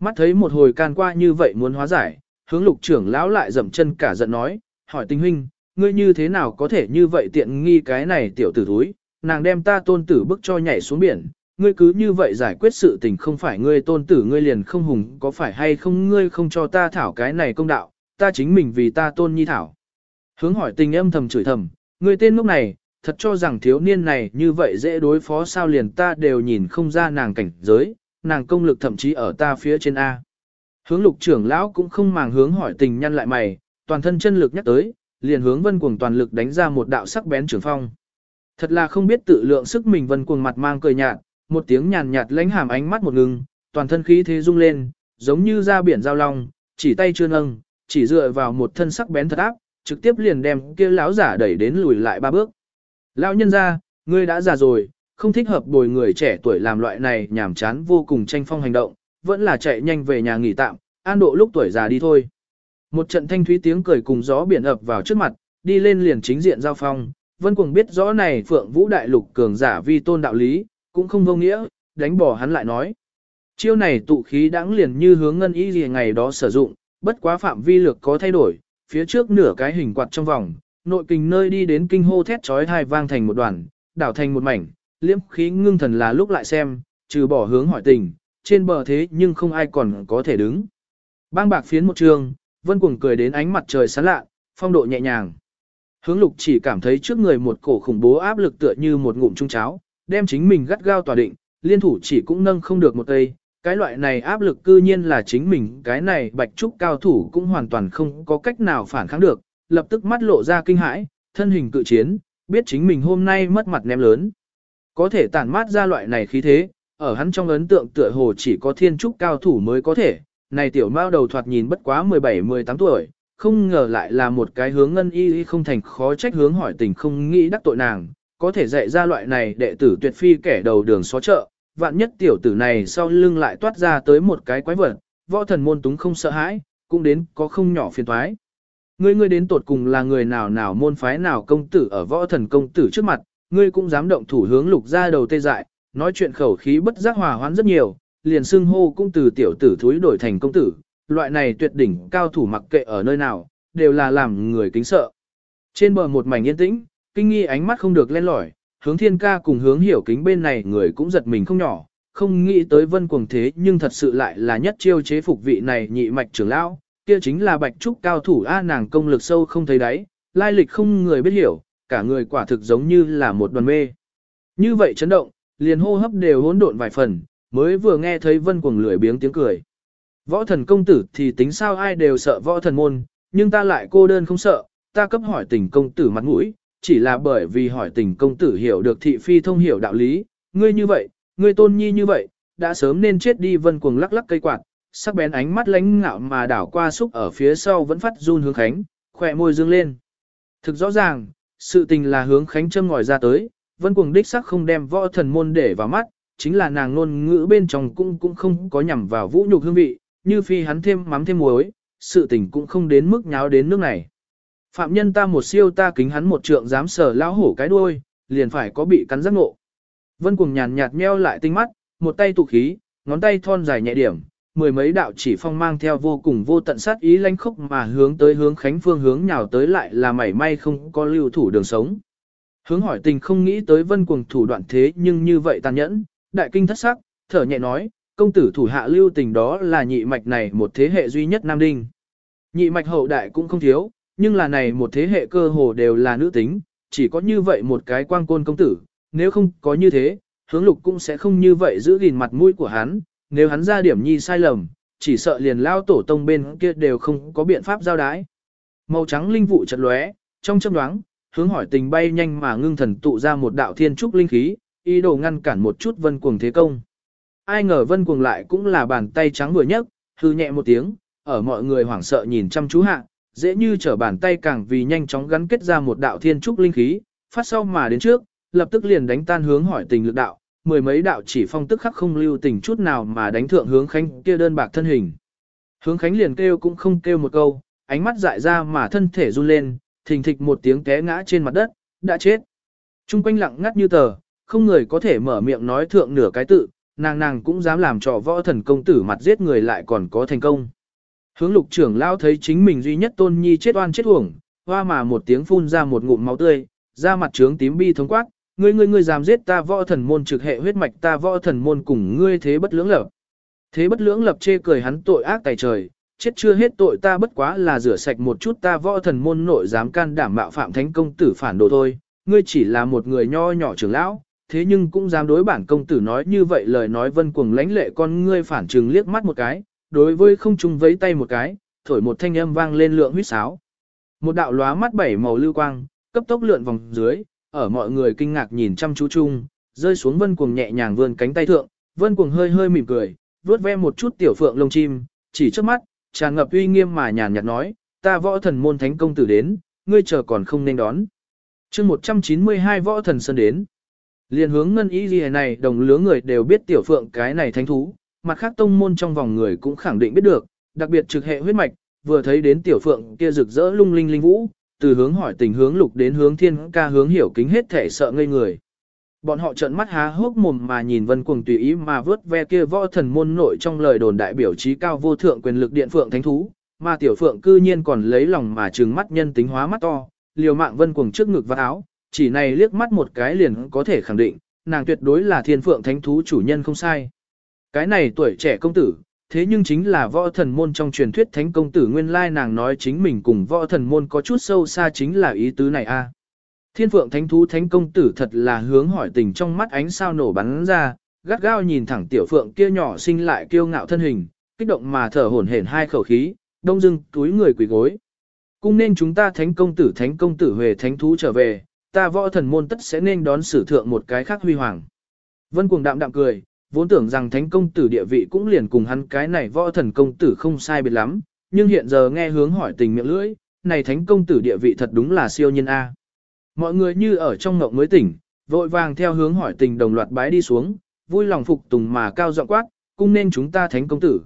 Mắt thấy một hồi can qua như vậy muốn hóa giải, hướng lục trưởng lão lại dậm chân cả giận nói, hỏi tình huynh, ngươi như thế nào có thể như vậy tiện nghi cái này tiểu tử thúi, nàng đem ta tôn tử bức cho nhảy xuống biển, ngươi cứ như vậy giải quyết sự tình không phải ngươi tôn tử ngươi liền không hùng có phải hay không ngươi không cho ta thảo cái này công đạo, ta chính mình vì ta tôn nhi thảo. Hướng hỏi tình âm thầm chửi thầm, ngươi tên lúc này, thật cho rằng thiếu niên này như vậy dễ đối phó sao liền ta đều nhìn không ra nàng cảnh giới, nàng công lực thậm chí ở ta phía trên A. Hướng lục trưởng lão cũng không màng hướng hỏi tình nhăn lại mày, toàn thân chân lực nhắc tới, liền hướng vân cuồng toàn lực đánh ra một đạo sắc bén trường phong. Thật là không biết tự lượng sức mình vân cuồng mặt mang cười nhạt, một tiếng nhàn nhạt lánh hàm ánh mắt một ngừng, toàn thân khí thế rung lên, giống như ra biển giao long, chỉ tay chưa nâng, chỉ dựa vào một thân sắc bén thật áp, trực tiếp liền đem kia lão giả đẩy đến lùi lại ba bước. Lão nhân ra, ngươi đã già rồi, không thích hợp bồi người trẻ tuổi làm loại này nhảm chán vô cùng tranh phong hành động, vẫn là chạy nhanh về nhà nghỉ tạm, an độ lúc tuổi già đi thôi. Một trận thanh thúy tiếng cười cùng gió biển ập vào trước mặt, đi lên liền chính diện giao phong, vân cuồng biết rõ này phượng vũ đại lục cường giả vi tôn đạo lý, cũng không vô nghĩa, đánh bỏ hắn lại nói. Chiêu này tụ khí đãng liền như hướng ngân ý gì ngày đó sử dụng, bất quá phạm vi lược có thay đổi, phía trước nửa cái hình quạt trong vòng, nội kình nơi đi đến kinh hô thét chói tai vang thành một đoàn, đảo thành một mảnh, liễm khí ngưng thần là lúc lại xem, trừ bỏ hướng hỏi tình, trên bờ thế nhưng không ai còn có thể đứng. Bang bạc phiến một trường, vân cuồng cười đến ánh mặt trời sáng lạ, phong độ nhẹ nhàng. Hướng lục chỉ cảm thấy trước người một cổ khủng bố áp lực tựa như một ngụm trung cháo, đem chính mình gắt gao tỏa định, liên thủ chỉ cũng nâng không được một tay. Cái loại này áp lực cư nhiên là chính mình, cái này bạch trúc cao thủ cũng hoàn toàn không có cách nào phản kháng được, lập tức mắt lộ ra kinh hãi, thân hình cự chiến, biết chính mình hôm nay mất mặt ném lớn. Có thể tản mát ra loại này khí thế, ở hắn trong ấn tượng tựa hồ chỉ có thiên trúc cao thủ mới có thể, này tiểu mao đầu thoạt nhìn bất quá 17-18 tuổi, không ngờ lại là một cái hướng ngân y không thành khó trách hướng hỏi tình không nghĩ đắc tội nàng, có thể dạy ra loại này đệ tử tuyệt phi kẻ đầu đường xó chợ, vạn nhất tiểu tử này sau lưng lại toát ra tới một cái quái vật, võ thần môn túng không sợ hãi, cũng đến có không nhỏ phiền toái. Ngươi ngươi đến tột cùng là người nào nào môn phái nào công tử ở võ thần công tử trước mặt, ngươi cũng dám động thủ hướng lục ra đầu tê dại, nói chuyện khẩu khí bất giác hòa hoãn rất nhiều, liền xưng hô cũng từ tiểu tử thúi đổi thành công tử, loại này tuyệt đỉnh cao thủ mặc kệ ở nơi nào, đều là làm người kính sợ. Trên bờ một mảnh yên tĩnh, kinh nghi ánh mắt không được len lỏi, hướng thiên ca cùng hướng hiểu kính bên này người cũng giật mình không nhỏ, không nghĩ tới vân cuồng thế nhưng thật sự lại là nhất chiêu chế phục vị này nhị mạch trưởng lão, kia chính là bạch trúc cao thủ A nàng công lực sâu không thấy đáy, lai lịch không người biết hiểu, cả người quả thực giống như là một đoàn mê. Như vậy chấn động, liền hô hấp đều hỗn độn vài phần, mới vừa nghe thấy vân cuồng lười biếng tiếng cười. Võ thần công tử thì tính sao ai đều sợ võ thần môn, nhưng ta lại cô đơn không sợ, ta cấp hỏi tình công tử mặt mũi, chỉ là bởi vì hỏi tình công tử hiểu được thị phi thông hiểu đạo lý, ngươi như vậy, ngươi tôn nhi như vậy, đã sớm nên chết đi vân cuồng lắc lắc cây quạt, sắc bén ánh mắt lánh ngạo mà đảo qua xúc ở phía sau vẫn phát run hướng khánh, khỏe môi dương lên. Thực rõ ràng, sự tình là hướng khánh châm ngòi ra tới, vân cuồng đích sắc không đem võ thần môn để vào mắt, chính là nàng ngôn ngữ bên trong cũng cũng không có nhằm vào vũ nhục hương vị, như phi hắn thêm mắm thêm muối, sự tình cũng không đến mức nháo đến nước này. Phạm nhân ta một siêu ta kính hắn một trượng dám sở lão hổ cái đuôi, liền phải có bị cắn giác ngộ. Vân cuồng nhàn nhạt meo lại tinh mắt, một tay tụ khí, ngón tay thon dài nhẹ điểm, mười mấy đạo chỉ phong mang theo vô cùng vô tận sát ý lanh khốc mà hướng tới hướng khánh phương hướng nhào tới lại là mảy may không có lưu thủ đường sống. Hướng hỏi tình không nghĩ tới vân cuồng thủ đoạn thế nhưng như vậy tàn nhẫn, đại kinh thất sắc, thở nhẹ nói, công tử thủ hạ lưu tình đó là nhị mạch này một thế hệ duy nhất nam đinh. Nhị mạch hậu đại cũng không thiếu, nhưng là này một thế hệ cơ hồ đều là nữ tính, chỉ có như vậy một cái quang côn công tử, nếu không có như thế, hướng lục cũng sẽ không như vậy giữ gìn mặt mũi của hắn, nếu hắn ra điểm nhi sai lầm, chỉ sợ liền lao tổ tông bên kia đều không có biện pháp giao đái. Màu trắng linh vụ chật lóe, trong chớp nhoáng, hướng hỏi tình bay nhanh mà ngưng thần tụ ra một đạo thiên trúc linh khí, ý đồ ngăn cản một chút vân cuồng thế công. Ai ngờ vân cuồng lại cũng là bàn tay trắng vừa nhấc, hư nhẹ một tiếng, ở mọi người hoảng sợ nhìn chăm chú hạ, dễ như trở bàn tay càng vì nhanh chóng gắn kết ra một đạo thiên trúc linh khí, phát sau mà đến trước, lập tức liền đánh tan hướng hỏi tình lực đạo, mười mấy đạo chỉ phong tức khắc không lưu tình chút nào mà đánh thượng hướng khánh kia đơn bạc thân hình. Hướng khánh liền kêu cũng không kêu một câu, ánh mắt dại ra mà thân thể run lên, thình thịch một tiếng té ngã trên mặt đất, đã chết. Trung quanh lặng ngắt như tờ, không người có thể mở miệng nói thượng nửa cái tự, nàng nàng cũng dám làm trò võ thần công tử mặt giết người lại còn có thành công. Hướng lục trưởng lao thấy chính mình duy nhất tôn nhi chết oan chết uổng, hoa mà một tiếng phun ra một ngụm máu tươi, ra mặt trướng tím bi thống quát, ngươi ngươi ngươi dám giết ta võ thần môn trực hệ huyết mạch ta võ thần môn cùng ngươi thế bất lưỡng lập. Thế bất lưỡng lập chê cười hắn tội ác tài trời, chết chưa hết tội ta bất quá là rửa sạch một chút ta võ thần môn nội dám can đảm mạo phạm thánh công tử phản đồ thôi, ngươi chỉ là một người nho nhỏ trưởng lão, thế nhưng cũng dám đối bản công tử nói như vậy lời nói vân cuồng lãnh lệ con ngươi phản trừng liếc mắt một cái, đối với không trung vẫy tay một cái, thổi một thanh âm vang lên lượng huyết sáo. Một đạo lóa mắt bảy màu lưu quang, cấp tốc lượn vòng dưới, ở mọi người kinh ngạc nhìn chăm chú chung, rơi xuống vân cuồng nhẹ nhàng vươn cánh tay thượng, vân cuồng hơi hơi mỉm cười, vuốt ve một chút tiểu phượng lông chim, chỉ trước mắt, tràn ngập uy nghiêm mà nhàn nhạt nói, ta võ thần môn thánh công tử đến, ngươi chờ còn không nên đón. chương 192 võ thần sơn đến. Liên hướng ngân ý gì này đồng lứa người đều biết tiểu phượng cái này thánh thú, mặt khác tông môn trong vòng người cũng khẳng định biết được, đặc biệt trực hệ huyết mạch, vừa thấy đến tiểu phượng kia rực rỡ lung linh linh vũ, từ hướng hỏi tình hướng lục đến hướng thiên ca hướng hiểu kính hết thể sợ ngây người. Bọn họ trợn mắt há hốc mồm mà nhìn vân cuồng tùy ý mà vớt ve kia võ thần môn nội trong lời đồn đại biểu trí cao vô thượng quyền lực điện phượng thánh thú, mà tiểu phượng cư nhiên còn lấy lòng mà trừng mắt nhân tính hóa mắt to, liều mạng vân cuồng trước ngực và áo, chỉ này liếc mắt một cái liền có thể khẳng định, nàng tuyệt đối là thiên phượng thánh thú chủ nhân không sai. Cái này tuổi trẻ công tử, thế nhưng chính là võ thần môn trong truyền thuyết thánh công tử nguyên lai nàng nói chính mình cùng võ thần môn có chút sâu xa chính là ý tứ này a. Thiên phượng thánh thú thánh công tử thật là hướng hỏi tình trong mắt ánh sao nổ bắn ra, gắt gao nhìn thẳng tiểu phượng kia nhỏ sinh lại kiêu ngạo thân hình, kích động mà thở hổn hển hai khẩu khí, đông dưng túi người quỳ gối. cũng nên chúng ta thánh công tử thánh công tử về thánh thú trở về, ta võ thần môn tất sẽ nên đón sử thượng một cái khác huy hoàng. Vân cuồng đạm đạm cười, vốn tưởng rằng thánh công tử địa vị cũng liền cùng hắn cái này võ thần công tử không sai biệt lắm, nhưng hiện giờ nghe hướng hỏi tình miệng lưỡi, này thánh công tử địa vị thật đúng là siêu nhân A. Mọi người như ở trong ngộng mới tỉnh, vội vàng theo hướng hỏi tình đồng loạt bái đi xuống, vui lòng phục tùng mà cao giọng quát, cung nên chúng ta thánh công tử.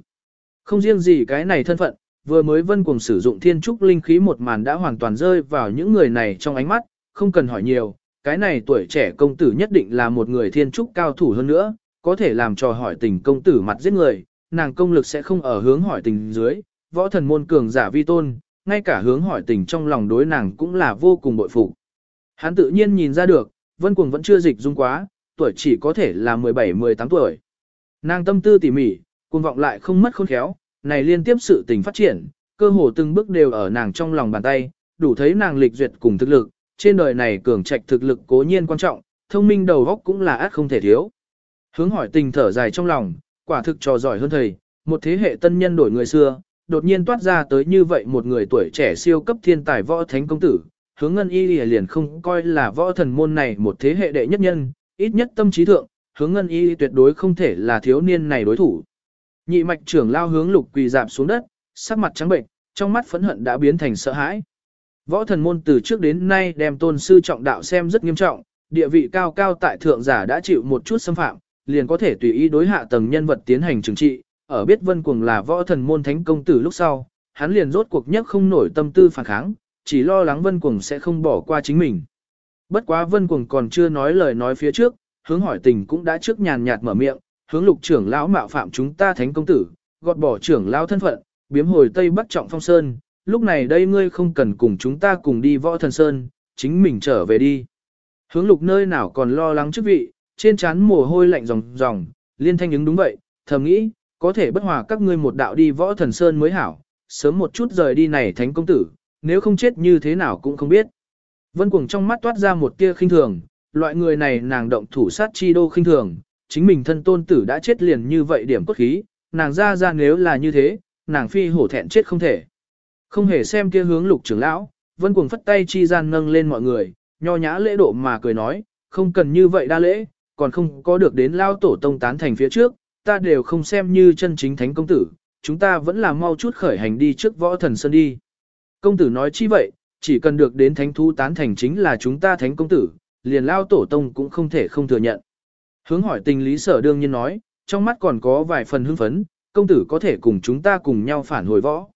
Không riêng gì cái này thân phận, vừa mới vân cùng sử dụng thiên trúc linh khí một màn đã hoàn toàn rơi vào những người này trong ánh mắt, không cần hỏi nhiều, cái này tuổi trẻ công tử nhất định là một người thiên trúc cao thủ hơn nữa, có thể làm trò hỏi tình công tử mặt giết người, nàng công lực sẽ không ở hướng hỏi tình dưới, võ thần môn cường giả vi tôn, ngay cả hướng hỏi tình trong lòng đối nàng cũng là vô cùng bội phục. Hắn tự nhiên nhìn ra được, vân cuồng vẫn chưa dịch dung quá, tuổi chỉ có thể là 17-18 tuổi. Nàng tâm tư tỉ mỉ, cuồng vọng lại không mất khôn khéo, này liên tiếp sự tình phát triển, cơ hồ từng bước đều ở nàng trong lòng bàn tay, đủ thấy nàng lịch duyệt cùng thực lực, trên đời này cường trạch thực lực cố nhiên quan trọng, thông minh đầu óc cũng là át không thể thiếu. Hướng hỏi tình thở dài trong lòng, quả thực trò giỏi hơn thầy, một thế hệ tân nhân đổi người xưa, đột nhiên toát ra tới như vậy một người tuổi trẻ siêu cấp thiên tài võ thánh công tử, hướng ngân y liền không coi là võ thần môn này một thế hệ đệ nhất nhân, ít nhất tâm trí thượng, hướng ngân y tuyệt đối không thể là thiếu niên này đối thủ. Nhị mạch trưởng lao hướng lục quỳ dạp xuống đất, sắc mặt trắng bệnh, trong mắt phẫn hận đã biến thành sợ hãi. Võ thần môn từ trước đến nay đem tôn sư trọng đạo xem rất nghiêm trọng, địa vị cao cao tại thượng giả đã chịu một chút xâm phạm, liền có thể tùy ý đối hạ tầng nhân vật tiến hành trừng trị, ở biết vân cuồng là võ thần môn thánh công tử lúc sau, hắn liền rốt cuộc nhất không nổi tâm tư phản kháng, chỉ lo lắng vân cuồng sẽ không bỏ qua chính mình. Bất quá vân cuồng còn chưa nói lời nói phía trước, hướng hỏi tình cũng đã trước nhàn nhạt mở miệng, hướng lục trưởng lão mạo phạm chúng ta thánh công tử, gọt bỏ trưởng lão thân phận, biếm hồi Tây Bắc trọng phong sơn, lúc này đây ngươi không cần cùng chúng ta cùng đi võ thần sơn, chính mình trở về đi. Hướng lục nơi nào còn lo lắng chức vị, trên trán mồ hôi lạnh ròng ròng, liên thanh ứng đúng vậy, thầm nghĩ, có thể bất hòa các ngươi một đạo đi võ thần sơn mới hảo, sớm một chút rời đi này thánh công tử, nếu không chết như thế nào cũng không biết. Vân cuồng trong mắt toát ra một tia khinh thường, loại người này nàng động thủ sát chi đô khinh thường, chính mình thân tôn tử đã chết liền như vậy điểm cốt khí, nàng ra ra nếu là như thế, nàng phi hổ thẹn chết không thể. Không hề xem kia hướng lục trưởng lão, vân cuồng phất tay chi gian nâng lên mọi người, nho nhã lễ độ mà cười nói, không cần như vậy đa lễ, còn không có được đến lao tổ tông tán thành phía trước, ta đều không xem như chân chính thánh công tử, chúng ta vẫn là mau chút khởi hành đi trước võ thần sơn đi. Công tử nói chi vậy, chỉ cần được đến thánh thú tán thành chính là chúng ta thánh công tử, liền lao tổ tông cũng không thể không thừa nhận. Hướng hỏi tình lý sở đương nhiên nói, trong mắt còn có vài phần hưng phấn, công tử có thể cùng chúng ta cùng nhau phản hồi võ.